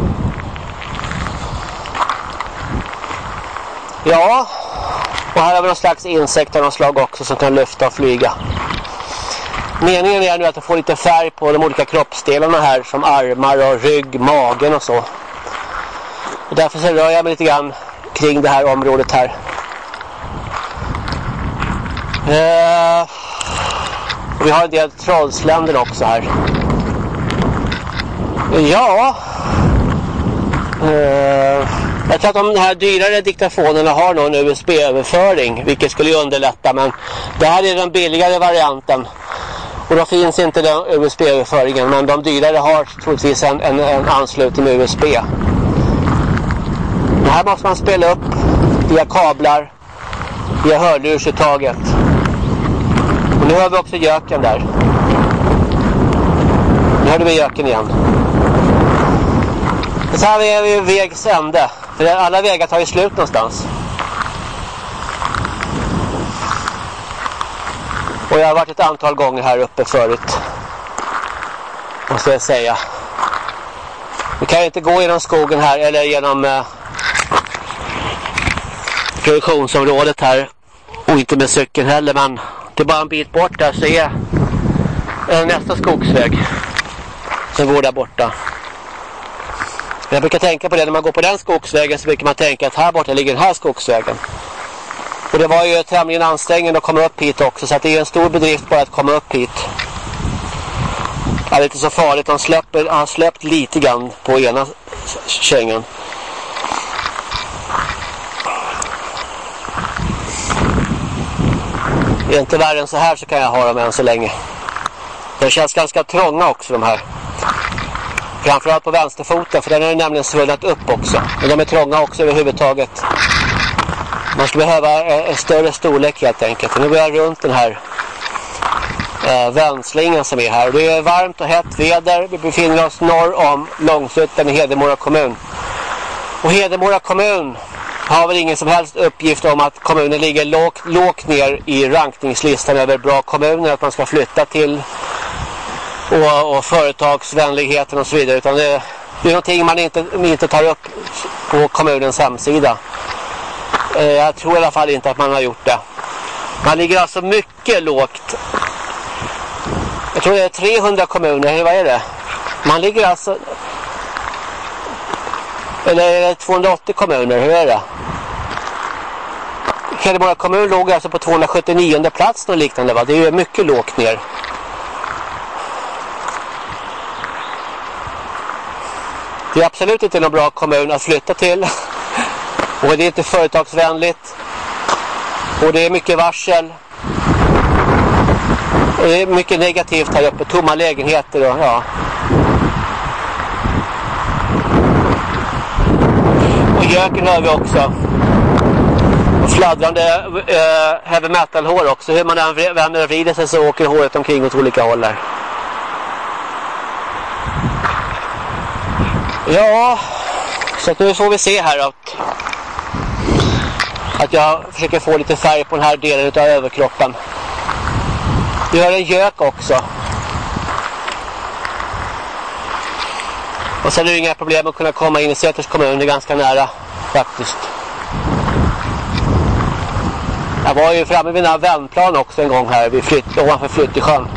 Ja, och här har vi någon slags insekt av slag också som kan lyfta och flyga. Meningen är nu att få lite färg på de olika kroppsdelarna här som armar och rygg, magen och så. Och därför så rör jag mig lite grann kring det här området här. Uh, vi har en del trollsländer också här. Ja. Eh, jag tror att de här dyrare diktafonerna har någon USB-överföring. Vilket skulle underlätta. Men det här är den billigare varianten. Och då finns inte den USB-överföringen. Men de dyrare har troligtvis en, en, en anslutning med USB. Det här måste man spela upp via kablar. Via hörlursuttaget. Och nu har vi också göken där. Nu hörde vi göken igen. Så här är vi vägs ände. För alla vägar tar ju slut någonstans. Och jag har varit ett antal gånger här uppe förut. Måste jag säga. Vi kan inte gå genom skogen här eller genom eh, produktionsområdet här. Och inte med cykeln heller men det är bara en bit bort där så är eh, nästa skogsväg. Som går där borta. Jag brukar tänka på det när man går på den skogsvägen så brukar man tänka att här borta ligger den här skogsvägen. Och det var ju tämligen ansträngande att komma upp hit också så att det är en stor bedrift bara att komma upp hit. Det är inte så farligt, han, släpper, han har släppt lite grann på ena kängan. Det är inte värre än så här så kan jag ha dem än så länge. De känns ganska trånga också de här. Framförallt på vänsterfoten för den har nämligen svullnat upp också. Men de är trånga också överhuvudtaget. Man skulle behöva eh, en större storlek helt enkelt. nu går jag runt den här eh, vändslingan som är här. Det är varmt och hett väder. Vi befinner oss norr om Långsuttan i Hedemora kommun. Och Hedemora kommun har väl ingen som helst uppgift om att kommunen ligger lågt, lågt ner i rankningslistan över bra kommuner. Att man ska flytta till och, och företagsvänligheten och så vidare. Utan det, det är någonting man inte, inte tar upp på kommunens hemsida. Eh, jag tror i alla fall inte att man har gjort det. Man ligger alltså mycket lågt. Jag tror det är 300 kommuner, eller vad är det? Man ligger alltså... Eller är det 280 kommuner, hur är det? Hedemora kommun låg alltså på 279 plats och liknande va? Det är ju mycket lågt ner. Det är absolut inte någon bra kommun att flytta till. Och det är inte företagsvänligt. Och det är mycket varsel. Och det är mycket negativt här uppe. Tomma lägenheter och ja. Och göken har vi också. Och fladdrande äh, heavy metal hår också. Hur man än vänder och vrider sig så åker håret omkring åt olika håll där. Ja, så att nu får vi se här att, att jag försöker få lite färg på den här delen av överkroppen. Vi har en gök också. Och sen är det inga problem att kunna komma in i Säters kommun. Det är ganska nära faktiskt. Jag var ju framme vid den vändplan också en gång här vid flytt, ovanför Flyttesjön.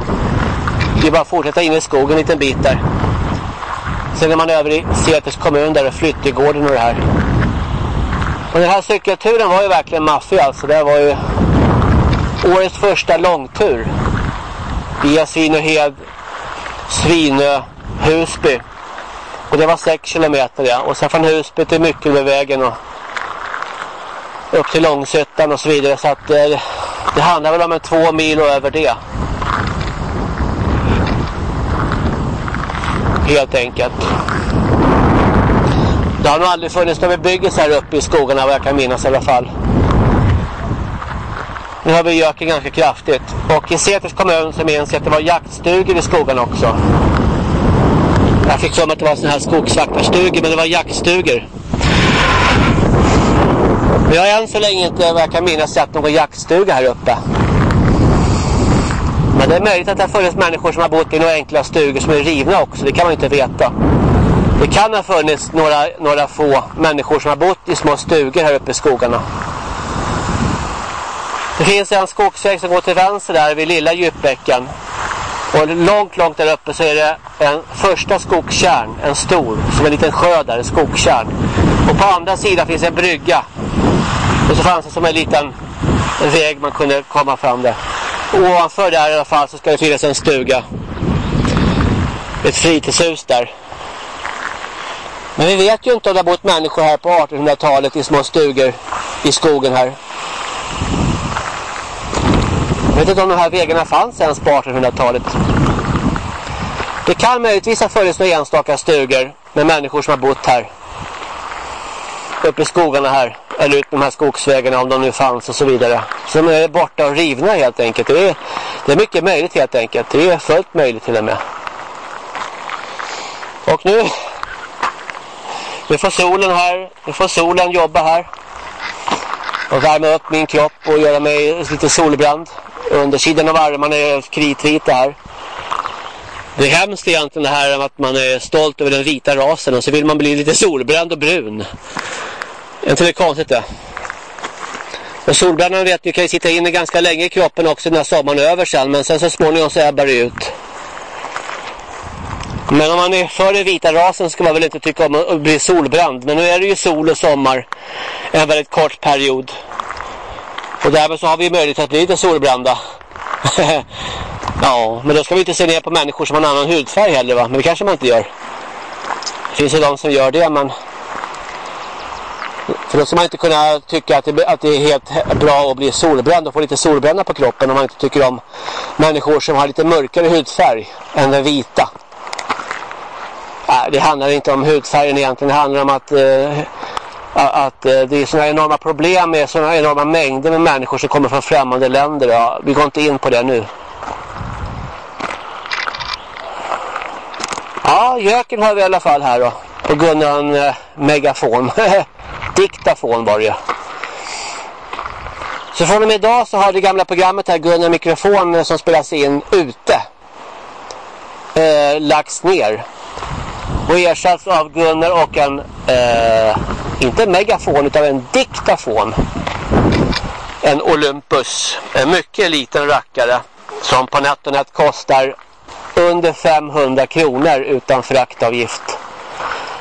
Det är bara att fortsätta in i skogen en liten bit där. Sen är man över i Säters kommun där och Flyttegården och det här. Och den här cykelturen var ju verkligen maffig alltså. Det var ju årets första långtur. Via Svinöhed, Svinö, Husby. Och det var 6 kilometer ja. Och sen från Husby till Myckelbevägen och upp till Långsötan och så vidare. Så att det, det handlar väl om en två mil och över det. Helt enkelt. Det har nog aldrig funnits någon bebyggelse här uppe i skogarna vad jag kan minnas i alla fall. Nu har vi göken ganska kraftigt. Och i Säters kommun så minns jag att det var jaktstugor i skogarna också. Jag fick för mig att det var sådana här skogsvaktarstugor men det var jaktstugor. Vi har än så länge inte vad jag kan minnas sett någon jaktstuga här uppe. Det är möjligt att det har funnits människor som har bott i några enkla stugor som är rivna också. Det kan man inte veta. Det kan ha funnits några, några få människor som har bott i små stugor här uppe i skogarna. Det finns en skogsväg som går till vänster där vid lilla djupbäcken. Och långt, långt där uppe så är det en första skogskärn, en stor, som en liten sjö där, en skogskärn. Och på andra sidan finns en brygga. Och så fanns det som en liten väg man kunde komma fram där. Ovanför där i alla fall så ska det finnas en stuga. Ett fritidshus där. Men vi vet ju inte om det har bott människor här på 1800-talet i små stugor i skogen här. Jag vet inte om de här vägarna fanns ens på 1800-talet. Det kan möjligtvis ha funnits några enstaka stugor med människor som har bott här. Uppe i skogarna här. Eller ut de här skogsvägarna om de nu fanns och så vidare. Som är borta och rivna helt enkelt. Det är, det är mycket möjligt helt enkelt. Det är fullt möjligt till och med. Och nu nu får solen här, nu får solen jobba här. Och värma upp min kropp och göra mig lite solbrand. Undersidan av armarna är kritvita här. Det är hemskt egentligen det här att man är stolt över den vita rasen och så vill man bli lite solbränd och brun. Är inte det konstigt det? Och solbrännan vet ni kan ju sitta inne ganska länge i kroppen också när sommaren är över sen. Men sen så småningom så ebbar det ut. Men om man är för den vita rasen ska man väl inte tycka om att bli solbränd. Men nu är det ju sol och sommar en väldigt kort period. Och därmed så har vi möjlighet att bli lite solbrända. (laughs) ja, men då ska vi inte se ner på människor som har en annan hudfärg heller va? Men det kanske man inte gör. Det finns ju de som gör det men... För då ska man inte kunna tycka att det, att det är helt bra att bli solbränd och få lite solbränna på kroppen om man inte tycker om människor som har lite mörkare hudfärg än den vita. Det handlar inte om hudfärgen egentligen. Det handlar om att, eh, att eh, det är sådana enorma problem med sådana enorma mängder med människor som kommer från främmande länder. Ja, vi går inte in på det nu. Ja, göken har vi i alla fall här då. På grund av en eh, megafon. (laughs) Diktafon var det ju. Så från och med idag så har det gamla programmet här Gunnar Mikrofon eh, som spelas in ute eh, lagts ner och ersatts av Gunnar och en, eh, inte en megafon utan en diktafon. En Olympus, en mycket liten rackare som på NetOnNet kostar under 500 kronor utan fraktavgift.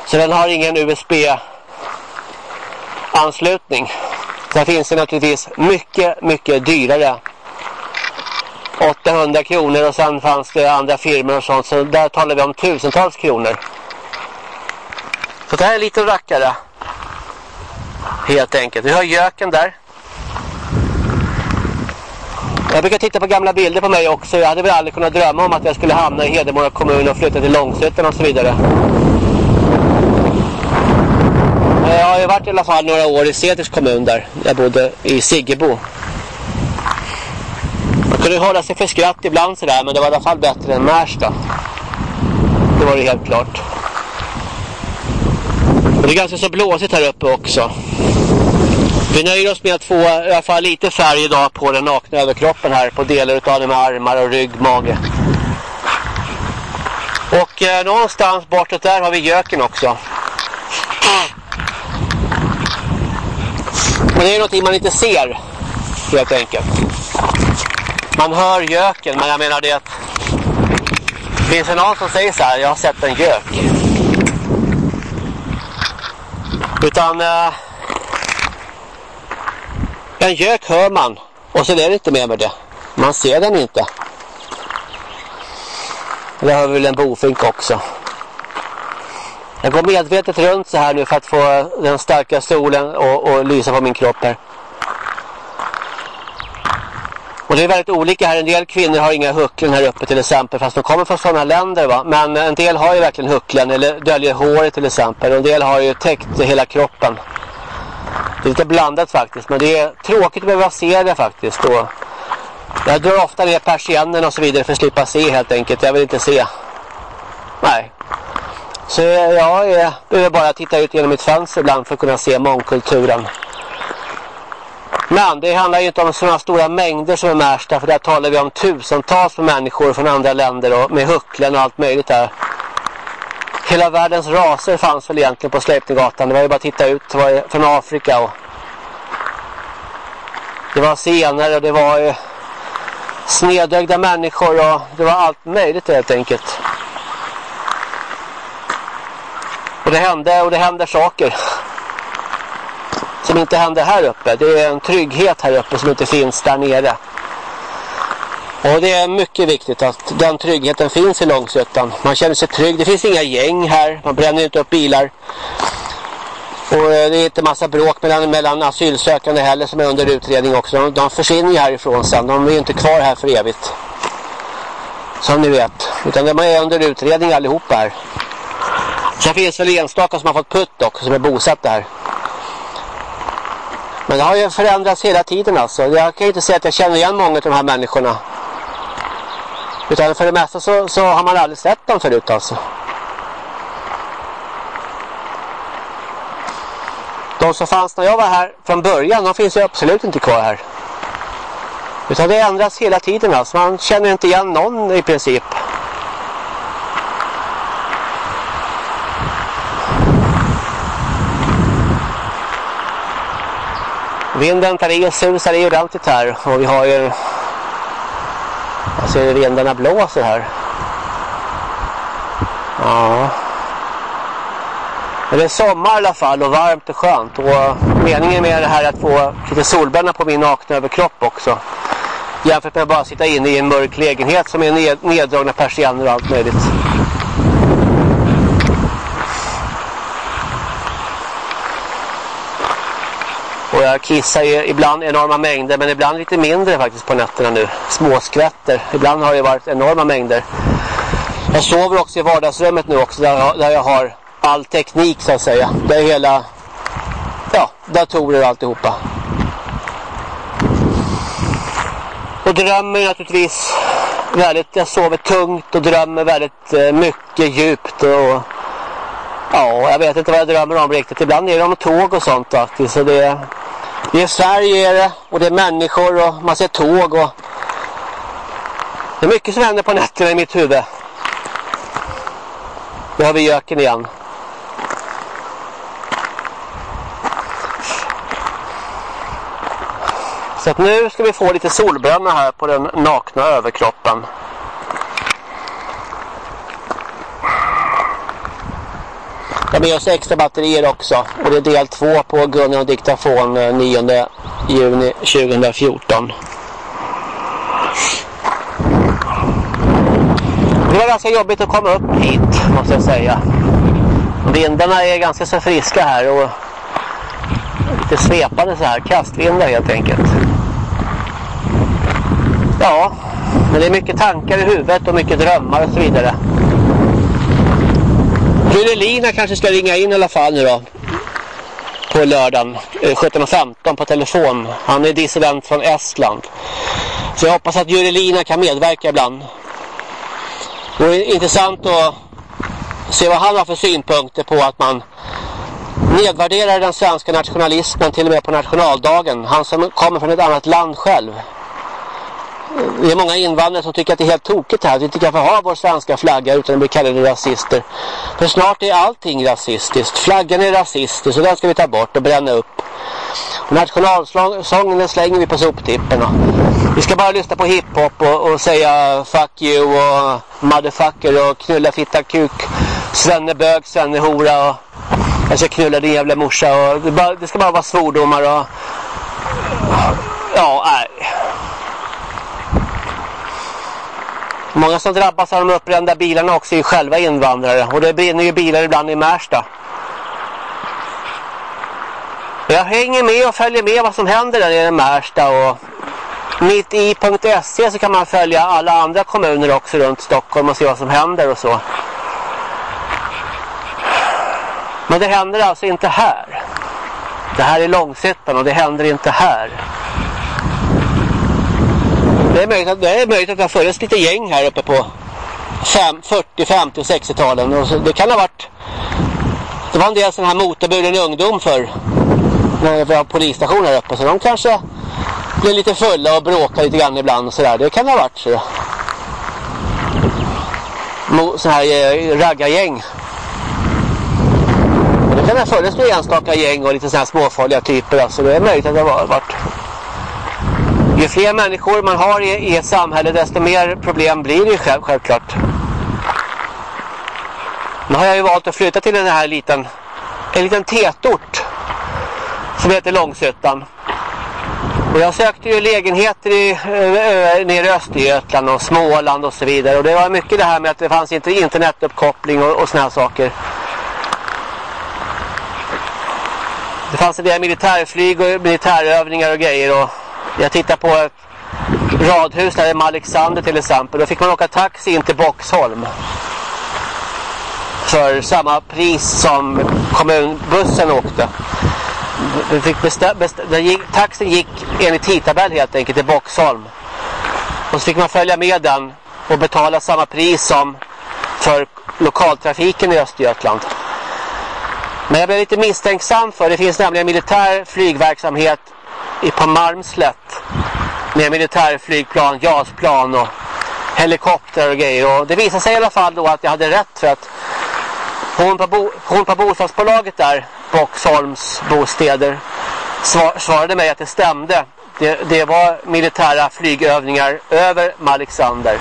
Så den har ingen USB-anslutning. Sen finns det naturligtvis mycket, mycket dyrare 800 kronor och sen fanns det andra firmor och sånt. Så där talar vi om tusentals kronor. Så det här är en liten rackare. Helt enkelt. Vi har göken där. Jag brukar titta på gamla bilder på mig också. Jag hade väl aldrig kunnat drömma om att jag skulle hamna i Hedemora kommun och flytta till Långsötan och så vidare. Eh, jag har ju varit i alla fall några år i Seders kommun där. Jag bodde i Siggebo. Man kunde hålla sig för skratt ibland sådär men det var i alla fall bättre än Märsta. Det var det helt klart. Och det är ganska så blåsigt här uppe också. Vi nöjer oss med att få i alla fall lite färg idag på den nakna överkroppen här. På delar av den med armar och rygg, mage. Och eh, någonstans bortåt där har vi göken också. Men det är någonting man inte ser. Helt enkelt. Man hör göken men jag menar det att Finns det någon som säger så här, jag har sett en gök. Utan eh, en gök hör man och så är det inte mer med det. Man ser den inte. Det har väl en bofink också. Jag går medvetet runt så här nu för att få den starka solen och, och lysa på min kropp här. Och det är väldigt olika här. En del kvinnor har inga hucklen här uppe till exempel. Fast de kommer från sådana länder va. Men en del har ju verkligen hucklen. Eller döljer håret till exempel. Och en del har ju täckt hela kroppen. Det är lite blandat faktiskt. Men det är tråkigt att behöva se det faktiskt. Och jag drar ofta ner persiennen och så vidare för att slippa se helt enkelt. Jag vill inte se. Nej. Så jag är, behöver bara titta ut genom mitt fönster ibland för att kunna se mångkulturen. Men det handlar ju inte om sådana stora mängder som är Märsta. För där talar vi om tusentals människor från andra länder och med hucklen och allt möjligt där. Hela världens raser fanns väl egentligen på Sleipninggatan. Det var ju bara att titta ut det var från Afrika. Och det var senare och det var ju snedögda människor och det var allt möjligt helt enkelt. Och det hände och det händer saker (laughs) som inte händer här uppe. Det är en trygghet här uppe som inte finns där nere. Och det är mycket viktigt att den tryggheten finns i Långsötan. Man känner sig trygg. Det finns inga gäng här. Man bränner inte upp bilar. Och eh, det är inte massa bråk mellan, mellan asylsökande heller som är under utredning också. De, de försvinner ju härifrån sen. De är ju inte kvar här för evigt. Som ni vet. Utan de är under utredning allihopa här. Sen finns väl enstaka som har fått putt också som är bosatta här. Men det har ju förändrats hela tiden alltså. Jag kan inte säga att jag känner igen många av de här människorna. Utan för det mesta så, så har man aldrig sett dem förut alltså. De som fanns när jag var här från början, de finns ju absolut inte kvar här. Utan det ändras hela tiden alltså. Man känner inte igen någon i princip. Vinden tar i och susar i ordentligt här och vi har ju jag ser vindarna blåser här. Ja. Men det är sommar i alla fall och varmt och skönt och meningen med det här är att få lite solbränna på min nakna överkropp också. Jämfört med att bara sitta inne i en mörk lägenhet som är ned, neddragna persienner och allt möjligt. Och jag kissar ju ibland enorma mängder men ibland lite mindre faktiskt på nätterna nu. Småskvätter. Ibland har det varit enorma mängder. Jag sover också i vardagsrummet nu också där jag, där jag har all teknik så att säga. Det är hela ja, datorer och alltihopa. Och drömmer naturligtvis väldigt, jag sover tungt och drömmer väldigt eh, mycket djupt och ja, jag vet inte vad jag drömmer om riktigt. Ibland är det om tåg och sånt faktiskt. Så det, det är Sverige är det, och det är människor och man ser tåg och det är mycket som händer på nätterna i mitt huvud. Nu har vi göken igen. Så att nu ska vi få lite solbränna här på den nakna överkroppen. Jag med oss extra batterier också. Och det är del två på Gunnar och diktafon eh, 9 juni 2014. Det var ganska jobbigt att komma upp hit måste jag säga. Vindarna är ganska så friska här och lite svepande så här. Kastvindar helt enkelt. Ja, men det är mycket tankar i huvudet och mycket drömmar och så vidare. Lina kanske ska ringa in i alla fall nu då. På lördagen eh, 17.15 på telefon. Han är dissident från Estland. Så jag hoppas att Lina kan medverka ibland. Det är intressant att se vad han har för synpunkter på att man nedvärderar den svenska nationalismen till och med på nationaldagen. Han som kommer från ett annat land själv det är många invandrare som tycker att det är helt tokigt här. Vi inte kan få ha vår svenska flagga utan att bli kallade rasister. För snart är allting rasistiskt. Flaggan är rasistisk så den ska vi ta bort och bränna upp. Och nationalsången slänger vi på soptippen. Vi ska bara lyssna på hiphop och, och säga fuck you och motherfucker och knulla fitta kuk. Svenne bög, svenne hora och jag ska knulla din jävla morsa och det, bara, det ska bara vara svordomar och ja, nej. Många som drabbas av de uppbrända bilarna också är själva invandrare. Och det brinner ju bilar ibland i Märsta. Jag hänger med och följer med vad som händer där i Märsta. Och mitt i.se så kan man följa alla andra kommuner också runt Stockholm och se vad som händer och så. Men det händer alltså inte här. Det här är Långsittan och det händer inte här. Det är möjligt att det, är möjligt att det har funnits lite gäng här uppe på 40, 50 och 60-talen. Det kan ha varit... Det var en del sån här motorburen ungdom för när vi har polisstation här uppe. Så de kanske blir lite fulla och bråkar lite grann ibland och sådär. Det kan ha varit så. Sån här eh, raggargäng. Det kan ha funnits några enstaka gäng och lite sådana här småfarliga typer. Alltså det är möjligt att det har varit ju fler människor man har i, i ett samhälle desto mer problem blir det själv, självklart. Nu har jag ju valt att flytta till den här liten, en liten tätort som heter Långsötan. Och jag sökte ju lägenheter i, ö, nere i Östergötland och Småland och så vidare. Och det var mycket det här med att det fanns inte internetuppkoppling och, och såna här saker. Det fanns en del militärflyg och militärövningar och grejer och jag tittar på ett radhus där i Alexander till exempel. Då fick man åka taxi in till Boxholm. För samma pris som kommunbussen åkte. fick gick, taxin gick enligt tidtabell helt enkelt till Boxholm. Och så fick man följa med den och betala samma pris som för lokaltrafiken i Östergötland. Men jag blev lite misstänksam för det finns nämligen militär flygverksamhet på Malmslätt med militärflygplan, JAS-plan och helikopter och grejer. Och det visade sig i alla fall då att jag hade rätt för att hon på, bo, hon på bostadsbolaget där, Boxholms bostäder, svar, svarade mig att det stämde. Det, det var militära flygövningar över Alexander.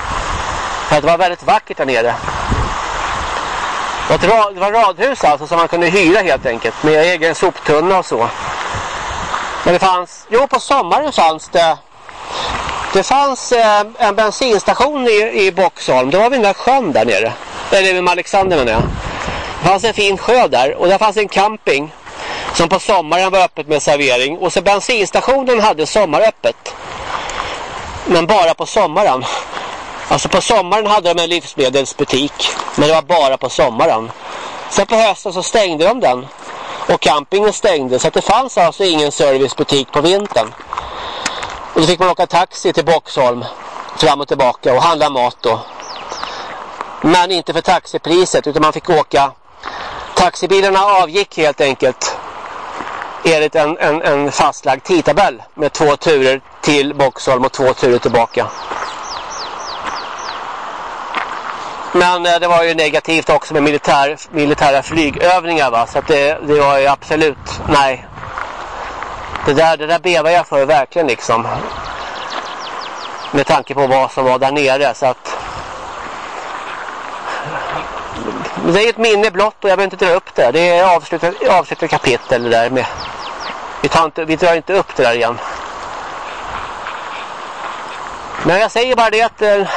För att det var väldigt vackert där nere. Det var, det var radhus alltså som man kunde hyra helt enkelt med egen soptunna och så. Men det fanns, jo på sommaren fanns det det fanns eh, en bensinstation i, i Boxholm. Det var vid den där sjön där nere. Eller med Alexander menar jag. Det fanns en fin sjö där och där fanns en camping som på sommaren var öppet med servering. Och så bensinstationen hade sommaröppet. Men bara på sommaren. Alltså på sommaren hade de en livsmedelsbutik. Men det var bara på sommaren. Sen på hösten så stängde de den. Och campingen stängde så det fanns alltså ingen servicebutik på vintern. Och då fick man åka taxi till Boxholm fram och tillbaka och handla mat då. Men inte för taxipriset utan man fick åka. Taxibilarna avgick helt enkelt enligt en, en, en fastlagd tidtabell med två turer till Boxholm och två turer tillbaka. Men eh, det var ju negativt också med militär, militära flygövningar va. Så att det, det var ju absolut, nej. Det där, det där bevar jag för verkligen liksom. Med tanke på vad som var där nere så att. Det är ett minne blott och jag behöver inte dra upp det. Det är avslutat, avslutat kapitel det där med. Vi, tar inte, vi drar inte upp det där igen. Men jag säger bara det att eh,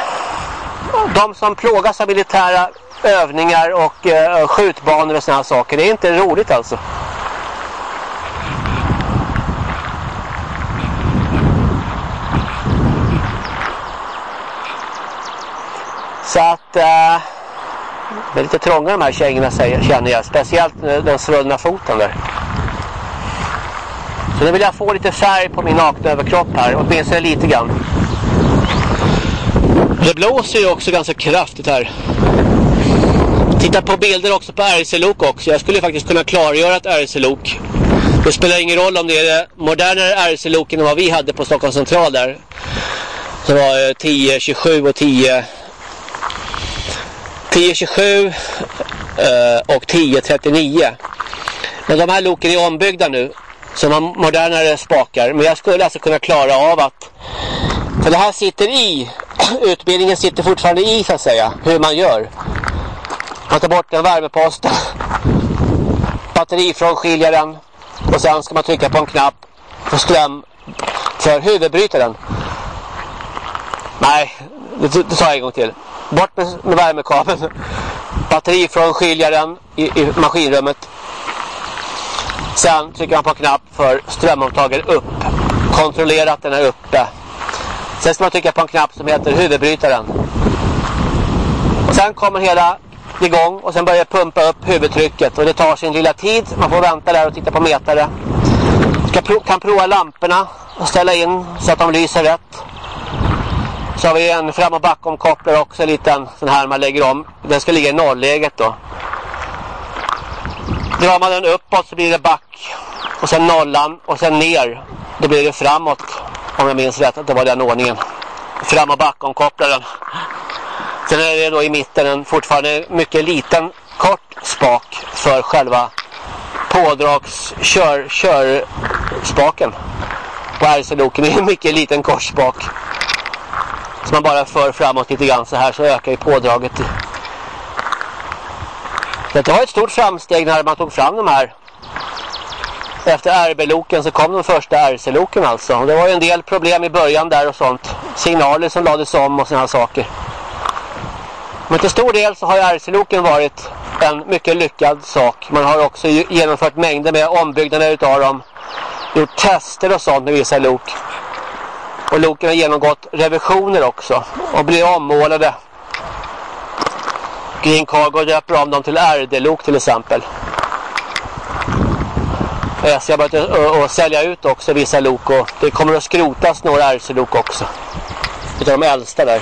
de som plågas av militära övningar och eh, skjutbanor och sådana saker, det är inte roligt alltså. Så att eh, det är lite trånga de här kängorna känner jag. Speciellt eh, den svullna foten där. Så nu vill jag få lite färg på min nakna överkropp här. Åtminstone lite grann. Det blåser ju också ganska kraftigt här. Titta på bilder också på RC-lok också. Jag skulle faktiskt kunna klargöra ett RC-lok. Det spelar ingen roll om det är det modernare RC-lok än vad vi hade på Stockholms central där. Det var eh, 10, 27 och 10 1027 eh, och 1039. Men de här loken är ombyggda nu. Som har modernare spakar. Men jag skulle alltså kunna klara av att... För det här sitter i. (clears throat) Utbildningen sitter fortfarande i så att säga. Hur man gör. Man tar bort den värmeposten. (laughs) Batterifrånskiljaren. Och sen ska man trycka på en knapp. För ström. För huvudbrytaren. Nej, det, det tar jag en gång till. Bort med, med värmekabeln. (laughs) Batterifrånskiljaren i, i maskinrummet. Sen trycker man på en knapp för strömomtagaren upp. Kontrollera att den är uppe. Sen ska man trycka på en knapp som heter huvudbrytaren. Och sen kommer hela igång och sen börjar pumpa upp huvudtrycket. Och det tar sin lilla tid. Man får vänta där och titta på mätare. Ska kan prova lamporna och ställa in så att de lyser rätt. Så har vi en fram- och backomkopplare också, en liten sån här man lägger om. Den ska ligga i nollläget då. Drar man den uppåt så blir det back. Och sen nollan och sen ner. Då blir det framåt. Om jag minns rätt att det var den ordningen. Fram- och backomkopplaren. Sen är det då i mitten en fortfarande mycket liten kort spak för själva pådragskörspaken. kör, körspaken. På RC-loken är en mycket liten korsspak. Så man bara för framåt lite grann så här så ökar ju pådraget. Det var ett stort framsteg när man tog fram de här. Efter RB-loken så kom de första RC-loken alltså. det var ju en del problem i början där och sånt. Signaler som lades om och sådana saker. Men till stor del så har ju RC-loken varit en mycket lyckad sak. Man har också genomfört mängder med ombyggnader utav dem. Gjort tester och sånt med vissa lok. Och loken har genomgått revisioner också. Och blivit ommålade. Green Cargo döper om dem till RD-lok till exempel. SJ har börjat eh, att sälja ut också vissa lok. Och det kommer att skrotas några RC-lok också. Utav de äldsta där.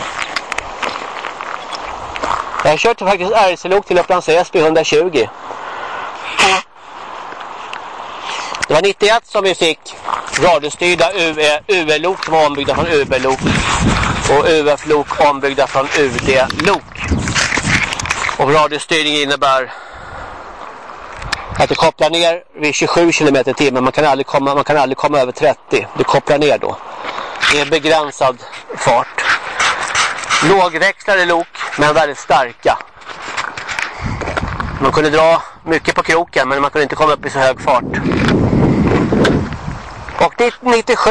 Jag har kört faktiskt RC-lok till Upplands Väsby 120. Det var 91 som vi fick radiostyrda UE-lok som var ombyggda från UB-lok. Och UF-lok ombyggda från UD-lok. Och radiostyrning innebär att det kopplar ner vid 27 km i timmen. Man kan aldrig komma, man kan aldrig komma över 30. Det kopplar ner då. Det är begränsad fart. Lågväxlade lok men väldigt starka. Man kunde dra mycket på kroken men man kunde inte komma upp i så hög fart. Och 97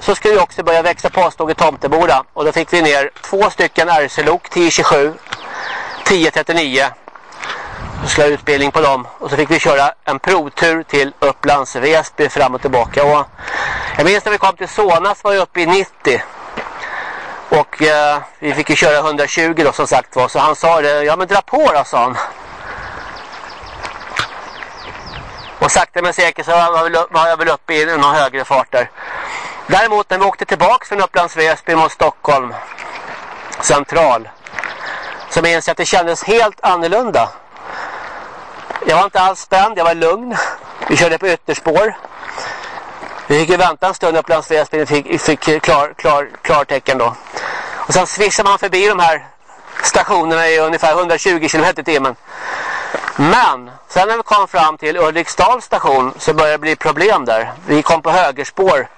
så skulle vi också börja växa påståg i Tomteboda. Och då fick vi ner två stycken RC-lok, 1027, 1039. Så skulle jag utbildning på dem. Och så fick vi köra en provtur till Upplands Väsby fram och tillbaka. Och jag minns när vi kom till Sonas var jag uppe i 90. Och eh, vi fick ju köra 120 då som sagt var. Så han sa det, ja men dra på då sa han. Och sakta men säkert så var jag väl uppe i någon högre fart där. Däremot när vi åkte tillbaka från Upplands Väsby mot Stockholm central så minns jag att det kändes helt annorlunda. Jag var inte alls spänd, jag var lugn. Vi körde på ytterspår. Vi fick ju vänta en stund Upplands Väsby fick, fick klar, klar, klartecken då. Och sen swishar man förbi de här stationerna i ungefär 120 km i timmen. Men sen när vi kom fram till Ulriksdals station så började det bli problem där. Vi kom på högerspår.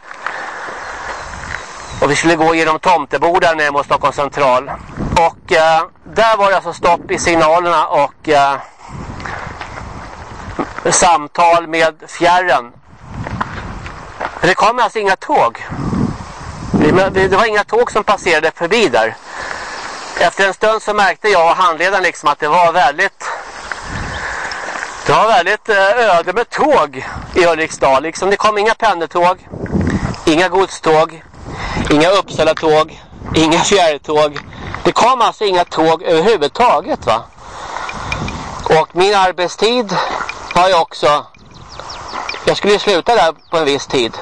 Och vi skulle gå genom Tomteboda ner mot Stockholms central. Och eh, där var det alltså stopp i signalerna och eh, samtal med fjärren. Det kom alltså inga tåg. Det var inga tåg som passerade förbi där. Efter en stund så märkte jag och handledaren liksom att det var väldigt det var väldigt eh, öde med tåg i Ulriksdal. Liksom det kom inga pendeltåg, inga godståg, inga Uppsala-tåg, inga fjärrtåg. Det kom alltså inga tåg överhuvudtaget va. Och min arbetstid har jag också... Jag skulle ju sluta där på en viss tid.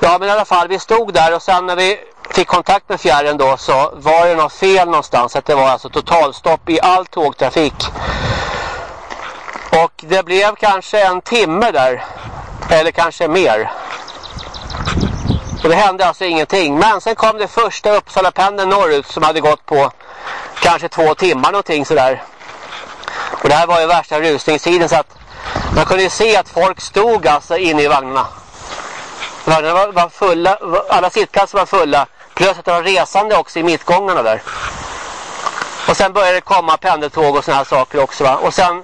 Ja men i alla fall, vi stod där och sen när vi fick kontakt med fjärren då så var det något fel någonstans. Att det var alltså totalstopp i all tågtrafik. Och det blev kanske en timme där. Eller kanske mer. Och det hände alltså ingenting. Men sen kom det första Uppsala pendeln norrut som hade gått på kanske två timmar någonting sådär. Och det här var ju värsta rusningstiden så att man kunde ju se att folk stod alltså inne i vagnarna. Vagnarna var, var fulla, alla sittplatser var fulla. Plus att det var resande också i mittgångarna där. Och sen började det komma pendeltåg och såna här saker också va. Och sen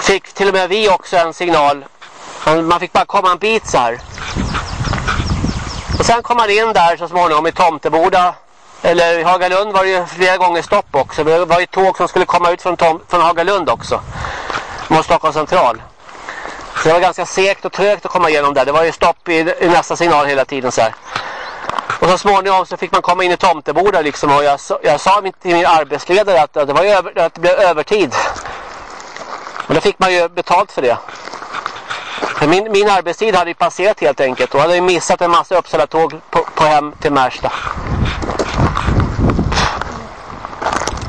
fick till och med vi också en signal. Man fick bara komma en bit så här. Och sen kom man in där så småningom i Tomteboda. Eller i Hagalund var det ju flera gånger stopp också. Det var ju tåg som skulle komma ut från, Tom, från Hagalund också. Mot Stockholm central. Så det var ganska segt och trögt att komma igenom där. Det var ju stopp i, i nästa signal hela tiden så här. Och så småningom så fick man komma in i Tomteboda liksom. Och jag, jag sa till min arbetsledare att, att, det var över, att det blev övertid. Och då fick man ju betalt för det. Min, min arbetstid hade ju passerat helt enkelt. Och hade ju missat en massa Uppsala-tåg på, på hem till Märsta.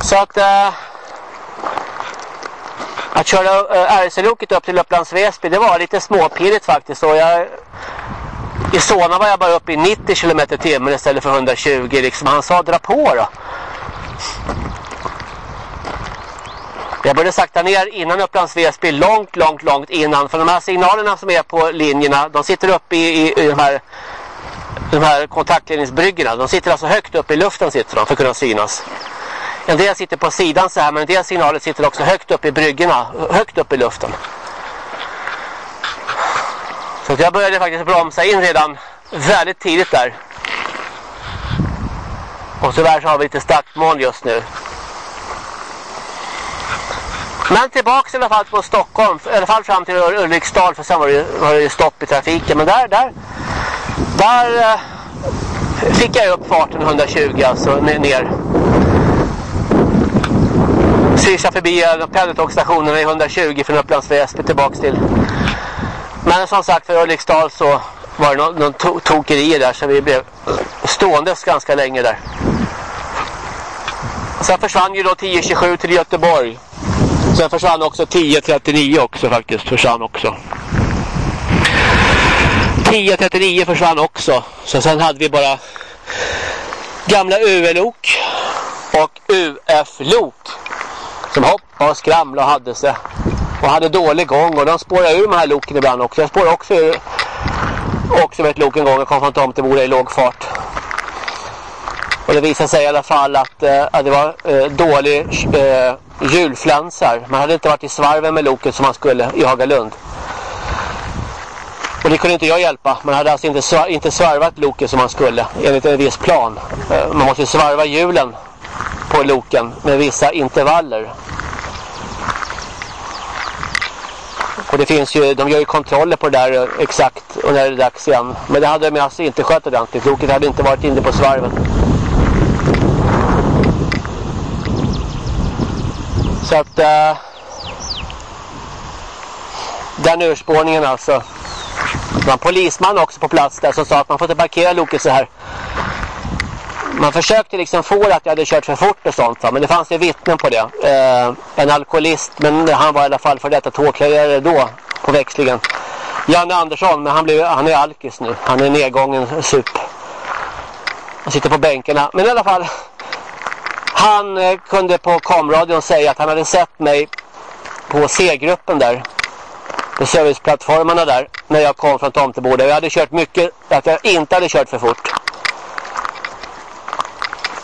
Så att... Eh, att köra eh, äh, RC-loket upp till Upplands Väsby, det var lite småpirrigt faktiskt. Och jag, I Solna var jag bara uppe i 90 km h. istället för 120. Liksom. Han sa dra på då. Jag började sakta ner innan Upplands Väsby, långt, långt, långt innan. För de här signalerna som är på linjerna, de sitter uppe i, i, i de här, de här kontaktledningsbryggorna. De sitter alltså högt upp i luften sitter de för att kunna synas. En del sitter på sidan så här men en del signaler sitter också högt upp i bryggorna, högt upp i luften. Så jag började faktiskt bromsa in redan väldigt tidigt där. Och tyvärr så har vi lite starkt moln just nu. Men tillbaks i alla fall på Stockholm, i alla fall fram till Ulriksdal för sen var det, var det stopp i trafiken. Men där, där, där eh, fick jag upp farten 120 alltså ner. Svischa förbi pendeltågsstationerna i 120 från Upplands Väsby tillbaks till. Men som sagt för Ulriksdal så var det någon, någon to tokerier där så vi blev ståendes ganska länge där. Sen försvann ju då 1027 till Göteborg. Sen försvann också 1039 också faktiskt. Försvann också. 1039 försvann också. Så sen hade vi bara gamla UL-lok och UF-lok. Som hoppade och skramlade och hade sig. Och hade dålig gång. Och de spårade ur de här loken ibland också. Jag spårade också ur också med ett lok en gång. och kom från Tomteboda i låg fart. Och det visade sig i alla fall att, eh, att det var äh, dålig eh, äh, hjulflänsar. Man hade inte varit i svarven med loket som man skulle i Hagalund. Och det kunde inte jag hjälpa. Man hade alltså inte, svar inte svarvat loket som man skulle enligt en viss plan. Man måste svarva hjulen på loken med vissa intervaller. Och det finns ju, de gör ju kontroller på det där eh, exakt och när det är dags igen. Men det hade de alltså inte skött ordentligt. Loket hade inte varit inne på svarven. Så att Äh, den urspårningen alltså. Det var en polisman också på plats där som sa att man får inte parkera loket så här. Man försökte liksom få det att jag hade kört för fort och sånt. Men det fanns ju vittnen på det. Eh, en alkoholist, men han var i alla fall för detta tågklarerare då på växlingen. Janne Andersson, men han, blev, han är alkis nu. Han är nedgången sup. Han sitter på bänkarna. Men i alla fall, han eh, kunde på komradion säga att han hade sett mig på C-gruppen där. På serviceplattformarna där. När jag kom från Tomteboda. Jag hade kört mycket. Att jag inte hade kört för fort.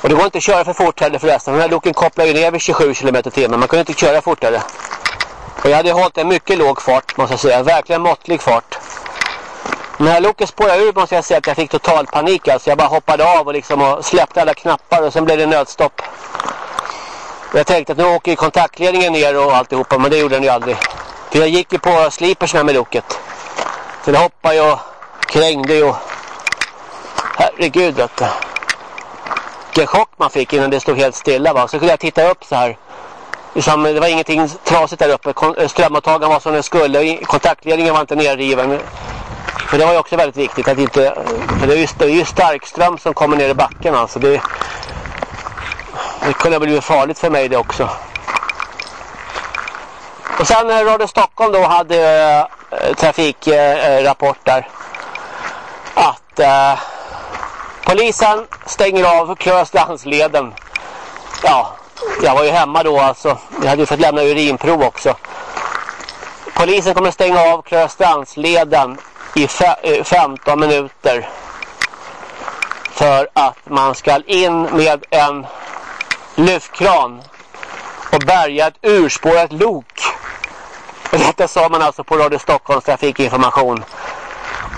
Och det går inte att köra för fort heller förresten. Den här loken kopplar ju ner vid 27 km timme. Man kunde inte köra fortare. Och jag hade hållit en mycket låg fart måste jag säga. Verkligen måttlig fart. När loket spårade ur måste jag säga att jag fick total panik. Alltså jag bara hoppade av och, liksom och släppte alla knappar och sen blev det nödstopp. Och jag tänkte att nu åker kontaktledningen ner och alltihopa men det gjorde den ju aldrig. För jag gick ju på slipersen med loket. Så det hoppade ju och krängde ju. Herregud vet du. Vilken chock man fick innan det stod helt stilla va. Så kunde jag titta upp så här. Liksom, det var ingenting trasigt där uppe. Eh, Strömavtagaren var som den skulle. Kontaktledningen var inte nerriven. För det var ju också väldigt viktigt att inte... För det är ju, det är ju starkström som kommer ner i backen alltså. Det, det kunde bli farligt för mig det också. Och sen när Radio Stockholm då hade eh, äh, trafikrapport äh, där. Att äh, Polisen stänger av Klöslandsleden. Ja, jag var ju hemma då alltså. Jag hade ju fått lämna urinprov också. Polisen kommer stänga av Klöstrandsleden i 15 eh, minuter. För att man ska in med en lyftkran och bärga ett urspårat lok. Och (laughs) detta sa man alltså på Radio Stockholms trafikinformation.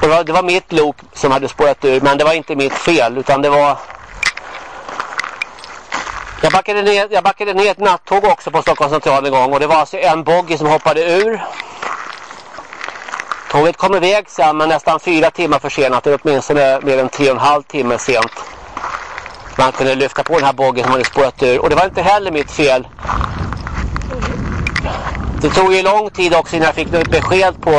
Det var, det var mitt lok som hade spårat ur men det var inte mitt fel utan det var jag backade, ner, jag backade ner ett nattåg också på Stockholms central en gång och det var alltså en boggy som hoppade ur. Tåget kom iväg sen men nästan fyra timmar försenat, eller åtminstone mer än tre och en halv timme sent. Man kunde lyfta på den här boggen som hade spårat ur och det var inte heller mitt fel. Det tog ju lång tid också innan jag fick något besked på eh,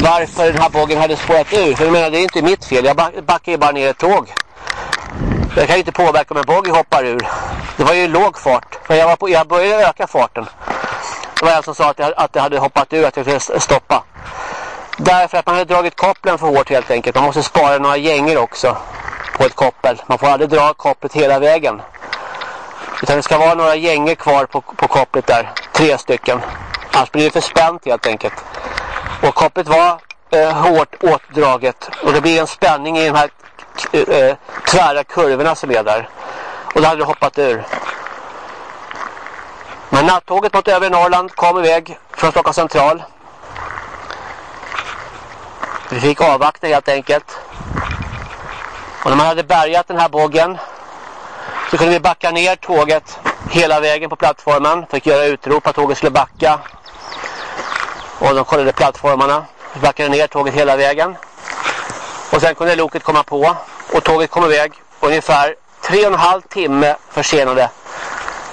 varför den här boggen hade spårat ur. För jag menar, det är inte mitt fel. Jag backar ju bara ner ett tåg. Jag kan ju inte påverka om en båge hoppar ur. Det var ju låg fart. För jag, var på, jag började öka farten. Det var en som sa att jag, att det hade hoppat ur, att jag skulle stoppa. Därför att man hade dragit kopplen för hårt helt enkelt. Man måste spara några gänger också på ett koppel. Man får aldrig dra kopplet hela vägen. Utan det ska vara några gänger kvar på, på kopplet där. Tre stycken. Annars blir det för spänt helt enkelt. Och kopplet var eh, hårt åtdraget. Och det blir en spänning i de här eh, tvära kurvorna som är där. Och då hade det hoppat ur. Men nattåget mot övre Norrland kom iväg från Stockholm central. Vi fick avvakta helt enkelt. Och när man hade bärgat den här bågen så kunde vi backa ner tåget hela vägen på plattformen. Fick göra utrop att tåget skulle backa. Och de kollade plattformarna. Vi backade ner tåget hela vägen. Och sen kunde loket komma på. Och tåget kom iväg ungefär tre och en halv timme försenade.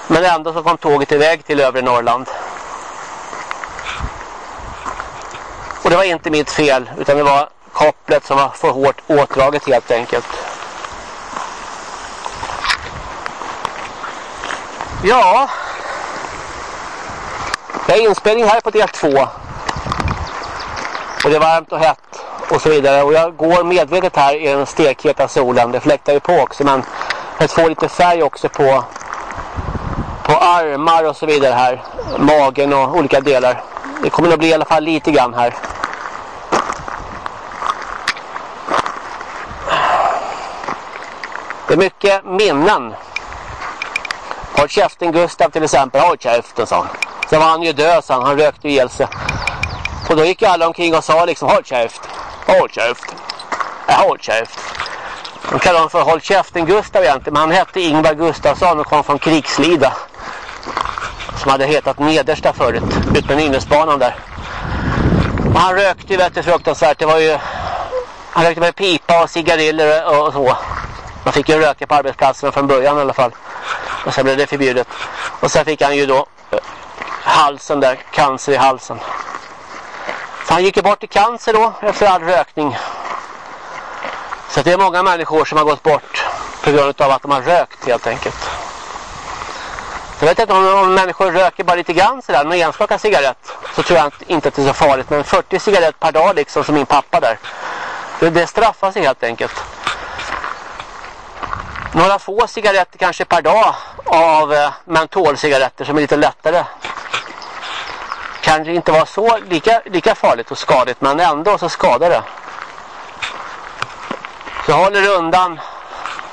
Men ändå så kom tåget iväg till övre Norrland. Och det var inte mitt fel utan det var kopplet som var för hårt åtdraget helt enkelt. Ja. Det är inspelning här på del 2. Och det är varmt och hett och så vidare. Och jag går medvetet här i den stekheta solen. Det fläktar ju på också men jag får lite färg också på på armar och så vidare här. Magen och olika delar. Det kommer nog bli i alla fall lite grann här. Det är mycket minnen. Håll käften Gustav till exempel. Håll käften sa han. Sen var han ju död sa han. Han rökte ihjäl sig. Och då gick ju alla omkring och sa liksom håll käft. Håll käft. äh, håll käft. De kallade honom för Håll käften Gustav egentligen. Men han hette Ingvar Gustafsson och kom från Krigslida. Som hade hetat Nedersta förut. Ut med Nynäsbanan där. Och han rökte ju vet fruktansvärt. Det var ju... Han rökte med pipa och cigariller och, och så. Man fick ju röka på arbetsplatsen från början i alla fall. Och sen blev det förbjudet. Och sen fick han ju då eh, halsen där, cancer i halsen. Han gick ju bort i cancer då efter all rökning. Så det är många människor som har gått bort på grund av att de har rökt helt enkelt. Jag vet inte om, om människor röker bara lite grann sådär, någon enstaka cigarett så tror jag inte att det är så farligt. Men 40 cigarett per dag liksom som min pappa där. Det, det straffar sig helt enkelt några få cigaretter kanske per dag av eh, mentolcigaretter som är lite lättare. Kanske inte vara så lika, lika farligt och skadligt men ändå så skadar det. Så håller undan,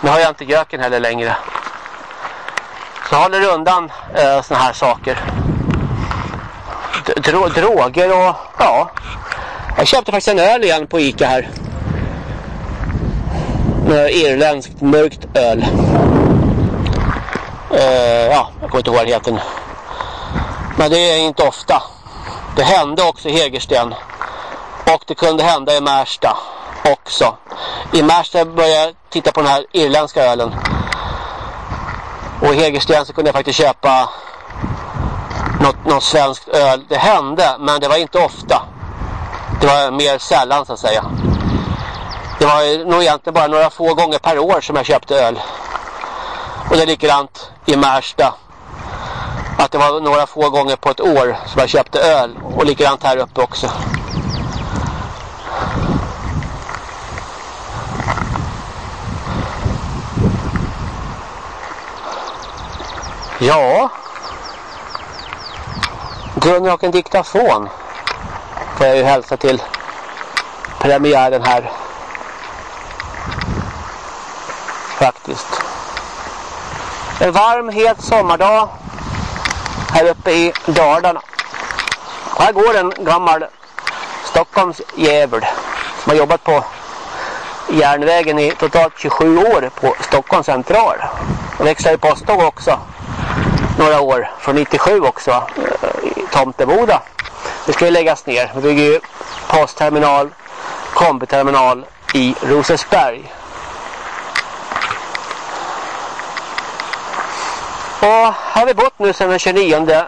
nu har jag inte göken heller längre. Så håller undan eh, såna här saker. Dro droger och ja. Jag köpte faktiskt en öl igen på Ica här irländskt mörkt öl. Uh, ja, jag kommer inte ihåg vad den heter. Men det är inte ofta. Det hände också i Hägersten. Och det kunde hända i Märsta också. I Märsta började jag titta på den här irländska ölen. Och i Hägersten så kunde jag faktiskt köpa något, något svenskt öl. Det hände, men det var inte ofta. Det var mer sällan så att säga. Det var nog egentligen bara några få gånger per år som jag köpte öl. Och det är likadant i Märsta att det var några få gånger på ett år som jag köpte öl och likadant här uppe också. Ja. Gunnar och en diktafon får jag ju hälsa till premiären här. Faktiskt. En varm, het sommardag här uppe i Dalarna. Och här går en gammal Stockholmsjävel som har jobbat på järnvägen i totalt 27 år på Stockholms central. Och växlade posttåg också några år, från 97 också, eh, i Tomteboda. Det ska ju läggas ner. Vi bygger ju postterminal, kombiterminal i Rosesberg. Och här har vi bott nu sedan den 29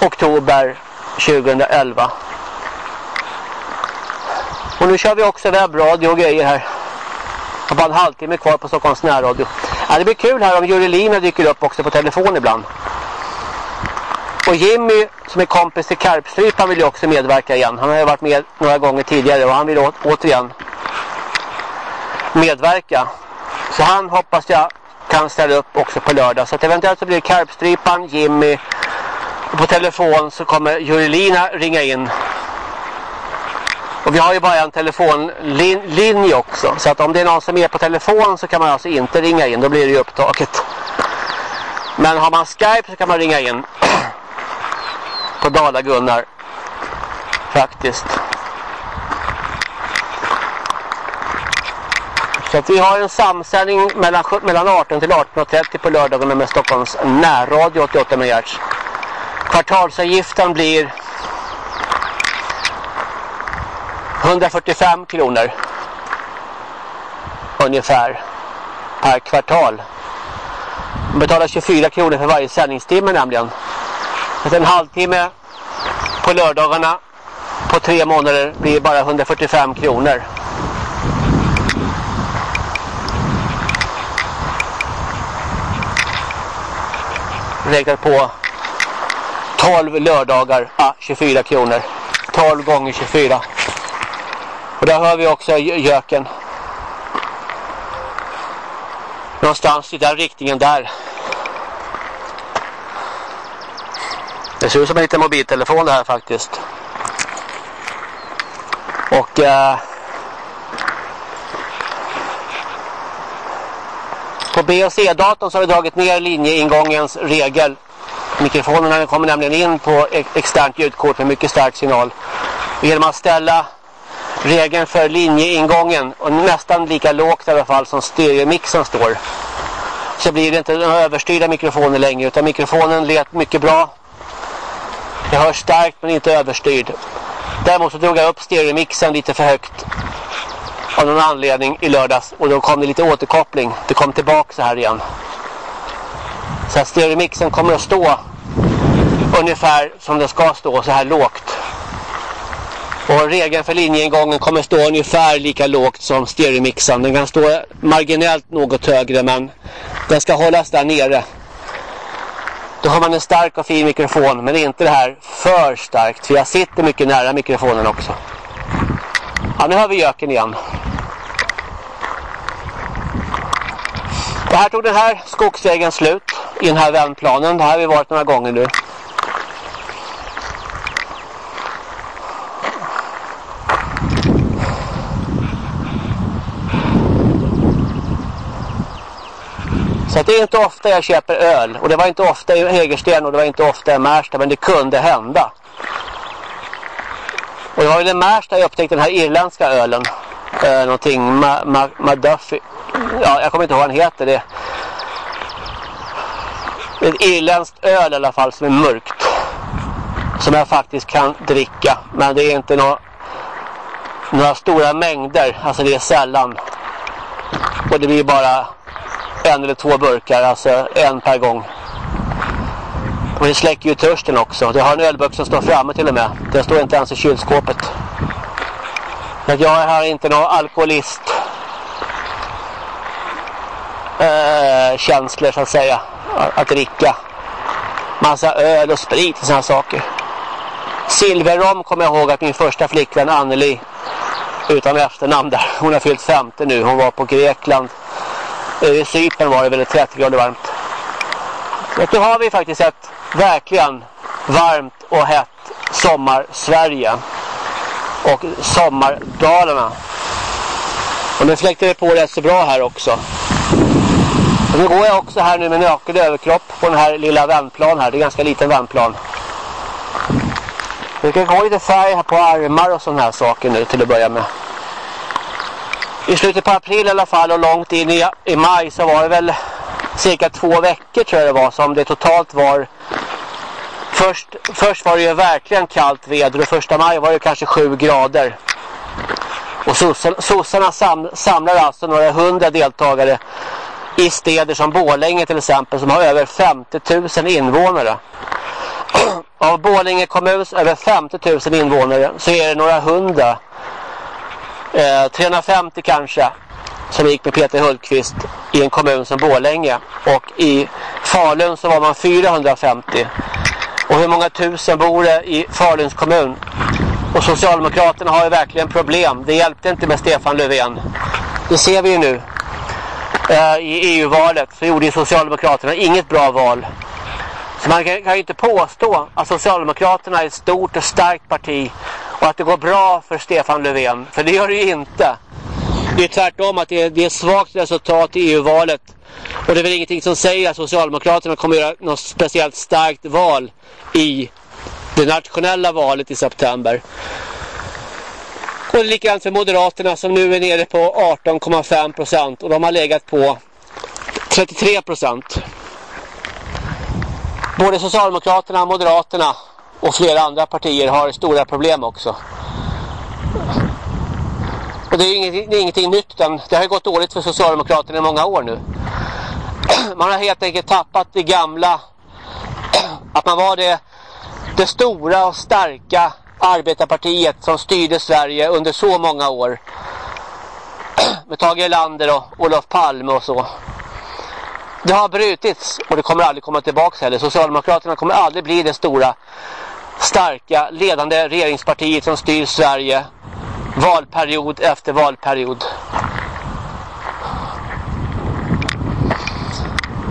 oktober 2011. Och nu kör vi också webbradio och grejer här. Jag har bara en halvtimme kvar på Stockholms närradio. Ja, det blir kul här om Jurelina dyker upp också på telefon ibland. Och Jimmy som är kompis till Karpstrypan vill ju också medverka igen. Han har ju varit med några gånger tidigare och han vill återigen medverka. Så han hoppas jag kan ställa upp också på lördag. Så att eventuellt så blir det Karpstrypan, Jimmy och på telefon så kommer Jurelina ringa in. Och vi har ju bara en telefonlinje också. Så att om det är någon som är på telefon så kan man alltså inte ringa in. Då blir det ju upptaget. Men har man Skype så kan man ringa in. (clears throat) på Dala-Gunnar. Faktiskt. Så att vi har en samsändning mellan, mellan 18 till 18.30 på lördagarna med Stockholms närradio 88 MHz. Kvartalsavgiften blir 145 kronor ungefär per kvartal. Man betalar 24 kronor för varje sändningstimme nämligen. Så en halvtimme på lördagarna på tre månader blir bara 145 kronor. Räknat på 12 lördagar, ah, 24 kronor. 12 gånger 24. Och där hör vi också göken. Någonstans i den riktningen där. Det ser ut som en liten mobiltelefon det här faktiskt. Och eh, på B och C-datorn så har vi dragit ner linjeingångens regel. Mikrofonerna kommer nämligen in på externt ljudkort med mycket stark signal. Och genom att ställa regeln för linjeingången och nästan lika lågt i alla fall som stereomixen står så blir det inte några överstyrda mikrofoner längre utan mikrofonen lät mycket bra jag hörs starkt men inte överstyrd. Däremot så drog jag upp stereomixen lite för högt av någon anledning i lördags och då kom det lite återkoppling. Det kom tillbaka så här igen. Så att stereomixen kommer att stå ungefär som den ska stå så här lågt. Och regeln för linjeingången kommer stå ungefär lika lågt som stereomixen. Den kan stå marginellt något högre men den ska hållas där nere. Då har man en stark och fin mikrofon men inte det här för starkt för jag sitter mycket nära mikrofonen också. Ja, nu har vi göken igen. Och här tog den här skogsvägen slut i den här vändplanen. Det här har vi varit några gånger nu. Så det är inte ofta jag köper öl. Och det var inte ofta i Hägersten och det var inte ofta i Märsta. Men det kunde hända. Och det var ju i Märsta jag upptäckte den här irländska ölen. Eh, någonting Ma Ma Maduffy. Ja, jag kommer inte ihåg vad den heter. Det är ett irländskt öl i alla fall som är mörkt. Som jag faktiskt kan dricka. Men det är inte några, några stora mängder. Alltså det är sällan. Och det blir bara en eller två burkar, alltså en per gång. Och det släcker ju törsten också. Det har en ölburk som står framme till och med. Den står inte ens i kylskåpet. Så jag är här inte någon alkoholist. Äh, känslor så att säga. Att dricka. Massa öl och sprit och sådana saker. Silverrom kommer jag ihåg att min första flickvän Anneli utan efternamn där. Hon har fyllt 50 nu. Hon var på Grekland i Cypern var det väl 30 grader varmt. Då har vi faktiskt ett verkligen varmt och hett sommar-Sverige. Och sommardalarna. Och nu fläktar det på rätt så bra här också. Och nu går jag också här nu med naken överkropp på den här lilla vändplan här. Det är ganska liten vändplan. Vi kan gå lite färg här på armar och sådana här saker nu till att börja med. I slutet på april i alla fall och långt in i, i maj så var det väl cirka två veckor tror jag det var som det totalt var först, först var det ju verkligen kallt väder och första maj var det kanske sju grader. Och sossarna sam, samlar alltså några hundra deltagare i städer som Bålänge till exempel som har över 50 000 invånare. (clears throat) Av Bålänge kommuns över 50 000 invånare så är det några hundra. Eh, 350 kanske som gick med Peter Hultqvist i en kommun som Bålänge. Och i Falun så var man 450. Och hur många tusen bor det i Faluns kommun? Och Socialdemokraterna har ju verkligen problem. Det hjälpte inte med Stefan Löfven. Det ser vi ju nu. Eh, I EU-valet så gjorde ju Socialdemokraterna inget bra val. Så man kan, kan ju inte påstå att Socialdemokraterna är ett stort och starkt parti och att det går bra för Stefan Löfven. För det gör det ju inte. Det är tvärtom att det är, det är svagt resultat i EU-valet. Och det är väl ingenting som säger att Socialdemokraterna kommer att göra något speciellt starkt val i det nationella valet i september. Och det är likadant för Moderaterna som nu är nere på 18,5 procent och de har legat på 33 procent. Både Socialdemokraterna, Moderaterna och flera andra partier har stora problem också. Och det är, inget, det är ingenting nytt utan det har gått dåligt för Socialdemokraterna i många år nu. (clears throat) Man har helt enkelt tappat det gamla. (clears throat) Att man var det, det stora och starka arbetarpartiet som styrde Sverige under så många år. (clears throat) Med Tage Erlander och Olof Palme och så. Det har brutits och det kommer aldrig komma tillbaka heller. Socialdemokraterna kommer aldrig bli det stora, starka, ledande regeringspartiet som styr Sverige valperiod efter valperiod.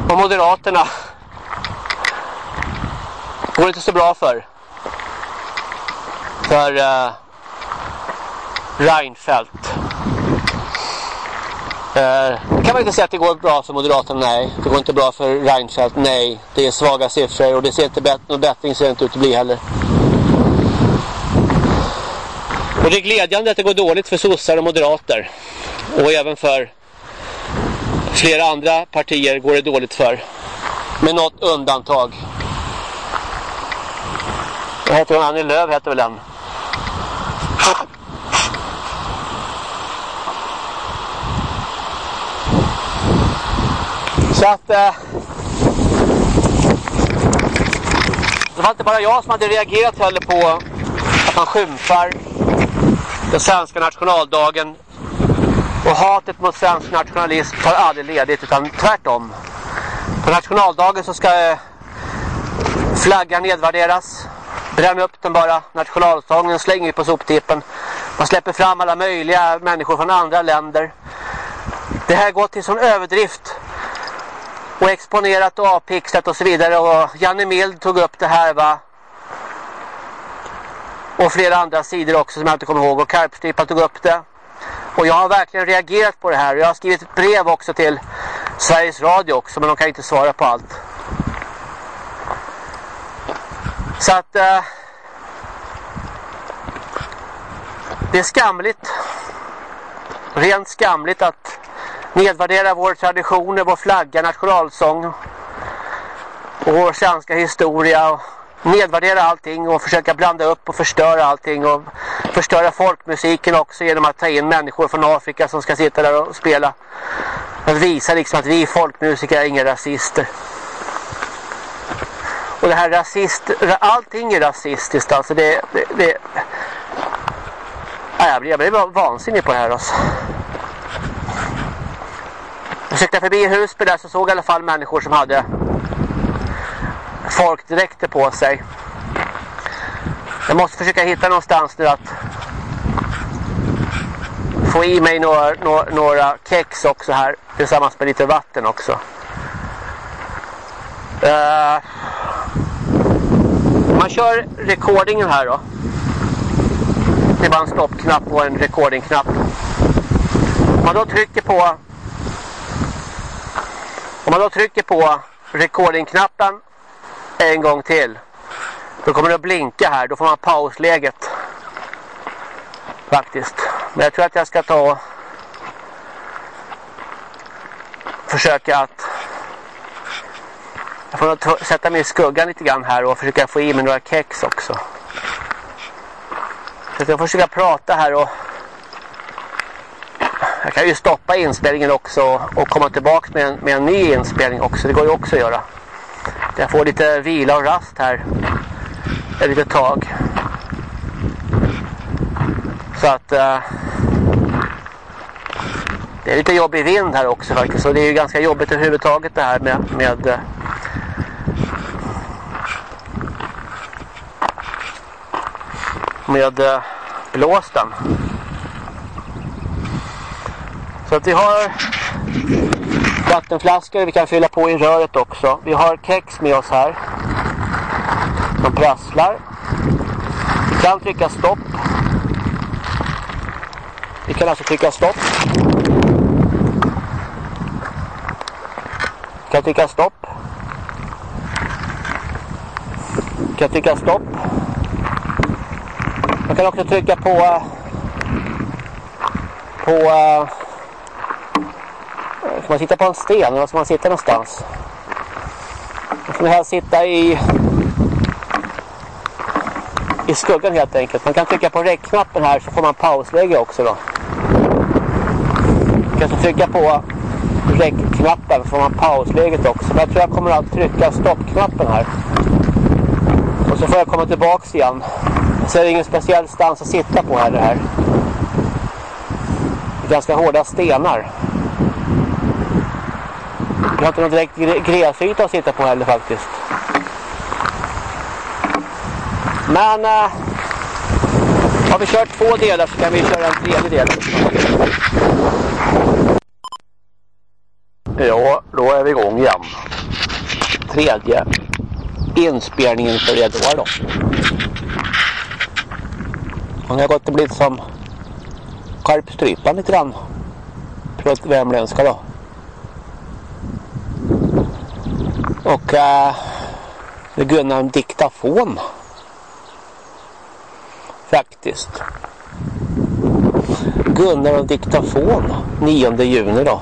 Och Moderaterna går det inte så bra för. För uh, Reinfeldt. Uh, kan man inte säga att det går bra för Moderaterna? Nej. Det går inte bra för Reinfeldt? Nej. Det är svaga siffror och det ser inte bättre, någon bättring ser inte ut att bli heller. Och det är glädjande att det går dåligt för sossar och moderater. Och även för flera andra partier går det dåligt för. Med något undantag. Vad heter hon? Annie Lööf heter väl den. Så att... Eh, det var inte bara jag som hade reagerat heller på att man skymfar den svenska nationaldagen och hatet mot svensk nationalism tar aldrig ledigt utan tvärtom. På nationaldagen så ska eh, flaggan nedvärderas. Bränn upp den bara. Nationalsången slänger vi på soptippen. Man släpper fram alla möjliga människor från andra länder. Det här går till sån överdrift. Och exponerat och avpixlat och så vidare. Och Janne Mild tog upp det här va. Och flera andra sidor också som jag inte kommer ihåg. Och Karpstripa tog upp det. Och jag har verkligen reagerat på det här. Och Jag har skrivit ett brev också till Sveriges Radio också. Men de kan inte svara på allt. Så att... Eh, det är skamligt. Rent skamligt att nedvärdera vår traditioner, vår flagga, nationalsång. Och vår svenska historia. Och nedvärdera allting och försöka blanda upp och förstöra allting och förstöra folkmusiken också genom att ta in människor från Afrika som ska sitta där och spela. Att visa liksom att vi folkmusiker är inga rasister. Och det här rasist, allting är rasistiskt alltså det, det, det jag blir, jag blir vansinnig på det här alltså. Jag försökte förbi Husby där så såg jag i alla fall människor som hade folkdräkter på sig. Jag måste försöka hitta någonstans nu att få i mig några, några, några kex också här tillsammans med lite vatten också. Uh, man kör recordingen här då. Det är bara en stoppknapp och en recordingknapp. Om man då trycker på om man då trycker på recordingknappen en gång till då kommer det att blinka här. Då får man pausläget. Faktiskt. Men jag tror att jag ska ta försöka att jag får sätta mig i skuggan lite grann här och försöka få i mig några kex också. Så jag får försöka prata här och jag kan ju stoppa inspelningen också och komma tillbaka med en, med en ny inspelning också. Det går ju också att göra. Jag får lite vila och rast här. Ett litet tag. Så att... Eh, det är lite jobbig vind här också faktiskt. Så det är ju ganska jobbigt överhuvudtaget det här med... med eh, med eh, blåsten. Så att vi har vattenflaskor vi kan fylla på i röret också. Vi har kex med oss här. Som prasslar. Vi kan trycka stopp. Vi kan alltså trycka stopp. Vi kan trycka stopp. Vi kan trycka stopp. Man kan också trycka på eh, på eh, man sitta på en sten eller ska man sitta någonstans? Man får helst sitta i i skuggan helt enkelt. Man kan trycka på räckknappen här så får man pausläge också då. Man kan så trycka på räckknappen så får man pausläget också. Men jag tror jag kommer att trycka stoppknappen här. Och så får jag komma tillbaks igen. Så är det ingen speciell stans att sitta på här det här. Ganska hårda stenar. Jag har inte någon direkt gräsyta att sitta på heller faktiskt. Men äh, har vi kört två delar så kan vi köra en tredje del. Ja, då är vi igång igen. Tredje inspelningen för idag då. Hon har gått och blivit som karpstrypan lite grann. Att värmländska då. Och eh, det Gunnar en diktafon. Faktiskt. Gunnar och diktafon 9 juni då.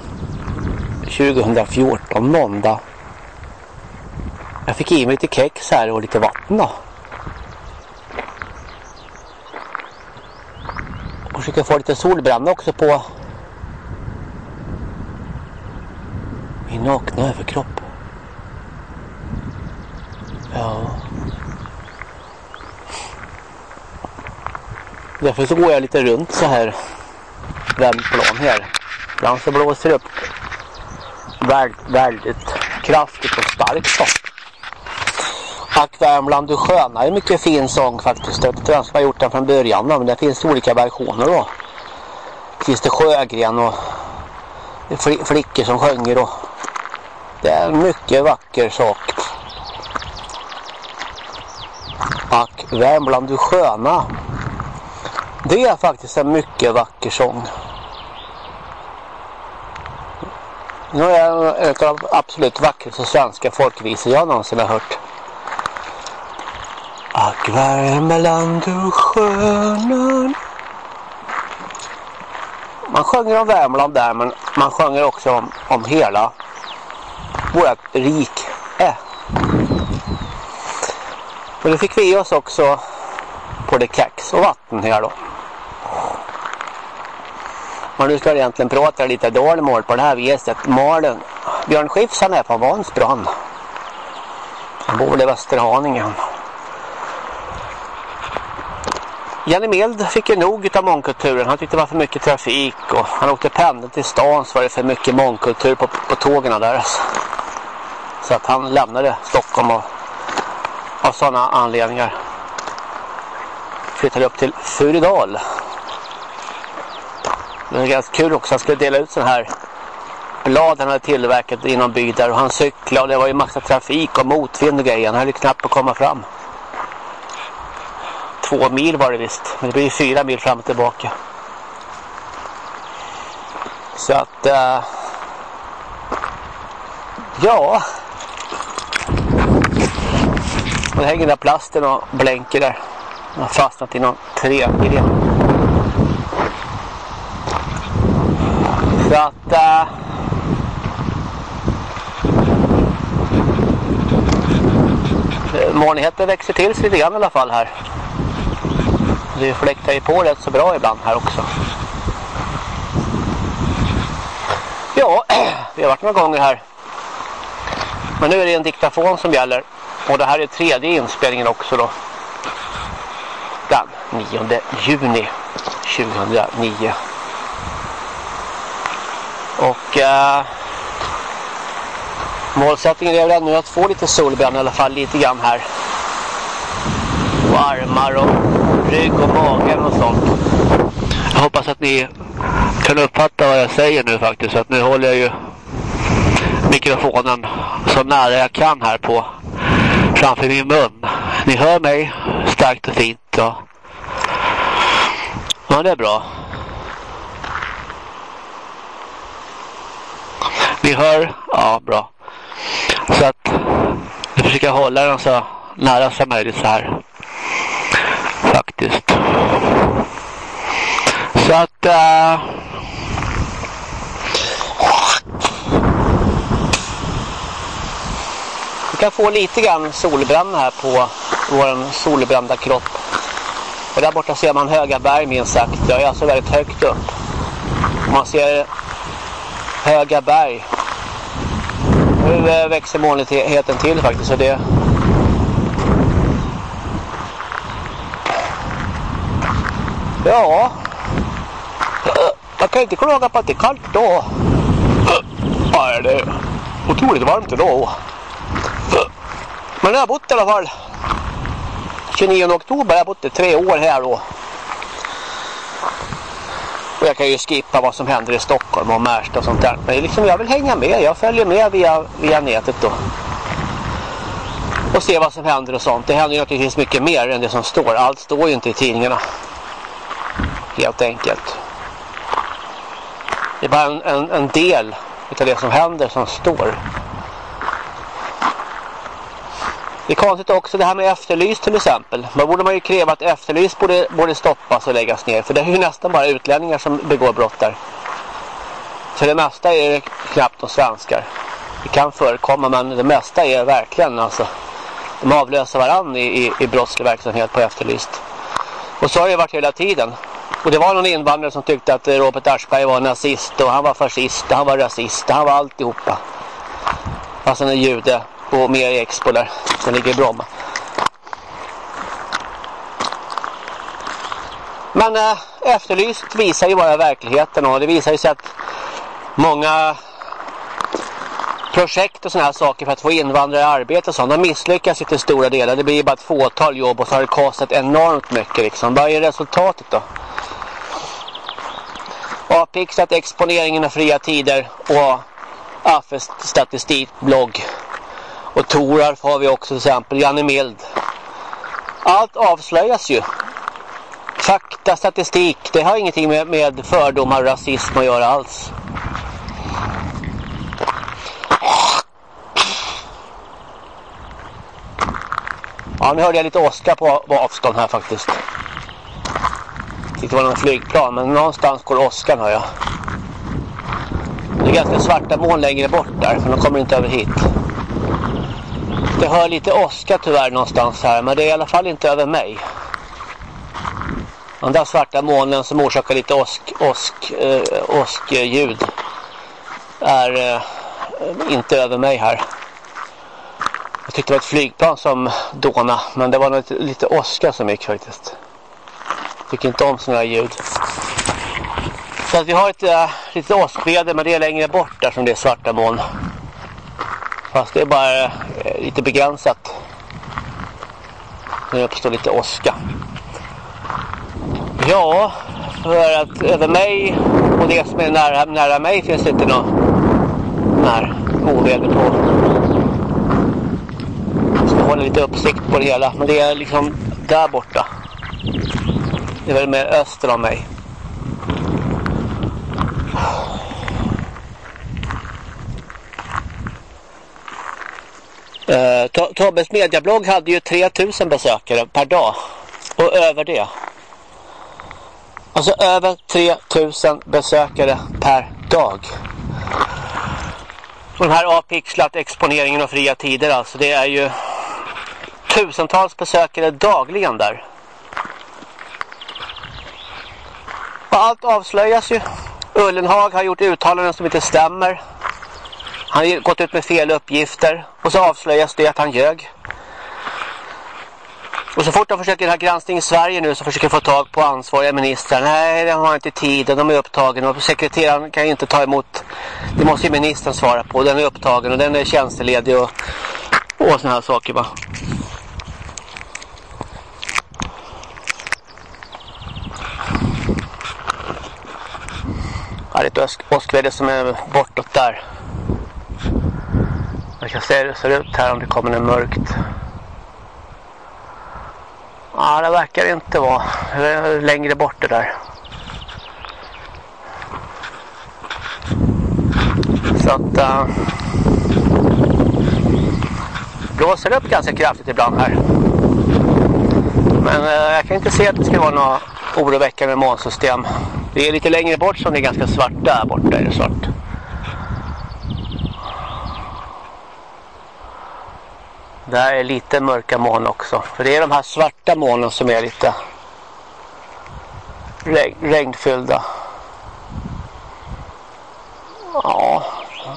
2014 måndag. Jag fick i mig lite kex här och lite vatten då. Och försöker få lite solbränna också på min nakna överkropp. Ja. Därför så går jag lite runt så här. Vändplan här. Ibland så blåser det upp väldigt, väldigt kraftigt och starkt Så. Ack Värmland du sköna är en mycket fin sång faktiskt. Jag vet inte vem som har gjort den från början men det finns olika versioner då. Christer Sjögren och flickor som sjunger då. Det är en mycket vacker sak. Ack Värmland du sköna. Det är faktiskt en mycket vacker sång. Nu är en av de absolut vackraste svenska folkvisor jag någonsin har hört. Ack Värmland du sköna. Man sjunger om Värmland där men man sjunger också om, om hela vårt rike. Och det fick vi oss också på det kex och vatten här då. Men nu ska jag egentligen prata lite dalmål på det här viset. Malen. Björn Skifs han är på Vansbrunn. Han bor i Västerhaninge. Jenny Mild fick ju nog av mångkulturen. Han tyckte det var för mycket trafik och han åkte pendel till stan så var det för mycket mångkultur på, på tågen där. Alltså. Så att han lämnade Stockholm och, av sådana anledningar. Flyttade upp till Furidal. Det är ganska kul också. Han skulle dela ut sådana här blad han hade tillverkat i någon by där och han cyklade och det var ju massa trafik och motvind och grejer. Han hade knappt att komma fram. Två mil var det visst, men det blir fyra mil fram och tillbaka. Så att... Äh, ja. Och det hänger där plasten och blänker där. Den har fastnat i någon trägren. Så att... Eh, äh, molnigheten växer till sig lite grann i alla fall här. Det fläktar ju på rätt så bra ibland här också. Ja, (clears throat) vi har varit några gånger här. Men nu är det en diktafon som gäller. Och det här är tredje inspelningen också då. Den 9 juni 2009. Och eh, målsättningen är väl ännu att få lite solben i alla fall lite grann här. Och armar och rygg och magen och sånt. Jag hoppas att ni kan uppfatta vad jag säger nu faktiskt. Så att nu håller jag ju mikrofonen så nära jag kan här på framför min mun. Ni hör mig starkt och fint. Ja, ja det är bra. Ni hör? Ja, bra. Så att jag försöker hålla den så nära som möjligt så här. Faktiskt. Så att... Uh, vi kan få lite grann solbränna här på vår solbrända kropp. Och där borta ser man höga berg minst sagt. Jag är alltså väldigt högt upp. Man ser höga berg. Nu eh, växer molnigheten till faktiskt. Så det... Ja. Jag kan inte klaga på att det är kallt då. Ja, det är otroligt varmt idag. Men jag har bott i alla fall. 29 oktober, jag har bott i tre år här då. Och jag kan ju skippa vad som händer i Stockholm och Märsta och sånt där. Men liksom jag vill hänga med. Jag följer med via, via nätet då. Och se vad som händer och sånt. Det händer ju naturligtvis mycket mer än det som står. Allt står ju inte i tidningarna. Helt enkelt. Det är bara en, en, en del av det som händer som står. Det är konstigt också det här med efterlys till exempel. Man borde man ju kräva att efterlys borde, borde stoppas och läggas ner. För det är ju nästan bara utlänningar som begår brott där. För det mesta är det knappt de svenskar. Det kan förekomma men det mesta är verkligen alltså. De avlöser varandra i, i, i brottslig verksamhet på efterlyst. Och så har det varit hela tiden. Och det var någon invandrare som tyckte att Robert Aschberg var nazist och han var fascist och han var rasist och han var alltihopa. Alltså, Fast han är jude och mer Expo där som ligger i Bromma. Men eh, Efterlyst visar ju bara verkligheten och det visar ju sig att många projekt och sådana här saker för att få invandrare i arbete och sånt, de misslyckas ju till stora delar. Det blir bara ett fåtal jobb och så har det kostat enormt mycket liksom. Vad är resultatet då? Avpixlat exponeringen av fria tider och Affes statistikblogg. Och Torarf har vi också till exempel, Janne Mild. Allt avslöjas ju. Fakta, statistik, det har ingenting med, med fördomar och rasism att göra alls. Ja, nu hörde jag lite åska på, på avstånd här faktiskt. Det var någon flygplan, men någonstans går åskan hör jag. Det är ganska svarta moln längre bort där, för de kommer inte över hit. Det hör lite åska tyvärr någonstans här, men det är i alla fall inte över mig. Den där svarta månen som orsakar lite åsk, åsk, eh, åskljud är eh, inte över mig här. Jag tyckte det var ett flygplan som dåna, men det var lite, lite åska som gick faktiskt. Jag tycker inte om sådana här ljud. Så att vi har ett äh, lite åskväder, men det är längre bort där som det är svarta moln. Fast det är bara eh, lite begränsat. Nu uppstår lite åska. Ja, för att över mig och det som är nära, nära mig finns det inte något här oväder på. Jag ska hålla lite uppsikt på det hela. Men det är liksom där borta. Det är väl mer öster om mig. Uh, Tobbes mediablogg hade ju 3000 besökare per dag. Och över det. Alltså över 3000 besökare per dag. Och den här avpixlat exponeringen och fria tider alltså. Det är ju tusentals besökare dagligen där. Och allt avslöjas ju. Ullenhag har gjort uttalanden som inte stämmer. Han har gått ut med fel uppgifter. Och så avslöjas det att han ljög. Och så fort de försöker ha granskning i Sverige nu så försöker få tag på ansvariga ministrar. Nej, de har inte tid. De är upptagna. Och sekreteraren kan inte ta emot. Det måste ju ministern svara på. Den är upptagen och den är tjänsteledig och, och sådana här saker va. Ja, det är ett åskväder som är bortåt där. Vi kan se hur det ser ut här om det kommer något mörkt. Ja, det verkar inte vara. Det är längre bort det där. Så att... Äh, blåser upp ganska kraftigt ibland här. Men äh, jag kan inte se att det ska vara några oroväckande månsystem. Det är lite längre bort som det är ganska svart. Där borta är det svart. Där är lite mörka moln också. För det är de här svarta molnen som är lite reg regnfyllda. Ja,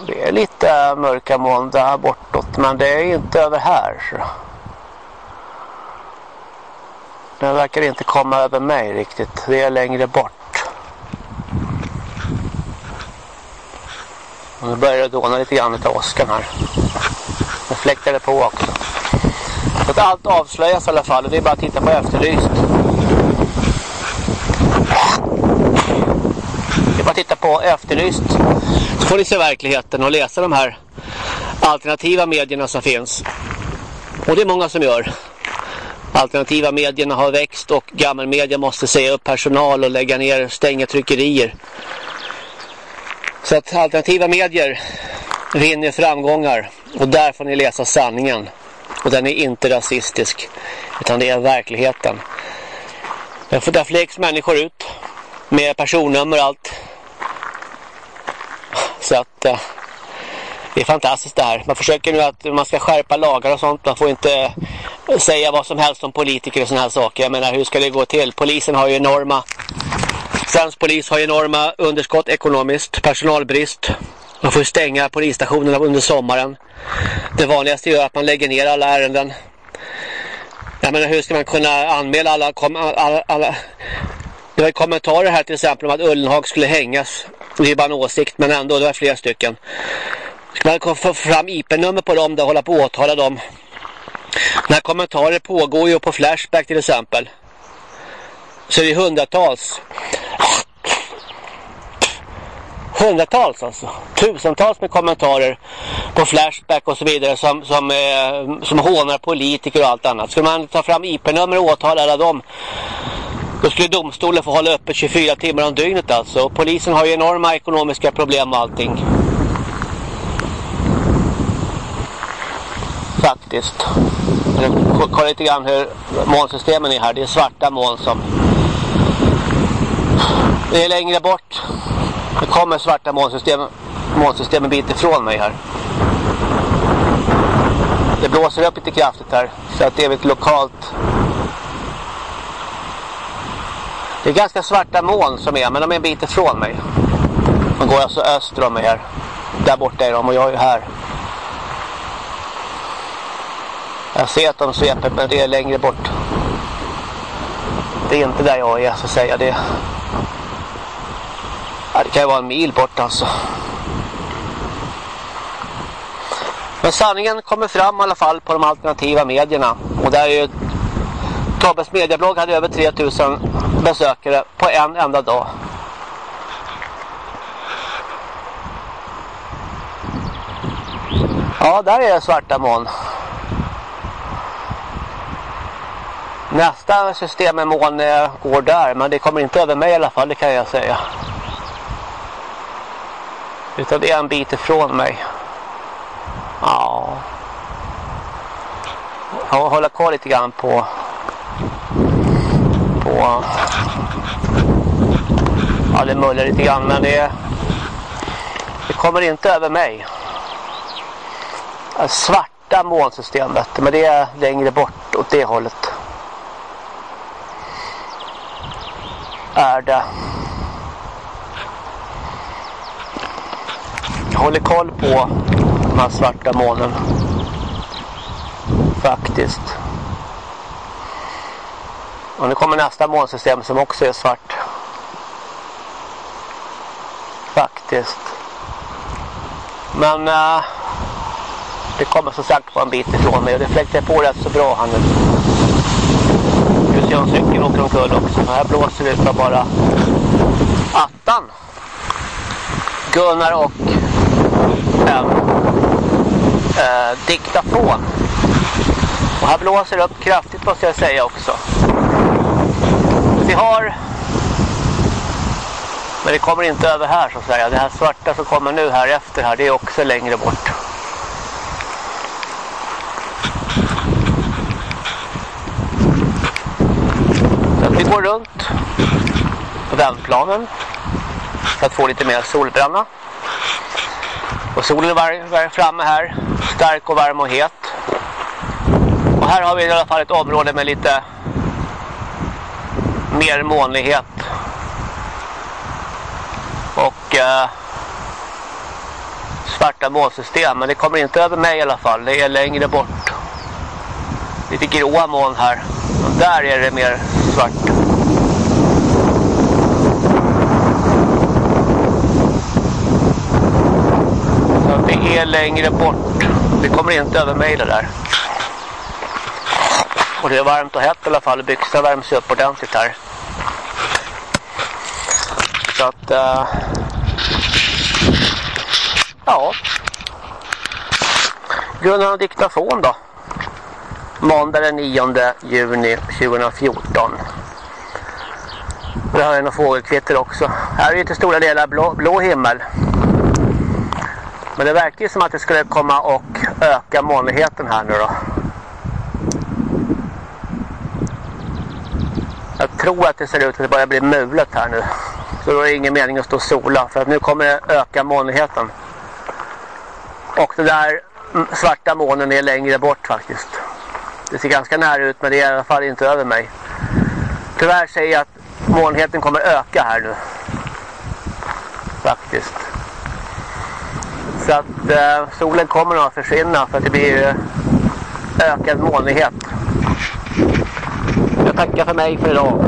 det är lite mörka moln där bortåt. Men det är inte över här. Så. Den verkar inte komma över mig riktigt. Det är längre bort. Och nu börjar det dåna lite grann av åskan här. Jag fläktade på också. Så att allt avslöjas i alla fall. Det är bara att titta på Efterlyst. Det är bara att titta på Efterlyst. Så får ni se verkligheten och läsa de här alternativa medierna som finns. Och det är många som gör. Alternativa medierna har växt och gammelmedia måste säga upp personal och lägga ner, stänga tryckerier. Så att alternativa medier vinner framgångar och där får ni läsa sanningen. Och den är inte rasistisk utan det är verkligheten. För där fläks människor ut med personnummer och allt. Så att eh, det är fantastiskt det här. Man försöker nu att man ska skärpa lagar och sånt. Man får inte säga vad som helst om politiker och sådana här saker. Jag menar, hur ska det gå till? Polisen har ju enorma... Svensk polis har ju enorma underskott ekonomiskt, personalbrist. Man får stänga polisstationerna under sommaren. Det vanligaste är att man lägger ner alla ärenden. Jag menar, hur ska man kunna anmäla alla... alla, alla det var kommentarer här till exempel om att Ullenhag skulle hängas. Det är bara en åsikt, men ändå, det var flera stycken. Ska man få fram IP-nummer på dem och hålla på att åtala dem. När kommentarer pågår ju på Flashback till exempel. Så är det hundratals. Hundratals alltså. Tusentals med kommentarer på Flashback och så vidare som, som, eh, som hånar politiker och allt annat. Skulle man ta fram IP-nummer och åtala alla dem då skulle domstolen få hålla öppet 24 timmar om dygnet alltså. Och polisen har ju enorma ekonomiska problem och allting. Faktiskt. Kolla lite grann hur molnsystemen är här. Det är svarta moln som... Det är längre bort. Nu kommer svarta molnsystem. en bit ifrån mig här. Det blåser upp lite kraftigt här. Så att det är ett lokalt... Det är ganska svarta moln som är. Men de är en bit ifrån mig. De går alltså öster om mig här. Där borta är de och jag är här. Jag ser att de sveper men det är längre bort. Det är inte där jag är så att säga. Det, ja, det kan ju vara en mil bort alltså. Men sanningen kommer fram i alla fall på de alternativa medierna. Och där är ju Tobbes medieblogg hade över 3000 besökare på en enda dag. Ja, där är det svarta moln. Nästa system med moln eh, går där, men det kommer inte över mig i alla fall, det kan jag säga. Utan det är en bit ifrån mig. Ja. Jag håller koll lite grann på på ja det mullrar lite grann men det det kommer inte över mig. Svarta molnsystemet men det är längre bort åt det hållet. Är det. Jag håller koll på de här svarta molnen. Faktiskt. Och nu kommer nästa molnsystem som också är svart. Faktiskt. Men äh, det kommer som sagt vara en bit ifrån mig och det fläktar på rätt så bra här nu. Nu ser jag en cykel åker omkull också. Här blåser det bara attan. Gunnar och en eh, diktafon. Och här blåser det upp kraftigt måste jag säga också. Vi har men det kommer inte över här så att säga. Det här svarta som kommer nu här efter här det är också längre bort. Så att vi går runt på vändplanen för att få lite mer solbränna. Och solen är framme här, stark och varm och het. Och här har vi i alla fall ett område med lite mer månlighet. Och eh, svarta molnsystem. Men det kommer inte över mig i alla fall. Det är längre bort. Lite gråa moln här. Och där är det mer svart. Är längre bort. Det kommer inte över mig det där. Och det är varmt och hett i alla fall. Byxorna värms upp ordentligt här. Så att... Uh, ja. Gunnar och diktafon då. Måndag den 9 juni 2014. Vi har en fågelkvitter också. Här är det till stora delar blå, blå himmel. Men det verkar ju som att det skulle komma och öka månligheten här nu då. Jag tror att det ser ut att det börjar bli mulet här nu. Så då är det ingen mening att stå och sola. För att nu kommer det öka månligheten. Och den där svarta månen är längre bort faktiskt. Det ser ganska nära ut men det är i alla fall inte över mig. Tyvärr säger jag att månligheten kommer öka här nu. Faktiskt. Så att eh, solen kommer nog att försvinna för att det blir ökad molnighet. Jag tackar för mig för idag.